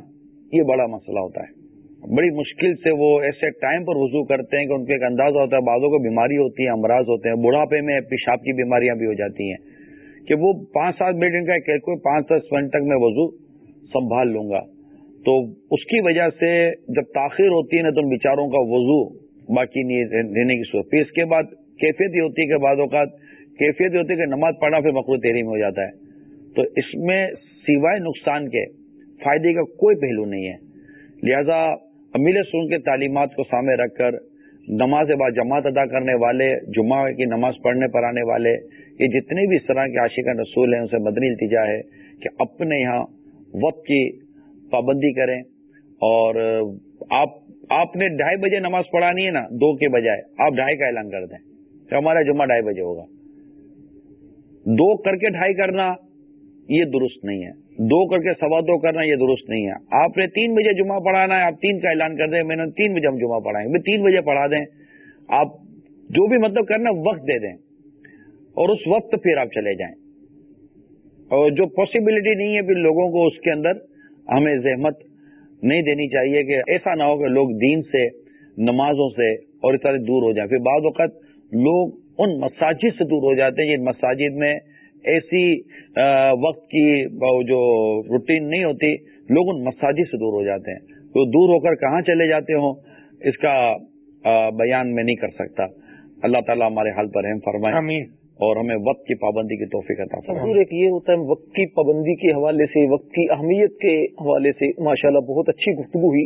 یہ بڑا مسئلہ ہوتا ہے۔ بڑی مشکل سے وہ ایسے ٹائم پر وضو کرتے ہیں کہ ان کو ایک اندازہ ہوتا ہے، بعضوں کو بیماری ہوتی ہے امراض ہوتے ہیں، بڑھاپے میں پیشاب کی بیماریاں بھی ہو جاتی ہیں۔ کہ وہ پانچ سات منٹ کا کہ کوئی پانچ دس منٹ تک میں وضو سنبھال لوں گا۔ تو اس کی وجہ سے جب تاخیر ہوتی ہے نا، تو ان بیچاروں کا وضو باقی نہیں رہنے کی صورت۔ پھر اس کے بعد کیفیت یہ ہوتی ہے کہ بعض اوقات کیفیت یہ ہوتی ہے کہ نماز پڑھنا پھر مقروع تیری میں ہو جاتا ہے۔ تو اس میں سوائے نقصان کے فائدے کا کوئی پہلو نہیں ہے۔ لہذا امیل سن کے تعلیمات کو سامنے رکھ کر نماز بعد جماعت ادا کرنے والے، جمعہ کی نماز پڑھنے پر آنے والے، یہ جتنے بھی اس طرح کے عاشقہ رسول ہیں اسے مدنی التجا ہے کہ اپنے یہاں وقت کی پابندی کریں۔ اور آپ آپ نے ڈھائی بجے نماز پڑھانی ہے نا، دو کے بجائے آپ ڈھائی کا اعلان کر دیں۔ ہمارا جمعہ ڈھائی بجے ہوگا۔ دو کر کے ڈھائی کرنا یہ درست نہیں ہے۔ دو کر کے سوا دو کرنا یہ درست نہیں ہے۔ آپ نے تین بجے جمعہ پڑھانا ہے، آپ تین کا اعلان کر دیں، میں نے تین بجے ہم جمعہ پڑھائیں۔ گے تین بجے پڑھا دیں۔ آپ جو بھی مطلب کرنا وقت دے دیں۔ اور اس وقت پھر آپ چلے جائیں۔ اور جو پاسبلٹی نہیں ہے پھر لوگوں کو اس کے اندر ہمیں زحمت نہیں دینی چاہیے کہ ایسا نہ ہو کہ لوگ دین سے، نمازوں سے اور اس طرح دور ہو جائیں۔ پھر بعض اوقات لوگ ان مساجد سے دور ہو جاتے ہیں جن مساجد میں ایسی وقت کی جو روٹین نہیں ہوتی لوگ ان مساجد سے دور ہو جاتے ہیں۔ تو دور ہو کر کہاں چلے جاتے ہوں؟ اس کا بیان میں نہیں کر سکتا۔ اللہ تعالیٰ ہمارے حال پر اہم فرمائے۔ اور ہمیں وقت کی پابندی کی توفیق عطا فرمائے۔ حضور ایک یہ ہوتا ہے وقت کی پابندی کے حوالے سے وقت کی اہمیت کے حوالے سے ماشاءاللہ بہت اچھی گفتگو ہوئی۔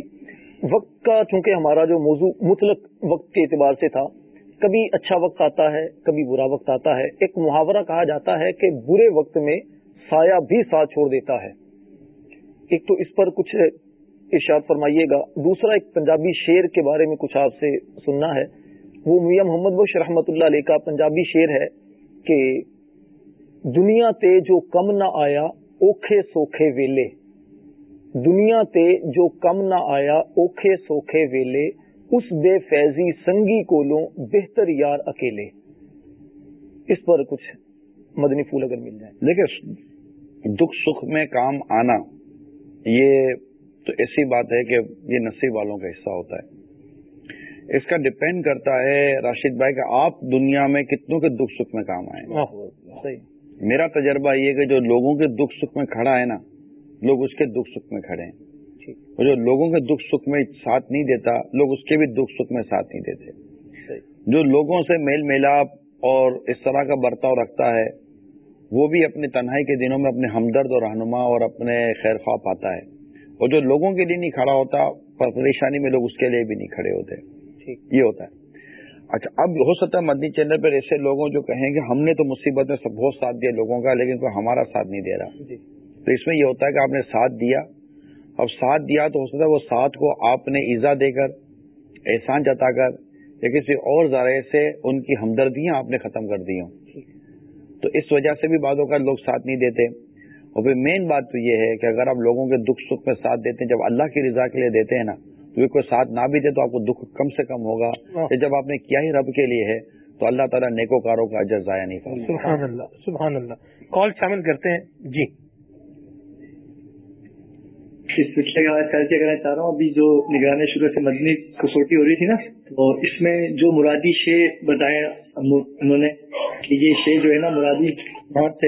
وقت کا چونکہ ہمارا جو موضوع مطلق وقت کے اعتبار سے تھا کبھی اچھا وقت آتا ہے، کبھی برا وقت آتا ہے۔ ایک محاورہ کہا جاتا ہے کہ برے وقت میں سایہ بھی ساتھ چھوڑ دیتا ہے۔ ایک تو اس پر کچھ ارشاد فرمائیے گا۔ دوسرا، ایک پنجابی شعر کے بارے میں کچھ آپ سے سننا ہے۔ وہ میاں محمد بخش رحمت اللہ علیہ کا پنجابی شعر ہے کہ دنیا تے جو کم نہ آیا، اوکھے سوکھے ویلے۔ دنیا تے جو کم نہ آیا، اوکھے سوکھے ویلے۔ اس بے فیضی سنگی کولوں بہتر یار اکیلے۔ اس پر کچھ مدنی پھول اگر مل جائے دیکھیں دکھ سکھ میں کام آنا یہ تو ایسی بات ہے کہ یہ نصیب والوں کا حصہ ہوتا ہے۔ اس کا ڈپینڈ کرتا ہے راشد بھائی کہ آپ دنیا میں کتنوں کے دکھ سکھ میں کام آئے۔ میرا تجربہ یہ کہ جو لوگوں کے دکھ سکھ میں کھڑا ہے نا لوگ اس کے دکھ سکھ میں کھڑے ہیں۔ اور جو لوگوں کے دکھ سکھ میں ساتھ نہیں دیتا لوگ اس کے بھی دکھ سکھ میں ساتھ نہیں دیتے۔ جو لوگوں سے میل میلاپ اور اس طرح کا برتاؤ رکھتا ہے وہ بھی اپنی تنہائی کے دنوں میں اپنے ہمدرد اور رہنما اور اپنے خیر خواہ پاتا ہے۔ اور جو لوگوں کے لیے نہیں کھڑا ہوتا پریشانی میں لوگ اس کے لیے بھی نہیں کھڑے ہوتے۔ یہ ہوتا ہے۔ اچھا اب ہو سکتا ہے مدنی چینل پر ایسے لوگوں جو کہیں گے ہم نے تو مصیبت میں بہت ساتھ دیا لوگوں کا لیکن کوئی ہمارا ساتھ نہیں دے رہا۔ جی۔ تو اس میں یہ ہوتا ہے کہ آپ نے ساتھ دیا اب ساتھ دیا تو ہو سکتا ہے وہ ساتھ کو آپ نے ایزا دے کر احسان جتا کر یا کسی اور ذرائع سے ان کی ہمدردیاں آپ نے ختم کر دی ہوں۔ تو اس وجہ سے بھی بعدوں کا لوگ ساتھ نہیں دیتے۔ اور پھر مین بات تو یہ ہے کہ اگر آپ لوگوں کے دکھ سکھ میں ساتھ دیتے ہیں جب اللہ کی رضا کے لیے دیتے ہیں نا کوئی ساتھ نہ بھی دے تو آپ کو دکھ کم سے کم ہوگا۔ کہ جب آپ نے کیا ہی رب کے لیے ہے تو اللہ تعالیٰ نیکو کاروں کا اجر ضائع نہیں کرتا۔ سبحان اللہ سبحان اللہ۔ کال شامل کرتے ہیں۔ جی۔ اس سلسلے کا خیال کیا کرنا چاہ رہا ہوں ابھی جو نگرانی شروع سے مدنی کسوٹی ہو رہی تھی نا تو اس میں جو مرادی شے بتایا انہوں نے کہ یہ شے جو ہے نا مرادی بہت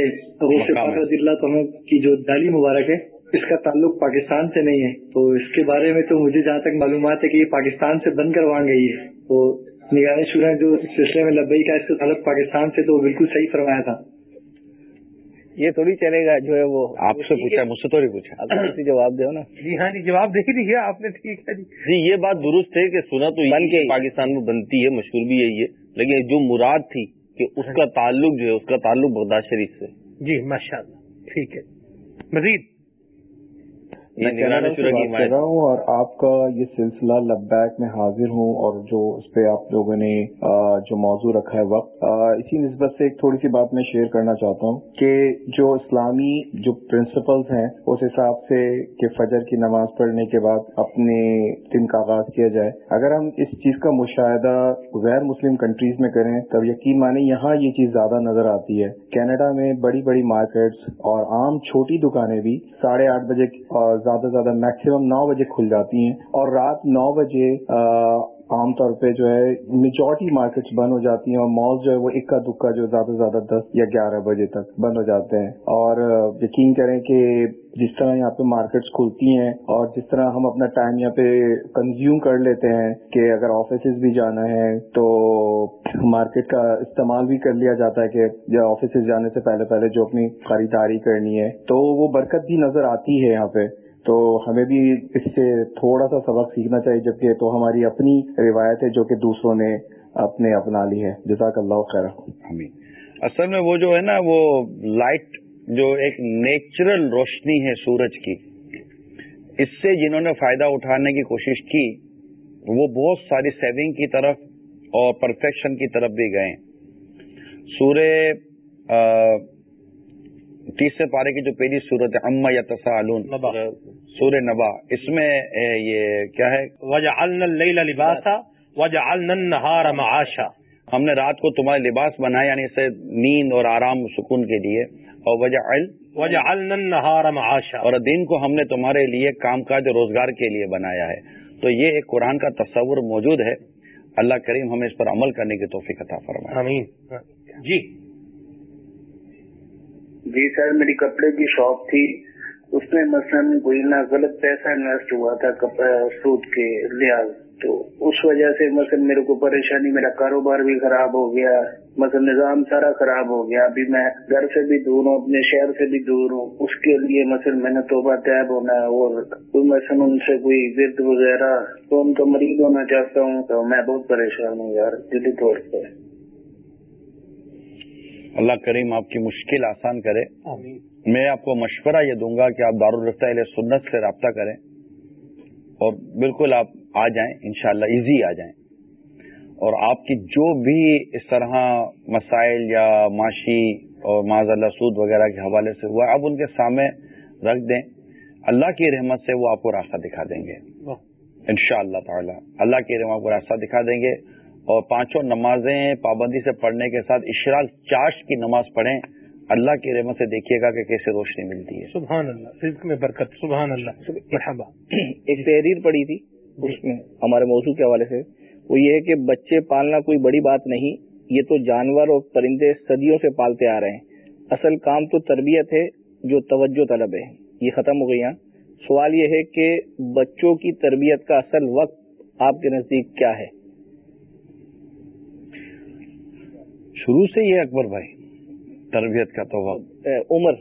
اللہ کی جو دالی مبارک ہے اس کا تعلق پاکستان سے نہیں ہے۔ تو اس کے بارے میں تو مجھے جہاں تک معلومات ہے کہ یہ پاکستان سے بند کروا گئی ہے۔ تو نگرانی شورا جو سلسلے میں لبئی کا اس کا تعلق پاکستان سے تو بالکل صحیح فرمایا تھا۔ یہ تھوڑی چلے گا جو ہے وہ آپ سے پوچھا مجھ سے تھوڑی پوچھا جواب دو نا؟ جی ہاں جی جواب دے ہی دیا آپ نے ٹھیک ہے جی۔ جی یہ بات درست ہے کہ سنا تو بن کے پاکستان میں بنتی ہے مشہور بھی یہی ہے لیکن جو مراد تھی کہ اس کا تعلق جو ہے اس کا تعلق بغداد شریف سے۔ جی ماشاء اللہ ٹھیک ہے۔ مزید۔ میں رہا ہوں اور آپ کا یہ سلسلہ لبیک میں حاضر ہوں اور جو اس پہ آپ لوگوں نے جو موضوع رکھا ہے وقت اسی نسبت سے ایک تھوڑی سی بات میں شیئر کرنا چاہتا ہوں کہ جو اسلامی جو پرنسپلز ہیں اس حساب سے کہ فجر کی نماز پڑھنے کے بعد اپنے دن کا آغاز کیا جائے۔ اگر ہم اس چیز کا مشاہدہ غیر مسلم کنٹریز میں کریں تب یقین مانے یہاں یہ چیز زیادہ نظر آتی ہے۔ کینیڈا میں بڑی بڑی مارکیٹس اور عام چھوٹی دکانیں بھی ساڑھے آٹھ بجے زیادہ سے زیادہ میکسیمم نو بجے کھل جاتی ہیں اور رات نو بجے عام طور پہ جو ہے میجورٹی مارکیٹس بند ہو جاتی ہیں اور مال جو ہے وہ اکا دکا جو زیادہ سے زیادہ دس یا گیارہ بجے تک بند ہو جاتے ہیں۔ اور یقین کریں کہ جس طرح یہاں پہ مارکیٹس کھلتی ہیں اور جس طرح ہم اپنا ٹائم یہاں پہ کنزیوم کر لیتے ہیں کہ اگر آفیسز بھی جانا ہے تو مارکیٹ کا استعمال بھی کر لیا جاتا ہے کہ یا آفیسز جانے سے پہلے پہلے جو اپنی خریداری کرنی ہے۔ تو وہ برکت بھی نظر آتی ہے یہاں پہ۔ تو ہمیں بھی اس سے تھوڑا سا سبق سیکھنا چاہیے، جبکہ تو ہماری اپنی روایت ہے جو کہ دوسروں نے اپنے اپنا لی ہے۔ جزاک اللہ خیر۔ اصل میں وہ جو ہے نا، وہ لائٹ جو ایک نیچرل روشنی ہے سورج کی، اس سے جنہوں نے فائدہ اٹھانے کی کوشش کی، وہ بہت ساری سیونگ کی طرف اور پرفیکشن کی طرف بھی گئے۔ سورہ تیسرے پارے کی جو پہلی صورت ہے اما یا تسالون سور نبا اس میں یہ کیا ہے؟ وجہ لباسا وجہ معاشا. ہم نے رات کو تمہارے لباس بنایا یعنی اسے نیند اور آرام سکون کے لیے اور وجہ وجہ معاشا. اور دن کو ہم نے تمہارے لیے کام کاج روزگار کے لیے بنایا ہے۔ تو یہ ایک قرآن کا تصور موجود ہے۔ اللہ کریم ہمیں اس پر عمل کرنے کی توفیق عطا فرمائے۔ جی. جی سر، میری کپڑے کی شاپ تھی۔ اس میں مثلاً کوئی نہ غلط پیسہ انویسٹ ہوا تھا سوٹ کے لحاظ۔ تو اس وجہ سے مثلاً میرے کو پریشانی، میرا کاروبار بھی خراب ہو گیا، مثلاً نظام سارا خراب ہو گیا۔ ابھی میں گھر سے بھی دور ہوں، اپنے شہر سے بھی دور ہوں۔ اس کے لیے مثلاً میں نے توبہ طیب ہونا ہے اور مثلاً ان سے کوئی ضد وغیرہ، تو ان کا مریض ہونا چاہتا ہوں تو میں بہت پریشان ہوں یار دلی طور پہ اللہ کریم آپ کی مشکل آسان کرے۔ میں آپ کو مشورہ یہ دوں گا کہ آپ دارالرفتہ علیہ سنت سے رابطہ کریں۔ اور بالکل آپ آ جائیں انشاءاللہ ایزی آ جائیں۔ اور آپ کی جو بھی اس طرح مسائل یا معاشی اور معذ اللہ سود وغیرہ کے حوالے سے ہوا آپ ان کے سامنے رکھ دیں۔ اللہ کی رحمت سے وہ آپ کو راستہ دکھا دیں گے۔ ان شاء اللہ تعالی اللہ کی رحمت کو راستہ دکھا دیں گے۔ اور پانچوں نمازیں پابندی سے پڑھنے کے ساتھ اشراق چاش کی نماز پڑھیں اللہ کی رحمت سے دیکھیے گا کہ کیسے روشنی ملتی ہے۔ سبحان اللہ رزق میں برکت سبحان اللہ مرحبا۔ ایک تحریر پڑی تھی اس میں ہمارے موضوع کے حوالے سے۔ وہ یہ ہے کہ بچے پالنا کوئی بڑی بات نہیں یہ تو جانور اور پرندے صدیوں سے پالتے آ رہے ہیں۔ اصل کام تو تربیت ہے جو توجہ طلب ہے۔ یہ ختم ہو گئی یہاں سوال یہ ہے کہ بچوں کی تربیت کا اصل وقت آپ کے نزدیک کیا ہے؟ شروع سے یہ اکبر بھائی تربیت کا تو عمر۔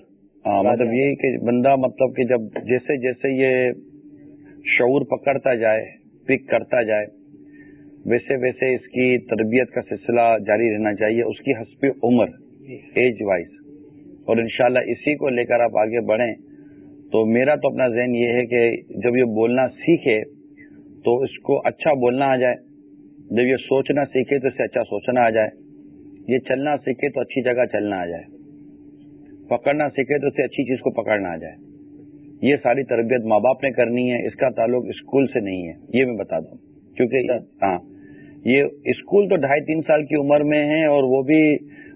مطلب یہ کہ بندہ مطلب کہ جب جیسے جیسے یہ شعور پکڑتا جائے پک کرتا جائے ویسے ویسے اس کی تربیت کا سلسلہ جاری رہنا چاہیے اس کی حسب عمر ایج وائز اور انشاءاللہ اسی کو لے کر آپ آگے بڑھیں تو میرا تو اپنا ذہن یہ ہے کہ جب یہ بولنا سیکھے تو اس کو اچھا بولنا آ جائے۔ جب یہ سوچنا سیکھے تو اسے اچھا سوچنا آ جائے۔ یہ چلنا سیکھے تو اچھی جگہ چلنا آ جائے۔ پکڑنا سیکھے تو اسے اچھی چیز کو پکڑنا آ جائے۔ یہ ساری تربیت ماں باپ نے کرنی ہے، اس کا تعلق اسکول سے نہیں ہے، یہ میں بتا دوں۔ کیونکہ ہاں۔ یہ اسکول تو ڈھائی تین سال کی عمر میں ہے اور وہ بھی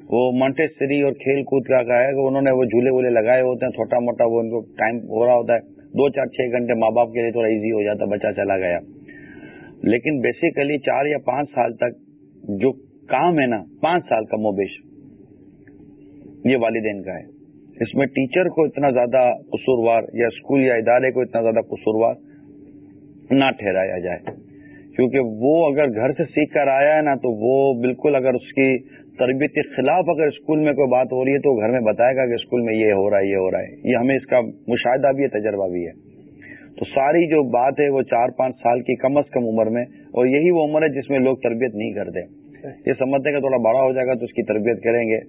وہ مانٹیسری اور کھیل کود کا ہے۔ کہ انہوں نے وہ جھولے وولے لگائے ہوتے ہیں، چھوٹا موٹا وہ ان کو ٹائم ہو رہا ہوتا ہے۔ دو چار چھ گھنٹے ماں باپ کے لیے تھوڑا ایزی ہو جاتا، بچہ چلا گیا۔ لیکن بیسیکلی چار یا پانچ سال تک جو کام ہے نا، پانچ سال کا موبیش یہ والدین کا ہے۔ اس میں ٹیچر کو اتنا زیادہ قصوروار یا اسکول یا ادارے کو اتنا زیادہ قصوروار نہ ٹھہرایا جائے۔ کیونکہ وہ اگر گھر سے سیکھ کر آیا ہے نا، تو وہ بالکل اگر اس کی تربیت کے خلاف اگر اسکول میں کوئی بات ہو رہی ہے، تو گھر میں بتائے گا کہ اسکول میں یہ ہو رہا ہے، یہ ہو رہا ہے۔ یہ ہمیں اس کا مشاہدہ بھی ہے، تجربہ بھی ہے۔ تو ساری جو بات ہے، وہ چار پانچ سال کی کم از کم عمر میں، اور یہی وہ عمر ہے جس میں لوگ تربیت نہیں کرتے۔ یہ سمجھتے ہیں کہ تھوڑا بڑا ہو جائے گا تو اس کی تربیت کریں گے۔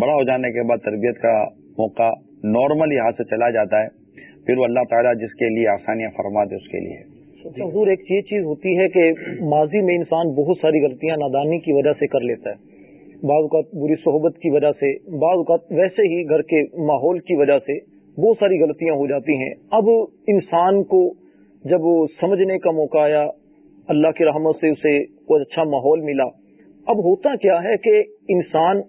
بڑا ہو جانے کے بعد تربیت کا موقع نارمل یہاں سے چلا جاتا ہے۔ پھر وہ اللہ تعالیٰ جس کے لیے آسانیاں فرما دے اس کے لیے۔ حضور، ایک یہ چیز ہوتی ہے کہ ماضی میں انسان بہت ساری غلطیاں، نادانی کی وجہ سے کر لیتا ہے۔ بعض اوقات بری صحبت کی وجہ سے، بعض اوقات ویسے ہی گھر کے ماحول کی وجہ سے بہت ساری غلطیاں ہو جاتی ہیں۔ اب انسان کو جب سمجھنے کا موقع آیا، اللہ کی رحمت سے اسے کوئی اچھا ماحول ملا اب ہوتا کیا ہے کہ انسان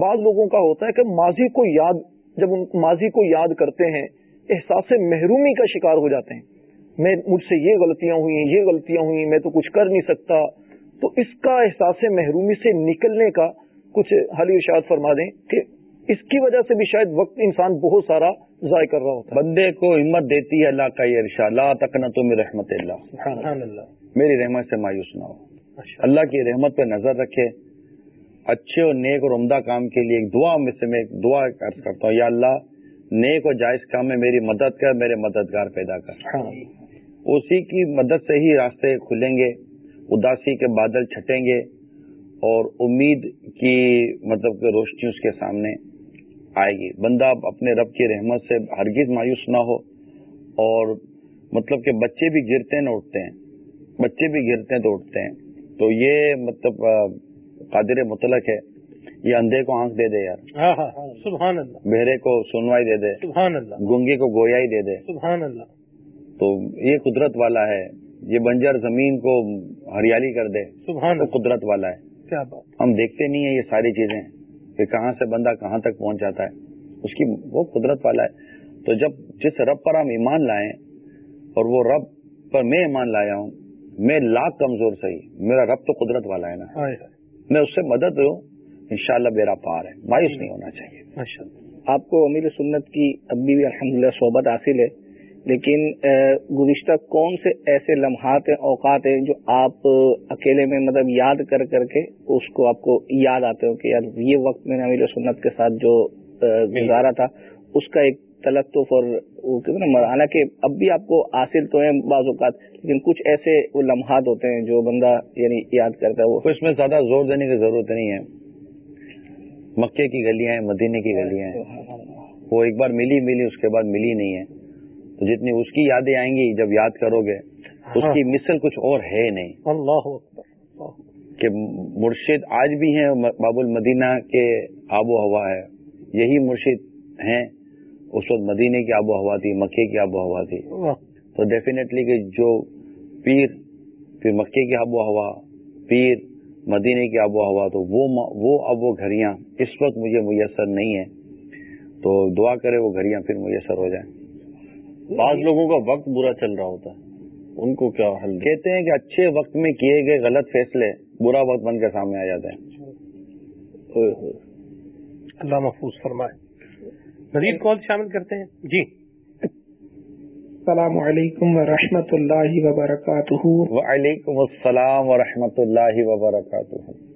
بعض لوگوں کا ہوتا ہے کہ ماضی کو یاد جب ان ماضی کو یاد کرتے ہیں احساس محرومی کا شکار ہو جاتے ہیں۔ میں مجھ سے یہ غلطیاں ہوئی ہیں یہ غلطیاں ہوئی میں تو کچھ کر نہیں سکتا۔ تو اس کا احساس محرومی سے نکلنے کا کچھ حل ارشاد فرما دیں کہ اس کی وجہ سے بھی شاید وقت انسان بہت سارا ضائع کر رہا ہوتا بندے کو ہمت دیتی ہے اللہ کا یہ ارشاد لا تکنا تو میں رحمت اللہ۔ میری رحمت سے مایوس نہ ہو۔ اللہ کی رحمت پہ نظر رکھے۔ اچھے اور نیک اور عمدہ کام کے لیے ایک دعا میں سے میں ایک دعا عرض کرتا ہوں یا اللہ نیک اور جائز کام میں میری مدد کر میرے مددگار پیدا کر۔ اسی کی مدد سے ہی راستے کھلیں گے اداسی کے بادل چھٹیں گے اور امید کی مطلب کہ روشنی اس کے سامنے آئے گی۔ بندہ اپنے رب کی رحمت سے ہرگز مایوس نہ ہو اور مطلب کہ بچے بھی گرتے ہیں نہ اٹھتے ہیں۔ بچے بھی گرتے ہیں تو اٹھتے ہیں۔ تو یہ مطلب قادر مطلق ہے۔ یہ اندھے کو آنکھ دے دے یار۔ سبحان اللہ۔ بہرے کو سنوائی دے دے۔ سبحان اللہ۔ گونگے کو گویائی دے دے۔ سبحان اللہ۔ تو یہ قدرت والا ہے۔ یہ بنجر زمین کو ہریالی کر دے۔ سبحان تو قدرت والا ہے۔ کیا بات۔ ہم دیکھتے نہیں ہیں یہ ساری چیزیں۔ کہ کہاں سے بندہ کہاں تک پہنچ جاتا ہے۔ اس کی وہ قدرت والا ہے۔ تو جب جس رب پر ہم ایمان لائیں اور وہ رب پر میں ایمان لایا ہوں میں لاکھ کمزور صحیح میرا رب تو قدرت والا ہے نا۔ میں اس سے مدد لوں انشاءاللہ میرا پار ہے مایوس نہیں ہونا چاہیے۔ آپ کو امیر سنت کی ابھی بھی الحمد للہ صحبت حاصل ہے لیکن گزشتہ کون سے ایسے لمحات ہیں اوقات ہیں جو آپ اکیلے میں مطلب یاد کر کر کے اس کو آپ کو یاد آتے ہو کہ یار یہ وقت میں نے امیر سنت کے ساتھ جو گزارا تھا اس کا ایک تلطف اور حالانکہ اب بھی آپ کو حاصل تو ہیں بعض اوقات لیکن کچھ ایسے وہ لمحات ہوتے ہیں جو بندہ یعنی یاد کرتا ہے وہ اس میں زیادہ زور دینے کی ضرورت نہیں ہے۔ مکے کی گلیاں ہیں مدینے کی گلیاں ہیں۔ وہ ایک بار ملی ملی اس کے بعد ملی نہیں ہے۔ تو جتنی اس کی یادیں آئیں گی جب یاد کرو گے اس کی مثل کچھ اور ہے نہیں۔ اللہ کہ مرشد آج بھی ہیں باب المدینہ کے آب و ہوا ہے یہی مرشد ہیں۔ اس وقت مدینے کی آب و ہوا تھی مکے کی آب و ہوا تھی۔ تو ڈیفینیٹلی کہ جو پیر پھر مکے کی آب و ہوا پیر مدینے کی آب و ہوا تو وہ اب وہ گھڑیاں اس وقت مجھے میسر نہیں ہے تو دعا کرے وہ گھڑیاں پھر میسر ہو جائیں۔ بعض لوگوں کا وقت برا چل رہا ہوتا ہے۔ ان کو کیا حل؟ کہتے ہیں کہ اچھے وقت میں کیے گئے غلط فیصلے برا وقت بن کے سامنے آ جاتے ہیں۔ اللہ محفوظ فرمائے۔ مزید کال شامل کرتے ہیں۔ جی۔ السلام علیکم ورحمۃ اللہ وبرکاتہ۔ وعلیکم السلام ورحمۃ اللہ وبرکاتہ۔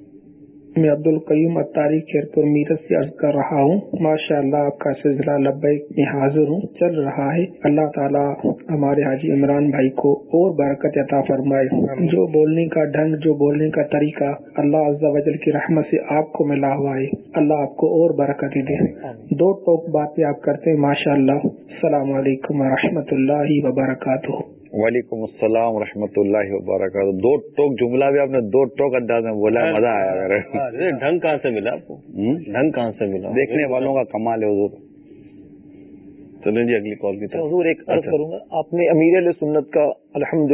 میں عبد القیوم اتاری کھیرپور میرت سے عرض کر رہا ہوں ماشاء اللہ آپ کا سلسلہ لبیک میں حاضر ہوں، چل رہا ہے۔ اللہ تعالیٰ ہمارے حاجی عمران بھائی کو اور برکت عطا فرمائے۔ جو بولنے کا ڈھنگ، جو بولنے کا طریقہ اللہ عز و جل کی رحمت سے آپ کو ملا ہوا ہے، اللہ آپ کو اور برکت دے دو ٹوک باتیں آپ کرتے ہیں ماشاء اللہ السلام علیکم و اللہ وبرکاتہ۔ وعلیکم السلام و اللہ وبرکاتہ۔ دو ٹوک جملہ بھی آپ نے دو ٹوک انداز میں بولا مزہ آیا ڈھنگ کہاں سے ملا آپ کو؟ ڈھنگ کہاں سے ملا؟ دیکھنے والوں کا کمال ہے حضور۔ چلیں جی اگلی کال کی حضور ایک عرض کروں گا آپ نے امیر علیہ سنت کا الحمد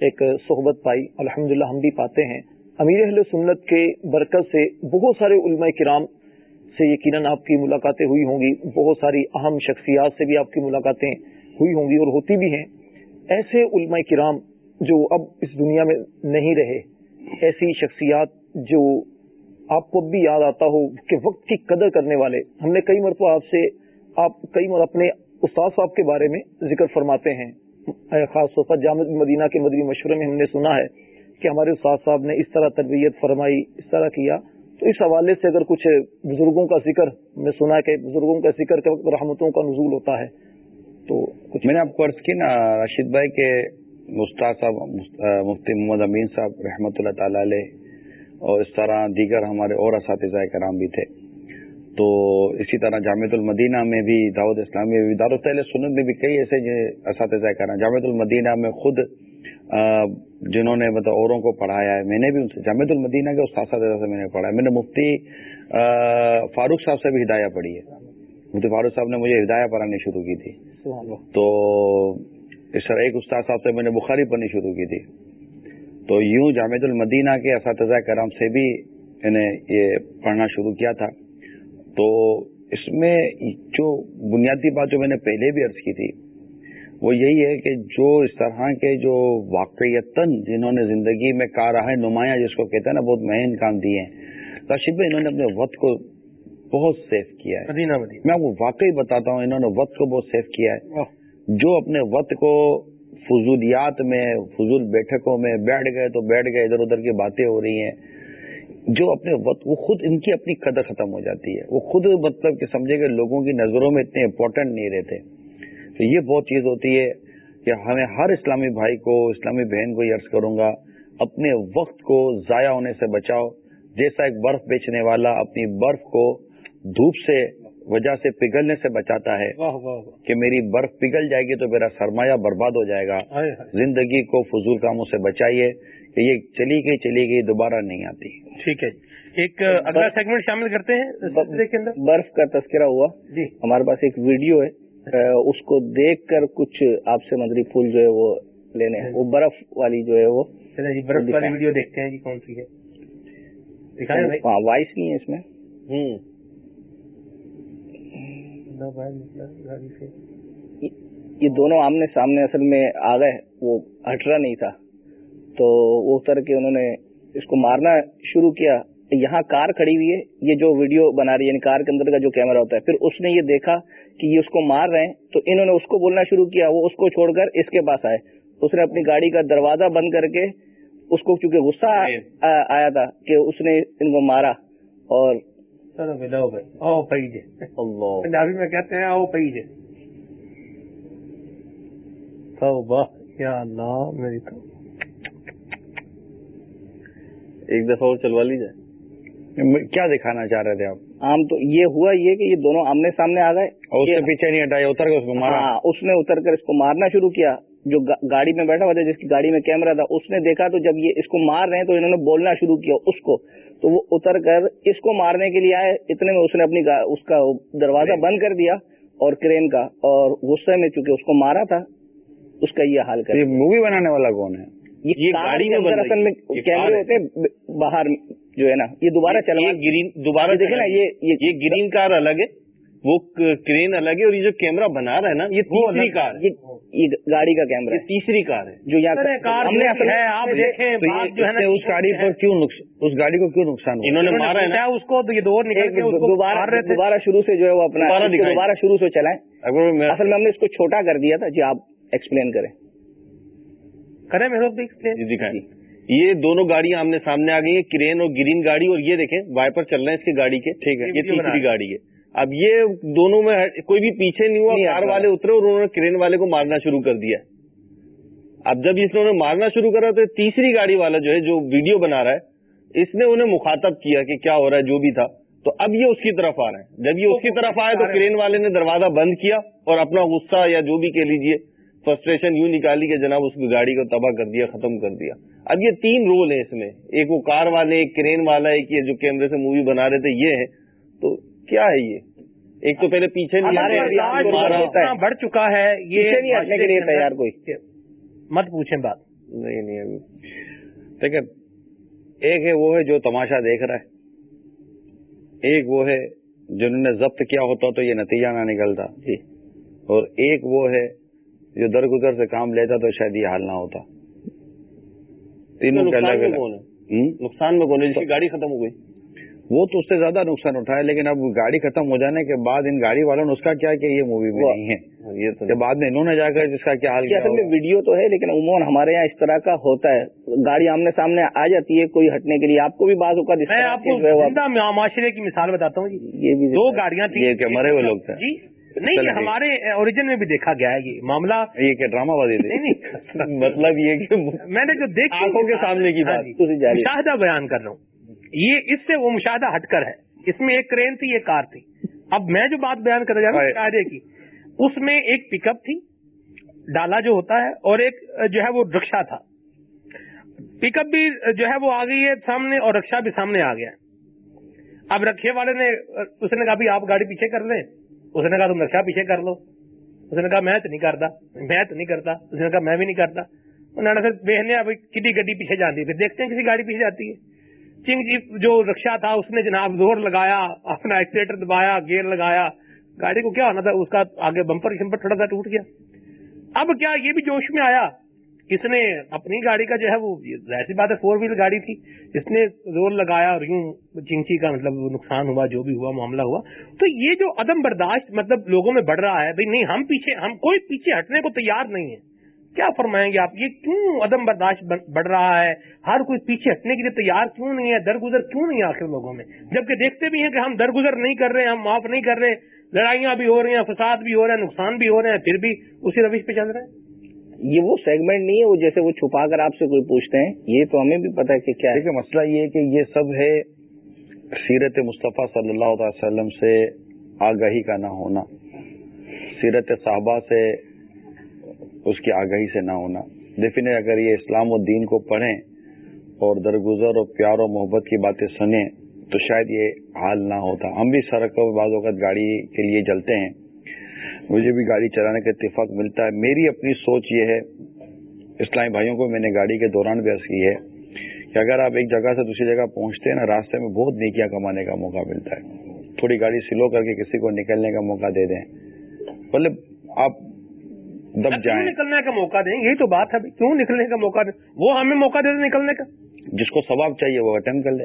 ایک صحبت پائی۔ الحمد ہم بھی پاتے ہیں۔ امیر اہل سنت کے برکت سے بہت سارے علماء کرام سے یقیناً آپ کی ملاقاتیں ہوئی ہوں گی۔ بہت ساری اہم شخصیات سے بھی آپ کی ملاقاتیں ہوئی ہوں گی اور ہوتی بھی ہیں۔ ایسے علماء کرام جو اب اس دنیا میں نہیں رہے، ایسی شخصیات جو آپ کو بھی یاد آتا ہو کہ وقت کی قدر کرنے والے، ہم نے کئی مرتبہ آپ سے، آپ کئی مر اپنے استاد صاحب کے بارے میں ذکر فرماتے ہیں۔ خاص طور پر جامع مدینہ کے مدنی مشورے میں ہم نے سنا ہے کہ ہمارے استاد صاحب نے اس طرح تربیت فرمائی، اس طرح کیا۔ تو اس حوالے سے اگر کچھ بزرگوں کا ذکر میں سنا ہے کہ بزرگوں کا ذکر کے وقت رحمتوں کا نزول ہوتا ہے۔ تو کچھ میں نے آپ کو عرض کی نا، راشد بھائی کے مستاذ صاحب مفتی محمد امین صاحب رحمۃ اللہ تعالی علیہ اور اس طرح دیگر ہمارے اور اساتذہ کرام بھی تھے۔ تو اسی طرح جامع المدینہ میں بھی، دعوت اسلامی میں بھی دار سنت میں بھی کئی ایسے اساتذہ کرام جامع المدینہ میں خود جنہوں نے مطلب اوروں کو پڑھایا ہے، میں نے بھی ان سے جامع المدینہ کے اساتذہ سے میں نے پڑھا ہے۔ میں نے مفتی فاروق صاحب سے بھی ہدایہ پڑھی ہے۔ مفتی فاروق صاحب نے مجھے ہدایہ پڑھانی شروع کی تھی۔ تو اس طرح ایک استاد صاحب سے میں نے بخاری پڑھنی شروع کی تھی۔ تو یوں جامع المدینہ کے اساتذہ کرام سے بھی میں نے یہ پڑھنا شروع کیا تھا۔ تو اس میں جو بنیادی بات جو میں نے پہلے بھی عرض کی تھی وہ یہی ہے کہ جو اس طرح کے جو واقعیتاً جنہوں نے زندگی میں کار رہا نمایاں جس کو کہتے ہیں نا بہت مہین کام دیے ہیں۔ کاشب انہوں نے اپنے وقت کو بہت سیف کیا ہے۔ مدینہ مدینہ۔ میں آپ کو واقعی بتاتا ہوں انہوں نے وقت کو بہت سیف کیا ہے۔ جو اپنے وقت کو فضولیات میں فضول بیٹھکوں میں بیٹھ گئے تو بیٹھ گئے ادھر ادھر کی باتیں ہو رہی ہیں۔ جو اپنے وقت وہ خود ان کی اپنی قدر ختم ہو جاتی ہے۔ وہ خود مطلب کہ سمجھے کہ لوگوں کی نظروں میں اتنے امپورٹنٹ نہیں رہتے۔ تو یہ بہت چیز ہوتی ہے کہ ہمیں ہر اسلامی بھائی کو اسلامی بہن کو یہ عرض کروں گا اپنے وقت کو ضائع ہونے سے بچاؤ۔ جیسا ایک برف بیچنے والا اپنی برف کو دھوپ سے وجہ سے پگھلنے سے بچاتا ہے کہ میری برف پگھل جائے گی تو میرا سرمایہ برباد ہو جائے گا۔ زندگی کو فضول کاموں سے بچائیے کہ یہ چلی گئی چلی گئی دوبارہ نہیں آتی۔ ٹھیک ہے۔ ایک اگلا سیگمنٹ شامل کرتے ہیں برف کا تذکرہ ہوا۔ جی۔ ہمارے پاس ایک ویڈیو ہے۔ اس کو دیکھ کر کچھ آپ سے مدری پھول جو ہے وہ لینے ہیں۔ وہ برف والی جو ہے وہ جی برف والی ویڈیو دیکھتے ہیں جی کون سی ہے۔ وائس نہیں ہے اس میں۔ یہ دونوں آمنے سامنے اصل میں آ گئے وہ ہٹ رہا نہیں تھا۔ تو وہ اتر کے انہوں نے اس کو مارنا شروع کیا۔ یہاں کار کھڑی ہوئی ہے یہ جو ویڈیو بنا رہی ہے یعنی کار کے اندر کا جو کیمرہ ہوتا ہے۔ پھر اس نے یہ دیکھا کہ یہ اس کو مار رہے ہیں تو انہوں نے اس کو بولنا شروع کیا وہ اس کو چھوڑ کر اس کے پاس آئے۔ اس نے اپنی گاڑی کا دروازہ بند کر کے اس کو چونکہ غصہ آیا تھا کہ اس نے ان کو مارا اور پنجابی میں کہتے ہیں او پیجے میری تو ایک دفعہ اور چلوا لی جائے کیا دکھانا چاہ رہے تھے آپ؟ عام تو یہ ہوا یہ کہ یہ دونوں آمنے سامنے آ گئے۔ اور اس سے پیچھے نہیں ہٹایا اتر کے اس کو مارا۔ ہاں اس نے اتر کر اس کو مارنا شروع کیا۔ جو گاڑی میں بیٹھا ہوا تھا جس کی گاڑی میں کیمرہ تھا اس نے دیکھا تو جب یہ اس کو مار رہے ہیں تو انہوں نے بولنا شروع کیا اس کو۔ تو وہ اتر کر اس کو مارنے کے لیے آئے۔ اتنے میں اس نے اپنی اس کا دروازہ بند کر دیا اور کرین کا اور غصے میں چونکہ اس کو مارا تھا اس کا یہ حال کر مووی بنانے والا کون ہے؟ یہ گاڑی میں اصل میں کیمرے ہوتے ہیں باہر جو ہے نا یہ دوبارہ چل گرین دوبارہ دیکھیں نا یہ یہ گرین کار الگ ہے۔ وہ کرین الگ ہے اور یہ جو کیمرہ بنا رہا ہے نا یہ تیسری کار ہے۔ یہ گاڑی کا کیمرہ یہ تیسری کار ہے۔ جو یہاں ہم نے آپ دیکھیں اس گاڑی پر کیوں اس گاڑی کو کیوں نقصان انہوں نے مارا ہے اس کو یہ دور نکل دوبارہ دوبارہ شروع سے جو ہے وہ اپنا دوبارہ شروع سے چلائیں۔ اصل میں ہم نے اس کو چھوٹا کر دیا تھا جی آپ ایکسپلین کریں۔ کریں میرے دکھائیں۔ یہ دونوں گاڑیاں آمنے سامنے آ گئی ہیں کرین اور گرین گاڑی اور یہ دیکھیں وائپر چل رہے ہیں اس کی گاڑی کے۔ ٹھیک ہے یہ تیسری گاڑی ہے۔ اب یہ دونوں میں کوئی بھی پیچھے نہیں ہوا کار والے اترے اور انہوں نے کرین والے کو مارنا شروع کر دیا۔ اب جب اس نے مارنا شروع کرا تو تیسری گاڑی والا جو ہے جو ویڈیو بنا رہا ہے اس نے انہیں مخاطب کیا کہ کیا ہو رہا ہے جو بھی تھا۔ تو اب یہ اس کی طرف آ رہے ہیں۔ جب یہ اس کی طرف آئے تو کرین والے نے دروازہ بند کیا اور اپنا غصہ یا جو بھی کہہ لیجیے فرسٹریشن یوں نکالی کہ جناب اس کی گاڑی کو تباہ کر دیا ختم کر دیا۔ اب یہ تین رول ہیں اس میں۔ ایک وہ کار والے ایک کرین والا ایک یہ جو کیمرے سے مووی بنا رہے تھے یہ ہے تو کیا ہے یہ؟ ایک تو پہلے پیچھے بڑھ چکا ہے یہ نہیں ہٹنے کے لیے تیار کوئی۔ مت پوچھیں بات۔ نہیں نہیں دیکھیں ایک ہے وہ ہے جو تماشا دیکھ رہا ہے۔ ایک وہ ہے جنہوں نے ضبط کیا ہوتا تو یہ نتیجہ نہ نکلتا۔ جی۔ اور ایک وہ ہے جو درگزر سے کام لیتا تو شاید یہ حال نہ ہوتا۔ تینوں نقصان میں کون ہے؟ جس کی گاڑی ختم ہو گئی۔ وہ تو اس سے زیادہ نقصان اٹھایا لیکن اب گاڑی ختم ہو جانے کے بعد ان گاڑی والوں نے اس کا کیا کہ یہ مووی میں نہیں ہے؟ یہ تو بعد میں انہوں نے جا کر جس کا کیا حال کیا اصل میں ویڈیو تو ہے لیکن عموماً ہمارے یہاں اس طرح کا ہوتا ہے۔ گاڑی آمنے سامنے آ جاتی ہے کوئی ہٹنے کے لیے۔ آپ کو بھی بعض اوقات میں آپ کو معاشرے کی مثال بتاتا ہوں یہ بھی دو گاڑیاں تھیں۔ مرے ہوئے لوگ تھے۔ جی نہیں ہمارے اوریجن میں بھی دیکھا گیا ہے یہ معاملہ۔ یہ کیا ڈرامہ بازی نہیں [LAUGHS] مطلب یہ کہ میں نے جو دیکھ آنکھوں کے سامنے کی بات۔ مشاہدہ بیان کر رہا ہوں۔ یہ اس سے وہ مشاہدہ ہٹ کر ہے۔ اس میں ایک کرین تھی ایک کار تھی۔ اب میں جو بات بیان کر رہا ہوں مشاہدے کی اس میں ایک پک اپ تھی ڈالا جو ہوتا ہے اور ایک جو ہے وہ رکشا تھا۔ پک اپ بھی جو ہے وہ آ گئی ہے سامنے اور رکشا بھی سامنے آ گیا۔ اب رکشے والے نے اس نے کہا بھی آپ گاڑی پیچھے کر لیں۔ اس نے کہا تم رکشا پیچھے کر لو۔ اس نے کہا میں تو نہیں کرتا میں تو نہیں کرتا۔ اس نے کہا میں بھی نہیں کرتا۔ انہوں نے پھر دیکھنے اب کتنی گڈی پیچھے جاتی ہے پھر دیکھتے ہیں کسی گاڑی پیچھے جاتی ہے۔ چنگ جی جو رکشا تھا، اس نے جناب زور لگایا، اپنا ایکسیلیٹر دبایا، گیئر لگایا۔ گاڑی کو کیا ہونا تھا؟ اس کا آگے بمپر شمپر تھوڑا سا ٹوٹ گیا۔ اب کیا یہ بھی جوش میں آیا؟ اس نے اپنی گاڑی کا جو ہے وہ ایسی بات ہے فور ویل گاڑی تھی۔ اس نے زور لگایا اور یوں چنچی کا مطلب نقصان ہوا، جو بھی ہوا، معاملہ ہوا۔ تو یہ جو عدم برداشت مطلب لوگوں میں بڑھ رہا ہے بھائی نہیں، ہم پیچھے، ہم کوئی پیچھے ہٹنے کو تیار نہیں ہے کیا فرمائیں گے آپ؟ یہ کیوں عدم برداشت بڑھ رہا ہے؟ ہر کوئی پیچھے ہٹنے کے لیے تیار کیوں نہیں ہے؟ درگزر کیوں نہیں ہے آخر لوگوں میں؟ جبکہ دیکھتے بھی ہیں کہ ہم درگزر نہیں کر رہے ہم معاف نہیں کر رہے لڑائیاں بھی ہو رہی ہیں فساد بھی ہو رہے ہیں نقصان بھی ہو رہے ہیں پھر بھی اسی روش پہ چل رہے ہیں؟ یہ وہ سیگمنٹ نہیں ہے وہ جیسے وہ چھپا کر آپ سے کوئی پوچھتے ہیں یہ تو ہمیں بھی پتا ہے کہ کیا ہے۔ مسئلہ یہ ہے کہ یہ سب ہے سیرت مصطفیٰ صلی اللہ تعالی وسلم سے آگاہی کا نہ ہونا۔ سیرت صحابہ سے اس کی آگاہی سے نہ ہونا۔ ڈیفینیٹ اگر یہ اسلام و دین کو پڑھیں اور درگزر اور پیار و محبت کی باتیں سنیں، تو شاید یہ حال نہ ہوتا۔ ہم بھی سڑکوں پر بعض اوقات گاڑی کے لیے جلتے ہیں۔ مجھے بھی گاڑی چلانے کا اتفاق ملتا ہے۔ میری اپنی سوچ یہ ہے، اسلامی بھائیوں کو میں نے گاڑی کے دوران بھی عرض کی ہے کہ اگر آپ ایک جگہ سے دوسری جگہ پہنچتے ہیں نا، راستے میں بہت نیکیاں کمانے کا موقع ملتا ہے۔ تھوڑی گاڑی سلو کر کے کسی کو نکلنے کا موقع دے دیں۔ مطلب آپ دب جائیں۔ نکلنے کا موقع دیں؟ یہی تو بات ہے کیوں نکلنے کا موقع دیں؟ وہ ہمیں موقع دے دیں نکلنے کا۔ جس کو ثواب چاہیے وہ اٹینڈ کر لے۔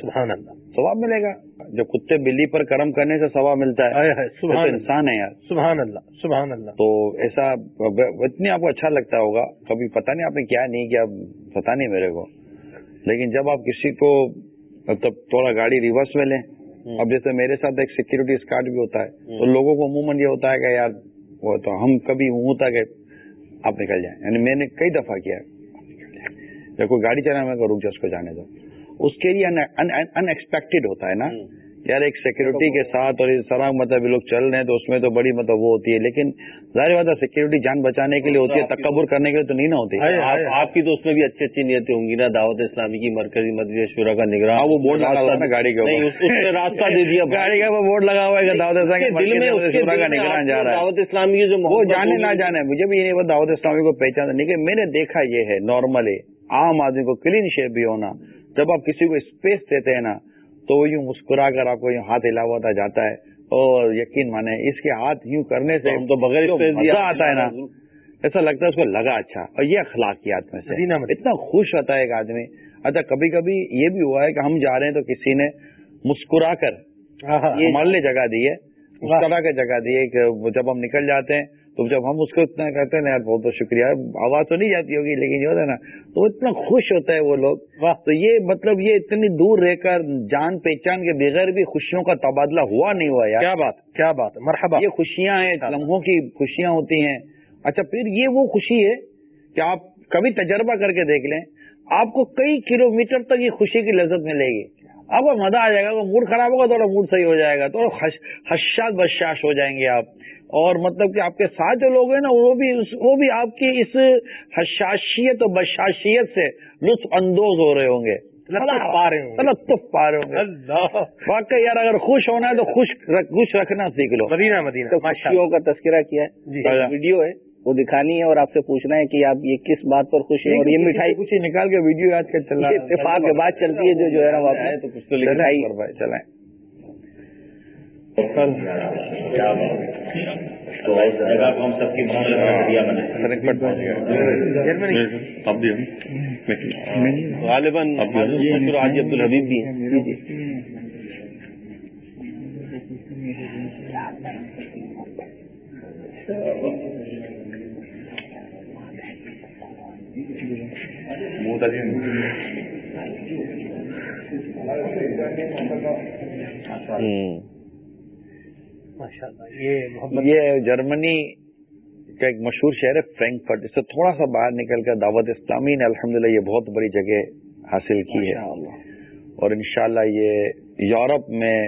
سبحان اللہ۔ ثواب ملے گا۔ جب کتے بلی پر کرم کرنے سے ثواب ملتا ہے سبحان انسان ہے یار۔ سبحان اللہ سبحان اللہ۔ تو ایسا اتنی آپ کو اچھا لگتا ہوگا کبھی پتہ نہیں آپ نے کیا نہیں کیا پتا نہیں میرے کو۔ لیکن جب آپ کسی کو مطلب تھوڑا گاڑی ریورس میں لیں اب جیسے میرے ساتھ ایک سیکورٹی اسکارٹ بھی ہوتا ہے تو لوگوں کو عموماً یہ ہوتا ہے کہ یار وہ تو ہم کبھی ہوتا کہ آپ نکل جائیں۔ یعنی میں نے کئی دفعہ کیا۔ جب کوئی گاڑی چلانا میں رک جا، اس کو جانے دو۔ اس کے لیے ان ایکسپیکٹڈ ہوتا ہے نا۔ یار ایک سیکورٹی کے ساتھ اور سرا مطلب لوگ چل رہے ہیں تو اس میں تو بڑی مطلب وہ ہوتی ہے لیکن ظاہر بات ہے سیکورٹی جان بچانے کے لیے ہوتی ہے تکبر کرنے کے لیے تو نہیں نہ ہوتی۔ آپ کی تو اس میں بھی اچھی اچھی نیتیں ہوں گی نا دعوت اسلامی کی مرکزی مدری شورا کا نگران۔ وہ بورڈ لگا ہوا گاڑی اوپر۔ راستہ دے دیا گاڑی کا بورڈ لگا ہوا ہے دعوت اسلامی دل میں شورا کا نگران جا رہا ہے۔ دعوت اسلامی جو وہ جانے نہ جانے مجھے بھی نہیں دعوت اسلامی کو پہچان نہیں کہ میں نے دیکھا یہ ہے نارملی عام آدمی کو کلین شیپ بھی ہونا۔ جب آپ کسی کو اسپیس دیتے ہیں نا تو وہ یوں مسکرا کر آپ کو یوں ہاتھ ہلا ہوا جاتا ہے اور یقین مانے اس کے ہاتھ یوں کرنے سے تو بغیر مزہ آتا ہے نا ایسا لگتا ہے اس کو لگا اچھا اور یہ اخلاقیات میں سے اتنا خوش ہوتا ہے ایک آدمی۔ اچھا کبھی کبھی یہ بھی ہوا ہے کہ ہم جا رہے ہیں تو کسی نے مسکرا کر ہمارے لیے جگہ دی ہے مسکرا کر جگہ دی ہے کہ جب ہم نکل جاتے ہیں تو جب ہم اس کو اتنا کہتے ہیں نا یار بہت بہت شکریہ آواز تو نہیں جاتی ہوگی لیکن ہوتا ہے نا تو اتنا خوش ہوتا ہے وہ لوگ۔ تو یہ مطلب یہ اتنی دور رہ کر جان پہچان کے بغیر بھی خوشیوں کا تبادلہ ہوا نہیں ہوا یار۔ کیا بات کیا بات مرحبا۔ یہ خوشیاں ہیں لمحوں کی خوشیاں ہوتی ہیں۔ اچھا پھر یہ وہ خوشی ہے کہ آپ کبھی تجربہ کر کے دیکھ لیں آپ کو کئی کلو میٹر تک یہ خوشی کی لذت ملے گی۔ آپ کو مزہ آ جائے گا موڈ خراب ہوگا تھوڑا موڈ صحیح ہو جائے گا۔ تھوڑا حشاش بشاش ہو جائیں گے آپ۔ اور مطلب کہ آپ کے ساتھ جو لوگ ہیں نا وہ بھی وہ بھی آپ کی اس حشاشیت اور بشاشیت سے لطف اندوز ہو رہے ہوں گے۔ پا رہے ہوں پا رہے ہوں گے۔ واقعی یار اگر خوش ہونا ہے تو خوش خوش رکھنا سیکھ لو۔ مدینہ مدینہ خوشیوں کا تذکرہ کیا ہے۔ ویڈیو ہے۔ وہ دکھانی ہے اور آپ سے پوچھنا ہے کہ آپ یہ کس بات پر خوش ہیں اور یہ مٹھائی کچھ نکال کے ویڈیو آج کل چل رہا ہے اتفاق کے بعد چلتی ہے جو جو ہے نا واپس۔ تو کچھ تو مٹھائی چلائیں۔ ہم سب کی غالباً عبد الحبیب بھی ہیں۔ یہ جرمنی کا ایک مشہور شہر ہے فرینکفرٹ۔ اس سے تھوڑا سا باہر نکل کر دعوت اسلامی نے الحمدللہ یہ بہت بڑی جگہ حاصل کی ہے۔ اور انشاءاللہ یہ یورپ میں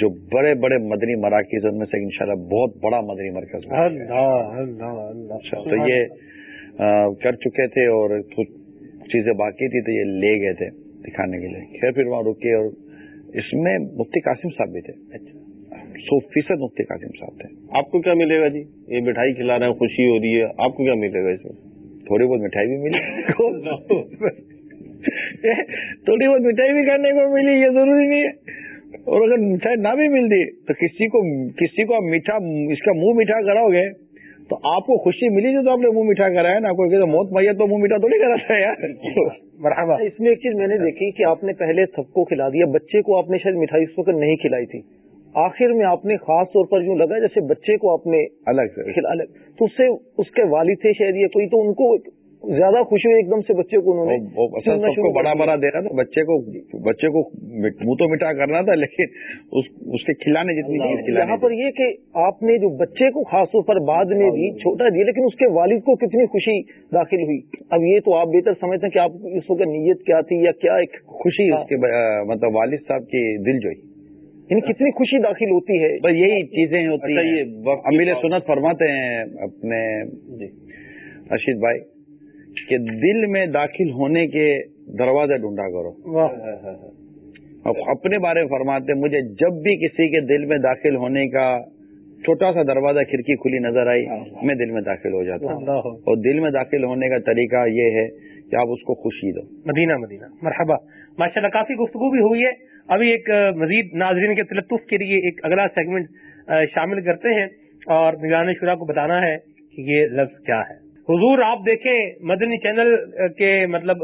جو بڑے بڑے مدنی مراکز ان میں سے انشاءاللہ بہت بڑا مدنی مرکز تو یہ کر چکے تھے اور چیزیں باقی تھی تو یہ لے گئے تھے دکھانے کے لیے۔ خیر پھر وہاں رکے اور اس میں مفتی قاسم صاحب بھی تھے۔ سو فیصد مفتی قاسم صاحب تھے۔ آپ کو کیا ملے گا جی؟ یہ مٹھائی کھلا رہے ہیں خوشی ہو رہی ہے۔ آپ کو کیا ملے گا اس میں؟ تھوڑی بہت مٹھائی بھی ملی۔ [LAUGHS] [LAUGHS] تھوڑی بہت مٹھائی بھی کرنے کو ملی یہ ضروری نہیں ہے۔ اور اگر مٹھائی نہ بھی ملتی تو کسی کو کسی کو میٹھا اس کا منہ میٹھا کراؤ گے۔ تو آپ کو خوشی ملی تھی تو آپ نے منہ میٹھا کرایا نا کوئی کہ موت میت تو منہ میٹھا تھوڑی کرا تھا یار۔ مرحبا اس میں ایک چیز میں نے دیکھی کہ آپ نے پہلے سب کو کھلا دیا بچے کو آپ نے شاید مٹھائی اس وقت نہیں کھلائی تھی۔ آخر میں آپ نے خاص طور پر یوں لگا جیسے بچے کو آپ نے الگ سے۔ الگ۔ تو اس سے اس کے والد تھے شاید یہ کوئی تو ان کو زیادہ خوشی ہوئی ایک دم سے بچے کو انہوں نے بڑا بڑا دے رہا تھا بچے کو بچے کو منہ تو مٹھا کرنا تھا لیکن اس کے کھلانے جتنی یہاں پر یہ کہ آپ نے جو بچے کو خاص طور پر بعد میں دی چھوٹا دیا لیکن اس کے والد کو کتنی خوشی داخل ہوئی۔ اب یہ تو آپ بہتر سمجھتے ہیں کہ آپ اس وقت نیت کیا تھی یا کیا ایک خوشی اس کے مطلب والد صاحب کی دل جوئی یعنی کتنی خوشی داخل ہوتی ہے۔ بس یہی چیزیں ہوتی ہیں۔ امیل سنت فرماتے ہیں اپنے رشید بھائی۔ کہ دل میں داخل ہونے کے دروازے ڈھونڈا کرو۔ اپنے بارے میں فرماتے مجھے جب بھی کسی کے دل میں داخل ہونے کا چھوٹا سا دروازہ کھڑکی کھلی نظر آئی میں دل میں داخل ہو جاتا ہوں۔ اور دل میں داخل ہونے کا طریقہ یہ ہے کہ آپ اس کو خوشی دو۔ مدینہ مدینہ۔ مرحبا۔ ماشاء اللہ کافی گفتگو بھی ہوئی ہے۔ ابھی ایک مزید ناظرین کے تلطف کے لیے ایک اگلا سیگمنٹ شامل کرتے ہیں۔ اور نگران شورا کو بتانا ہے کہ یہ لفظ کیا ہے۔ حضور آپ دیکھیں مدنی چینل کے مطلب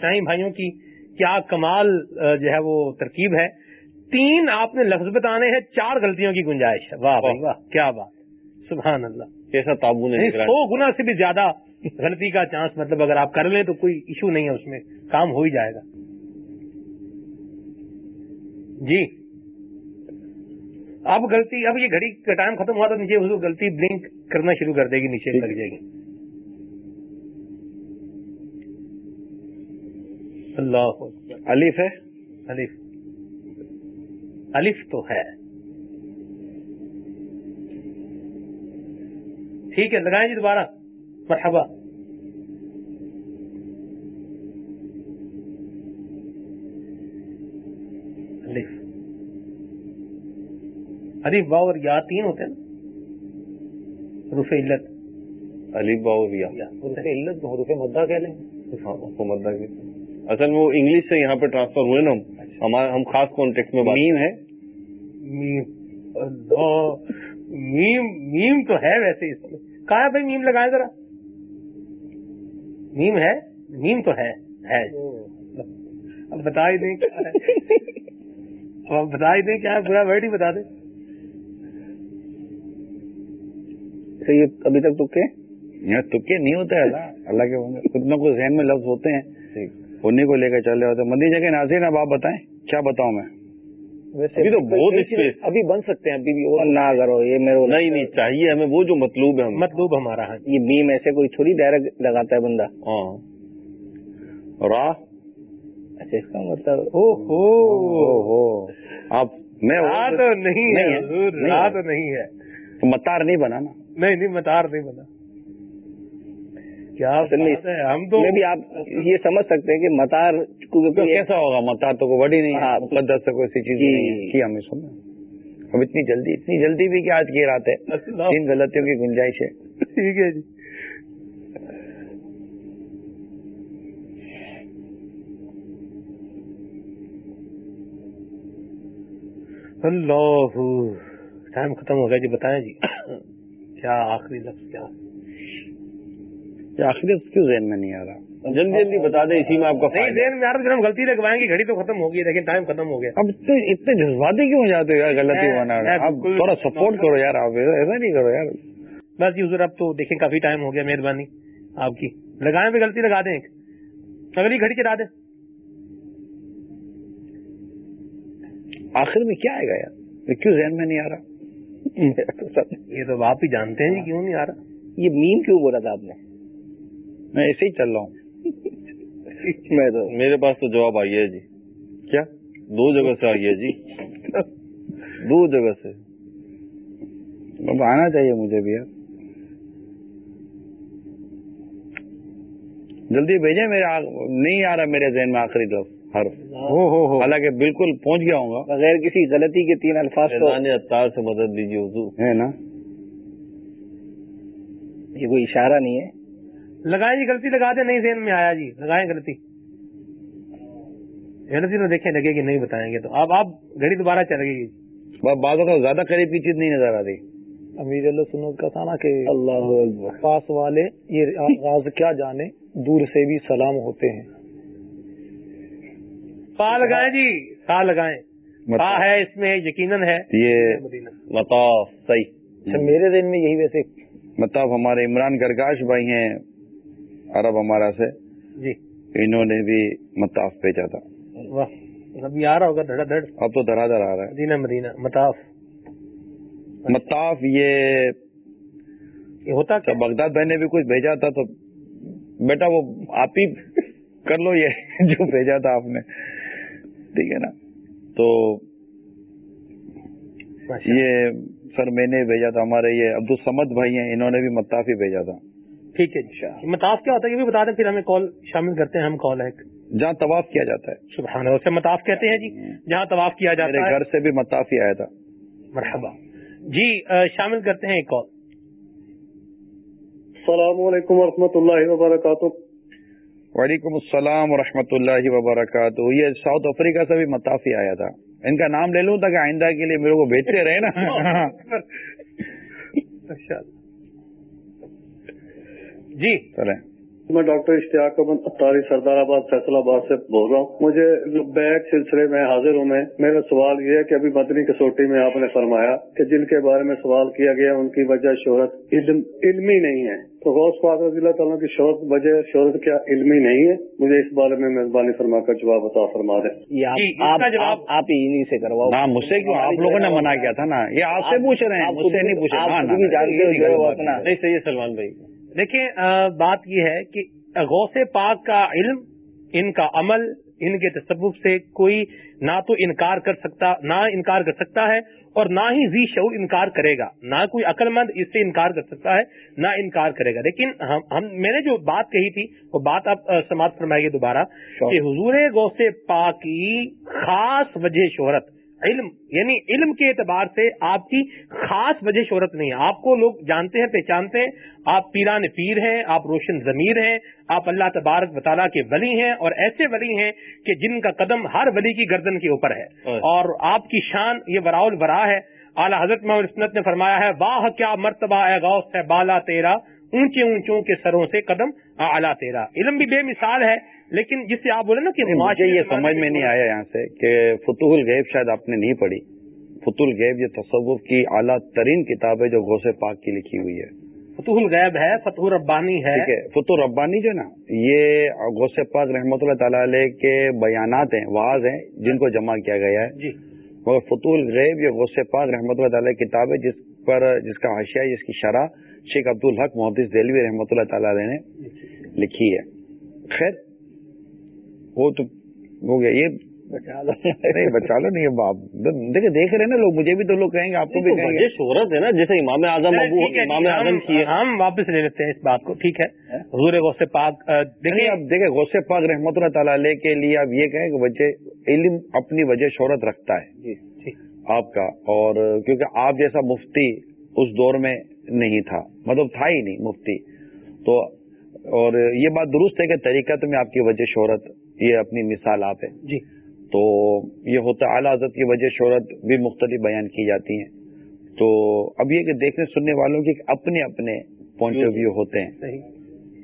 سائیں بھائیوں کی کیا کمال جو ہے وہ ترکیب ہے۔ تین آپ نے لفظ بتانے ہیں چار غلطیوں کی گنجائش ہے۔ واہ بھائی واہ۔ کیا بات۔ سبحان اللہ۔ کیسا تعاون ہے سو گنا سے بھی زیادہ غلطی کا چانس مطلب اگر آپ کر لیں تو کوئی ایشو نہیں ہے اس میں کام ہو ہی جائے گا۔ جی۔ اب غلطی اب یہ گھڑی کا ٹائم ختم ہوا تو نیچے غلطی بلنک کرنا شروع کر دے گی نیچے لگ جائے گی۔ اللہ الف ہے؟ الف۔ الف تو ہے۔ ٹھیک ہے لگائیں جی دوبارہ۔ مرحبا۔ الف۔ الف با اور یا تین ہوتے ہیں نا۔ حروف علت۔ الف با اور یا۔ حروف علت حروف مدہ کہہ لیں مدہ کے اصل میں وہ انگلش سے یہاں پہ ٹرانسفر ہوئے نا ہمارے ہم خاص کانٹیکٹ میں میم ہے؟ میم. تو ہے ویسے اس میں. کہاں ہے بھائی میم لگائے ذرا؟ میم ہے؟ میم تو ہے. ہے. اب بتا ہی دیں ہے. اب بتا ہی دیں کیا ہے پورا ورڈ ہی بتا دیں. ابھی تک تکے تکے نہیں ہوتے ایسا اللہ. کے کچھ نہ کچھ ذہن میں لفظ ہوتے ہیں. انہیں کو لے کر چل رہے ہوتے مدی جگہ ناظرین اب آپ بتائیں کیا بتاؤں میں؟ ابھی تو بہت ابھی بن سکتے ہیں ابھی بھی اور نہ کرو یہ میرے نہیں نہیں چاہیے ہمیں وہ جو مطلوب ہے مطلوب ہمارا ہے۔ یہ میم ایسے کوئی تھوڑی ڈائریکٹ لگاتا ہے بندہ۔ ہاں۔ راہ اچھا اس کا مطلب او ہو۔ آپ میں تو نہیں ہے نہیں ہے متار نہیں بنا نا۔ نہیں نہیں متار نہیں بنا۔ کیا ہم تو بھی آپ یہ سمجھ سکتے ہیں کہ متار کیسا ہوگا؟ متار تو کوئی بڑی نہیں مقدس سے کوئی سی چیز کی ہمیں سنا اب اتنی جلدی اتنی جلدی بھی کیا آج کی رات ہے؟ تین غلطیوں کی گنجائش ہے۔ ٹھیک ہے جی۔ اللہ ٹائم ختم ہو گیا جی بتائیں جی۔ [COUGHS] کیا آخری لفظ کیا؟ آخری لفظ کیوں ذہن میں نہیں آ رہا؟ جلدی جلدی بتا دیں اسی میں آپ کا نہیں ذہن میں آ رہا ہم غلطی لگوائیں گے گھڑی تو ختم ہوگی لیکن ٹائم ختم ہو گیا۔ اب اتنے جذباتی کیوں ہو جاتے یار غلطی ہونا؟ آپ تھوڑا سپورٹ کرو یار آپ ایسا نہیں کرو یار۔ بس جی حضور اب تو دیکھیں کافی ٹائم ہو گیا مہربانی۔ آپ کی۔ لگائیں بھی غلطی لگا دیں اگلی گھڑی چلا دیں۔ آخر میں کیا آئے گا یار؟ کیوں ذہن میں نہیں آ رہا؟ یہ تو آپ ہی جانتے ہیں جی کیوں نہیں آ رہا؟ یہ میم کیوں بولا تھا آپ نے؟ میں ایسے ہی چل رہا ہوں۔ میں تو میرے پاس تو جواب آئی ہے جی۔ کیا؟ دو جگہ سے آئی ہے جی۔ دو جگہ سے۔ اب آنا چاہیے مجھے بھی یار۔ جلدی بھیجیں میرے نہیں آ رہا میرے ذہن میں آخری لفظ ہر حالانکہ بالکل پہنچ گیا ہوں گا۔ بغیر کسی غلطی کے تین الفاظ تو اتار سے مدد حضور۔ ہے نا؟ یہ کوئی اشارہ نہیں ہے۔ لگائیں جی غلطی لگا دیں نہیں ذہن میں آیا جی لگائیں غلطی۔ غلطی تو دیکھیں لگے گی نہیں بتائیں گے تو۔ اب آپ گھڑی دوبارہ چلے گی بعض کا زیادہ قریب کی چیز نہیں نظر آ رہی۔ امیر اللہ سنو کا تھا نا کہ اللہ پاس والے یہ راز کیا جانے؟ دور سے بھی سلام ہوتے ہیں۔ پا لگائیں جی پا لگائیں۔ پا ہے اس میں یقیناً ہے۔ یہ مطاف صحیح۔ اچھا میرے دن میں یہی ویسے۔ مطاف ہمارے عمران گرگاش بھائی ہیں۔ عرب ہمارا سے جی۔ انہوں نے بھی مطاف بھیجا تھا۔ ابھی آ رہا ہوگا دھڑا دھڑ۔ اب تو دھڑا دھڑ آ رہا ہے۔ مدینہ مدینہ مطاف۔ مطاف یہ ہوتا کیا؟ بغداد بھائی نے بھی کچھ بھیجا تھا تو بیٹا وہ آپ ہی کر لو یہ [LAUGHS] جو بھیجا تھا آپ نے۔ ٹھیک ہے نا؟ تو یہ سر میں نے بھیجا تھا ہمارے یہ عبد السمد بھائی ہیں انہوں نے بھی مطاف ہی بھیجا تھا۔ ٹھیک ہے مطاف کیا ہوتا ہے؟ یہ بھی بتا دیں پھر ہمیں کال شامل کرتے ہیں ہم کال ہے۔ جہاں طواف کیا جاتا ہے۔ سبحان اسے مطاف کہتے ہیں جی۔ جہاں طواف کیا جاتا ہے۔ گھر سے بھی مطاف ہی آیا تھا۔ مرحبا۔ جی شامل کرتے ہیں ایک کال السلام علیکم ورحمۃ اللہ وبرکاتہ۔ وعلیکم السلام ورحمۃ اللہ وبرکاتہ۔ یہ ساؤتھ افریقہ سے بھی مطافی آیا تھا۔ ان کا نام لے لوں تاکہ آئندہ کے لیے میرے کو بھیجتے رہے نا۔ [LAUGHS] جی۔ چلیں میں ڈاکٹر اشتیاق احمد اتاری سردار آباد فیصل آباد سے بول رہا ہوں۔ مجھے بیک سلسلے میں حاضر ہوں میں میرا سوال یہ ہے کہ ابھی مدنی کسوٹی میں آپ نے فرمایا کہ جن کے بارے میں سوال کیا گیا ان کی وجہ شہرت علم علمی نہیں ہے۔ تو غوث پاک رضی اللہ تعالیٰ کی شہرت وجہ شہرت کیا علمی نہیں ہے؟ مجھے اس بارے میں مہربانی فرما کر جواب عطا فرما دیں۔ آپ انہیں سے کرواؤ۔ ہاں مجھ سے کیوں؟ آپ لوگوں نے منع کیا تھا نا۔ یہ آپ سے پوچھ رہے ہیں مجھ سے نہیں پوچھ رہے ہاں، ہے سلمان بھائی۔ دیکھیں بات یہ ہے کہ غوث پاک کا علم ان کا عمل ان کے تصوف سے کوئی نہ تو انکار کر سکتا نہ انکار کر سکتا ہے اور نہ ہی زی شعور انکار کرے گا۔ نہ کوئی عقل مند اس سے انکار کر سکتا ہے نہ انکار کرے گا۔ لیکن ہم ہم میں نے جو بات کہی تھی وہ بات آپ سماعت فرمائیے دوبارہ کہ حضور غوث پاک کی خاص وجہ شہرت علم یعنی علم کے اعتبار سے آپ کی خاص وجہ شہرت نہیں ہے۔ آپ کو لوگ جانتے ہیں پہچانتے ہیں۔ آپ پیران پیر ہیں آپ روشن ضمیر ہیں آپ اللہ تبارک و تعالیٰ کے ولی ہیں اور ایسے ولی ہیں کہ جن کا قدم ہر ولی کی گردن کے اوپر ہے۔ اور آپ کی شان یہ وراول ورا ہے۔ اعلیٰ حضرت محمد نے فرمایا ہے واہ کیا مرتبہ اے غوث ہے بالا تیرا اونچے اونچوں کے سروں سے قدم اعلیٰ تیرا۔ علم بھی بے مثال ہے لیکن جس سے آپ بولے نا کہ مجھے یہ سمجھ میں نہیں آیا یہاں سے کہ فتح الغیب شاید آپ نے نہیں پڑھی۔ فتح الغیب یہ تصوف کی اعلیٰ ترین کتاب ہے جو غوث پاک کی لکھی ہوئی ہے۔ فتح الغیب ہے فتح ربانی ہے۔ فتح ربانی جو نا یہ غوث پاک رحمۃ اللہ تعالی علیہ کے بیانات ہیں واز ہیں جن کو جمع کیا گیا ہے۔ جی۔ مگر فتح الغیب یہ غوث پاک رحمۃ اللہ تعالی کتاب ہے جس پر جس کا حاشیہ جس کی شرح شیخ عبد الحق محدث دہلوی رحمۃ اللہ تعالی علیہ نے لکھی ہے۔ خیر وہ تو ہو گیا یہ نہیں بچا لو نہیں باپ۔ دیکھیں دیکھ رہے نا لوگ مجھے بھی تو لوگ کہیں گے آپ کو بھی کہیں گے۔ شہرت ہے نا جیسے امام اعظم ابو امام اعظم کی ہم واپس لے لیتے ہیں اس بات کو ٹھیک ہے؟ حضور غوث پاک دیکھیے اب دیکھیں غوث پاک رحمۃ اللہ تعالی علیہ کے لیے آپ یہ کہیں کہ وجہ علم اپنی وجہ شہرت رکھتا ہے۔ آپ کا اور کیونکہ آپ جیسا مفتی اس دور میں نہیں تھا مطلب تھا ہی نہیں مفتی۔ تو اور یہ بات درست ہے کہ طریقت میں آپ کی وجہ شہرت یہ اپنی مثال آپ ہے جی۔ تو یہ ہوتا اعلیٰ حضرت کی وجہ شہرت بھی مختلف بیان کی جاتی ہیں۔ تو اب یہ کہ دیکھنے سننے والوں کے اپنے اپنے پوائنٹ آف ویو ہوتے ہیں۔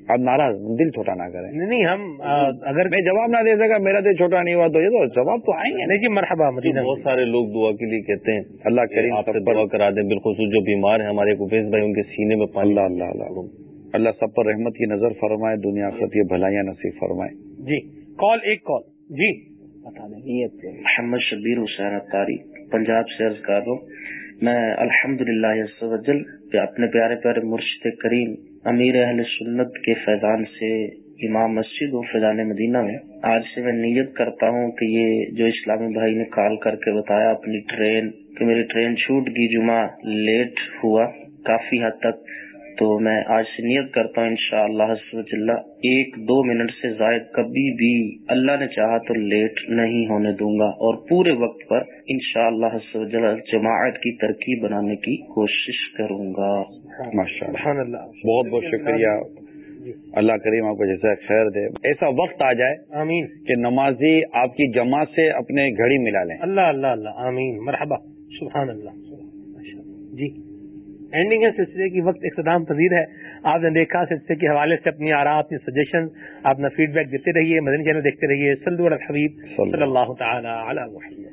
آپ ناراض دل چھوٹا نہ کریں۔ نہیں ہم اگر میں جواب نہ دے سکا میرا دل چھوٹا نہیں ہوا تو یہ تو جواب تو آئیں گے۔ نہیں جی مرحبا مدینہ۔ بہت سارے لوگ دعا کے لیے کہتے ہیں اللہ کریم آپ سے دعا کرا دیں۔ بالخصوص جو بیمار ہیں ہمارے اویس بھائی ان کے سینے میں اللہ اللہ اللہ۔ اللہ سب پر رحمت کی نظر فرمائے دنیا آخرت یہ بھلائیاں نصیب فرمائے۔ جی۔ کال ایک کال۔ جی۔ بتا دیں محمد شبیر حسین اتاری پنجاب سے عرض کر رہا ہوں۔ میں الحمد للہ اپنے پیارے پیارے مرشد کریم، امیر اہل سنت کے فیضان سے امام مسجد و فیضان مدینہ میں۔ آج سے میں نیت کرتا ہوں کہ یہ جو اسلامی بھائی نے کال کر کے بتایا، اپنی ٹرین، کہ میری ٹرین چھوٹ گئی جمعہ لیٹ ہوا، کافی حد تک تو میں آج سے نیت کرتا ہوں انشاءاللہ شاء اللہ ایک دو منٹ سے زائد کبھی بھی اللہ نے چاہا تو لیٹ نہیں ہونے دوں گا اور پورے وقت پر انشاءاللہ شاء اللہ جماعت کی ترکیب بنانے کی کوشش کروں گا۔ ماشاء اللہ بہت بہت شکریہ۔ اللہ کریم آپ کو جیسا خیر دے۔ ایسا وقت آ جائے آمین۔ کہ نمازی آپ کی جماعت سے اپنے گھڑی ملا لیں۔ اللہ اللہ اللہ۔ آمین۔ مرحبا۔ سبحان اللہ جی۔ اینڈنگ ہے سلسلے کی وقت اقتدام پذیر ہے۔ آپ نے دیکھا سلسلے کے حوالے سے اپنی آرا اپنی سجیشن اپنا فیڈ بیک دیتے رہیے مدنی چینل دیکھتے رہیے۔ سلو الحبیب صلی اللہ تعالی علی محمد.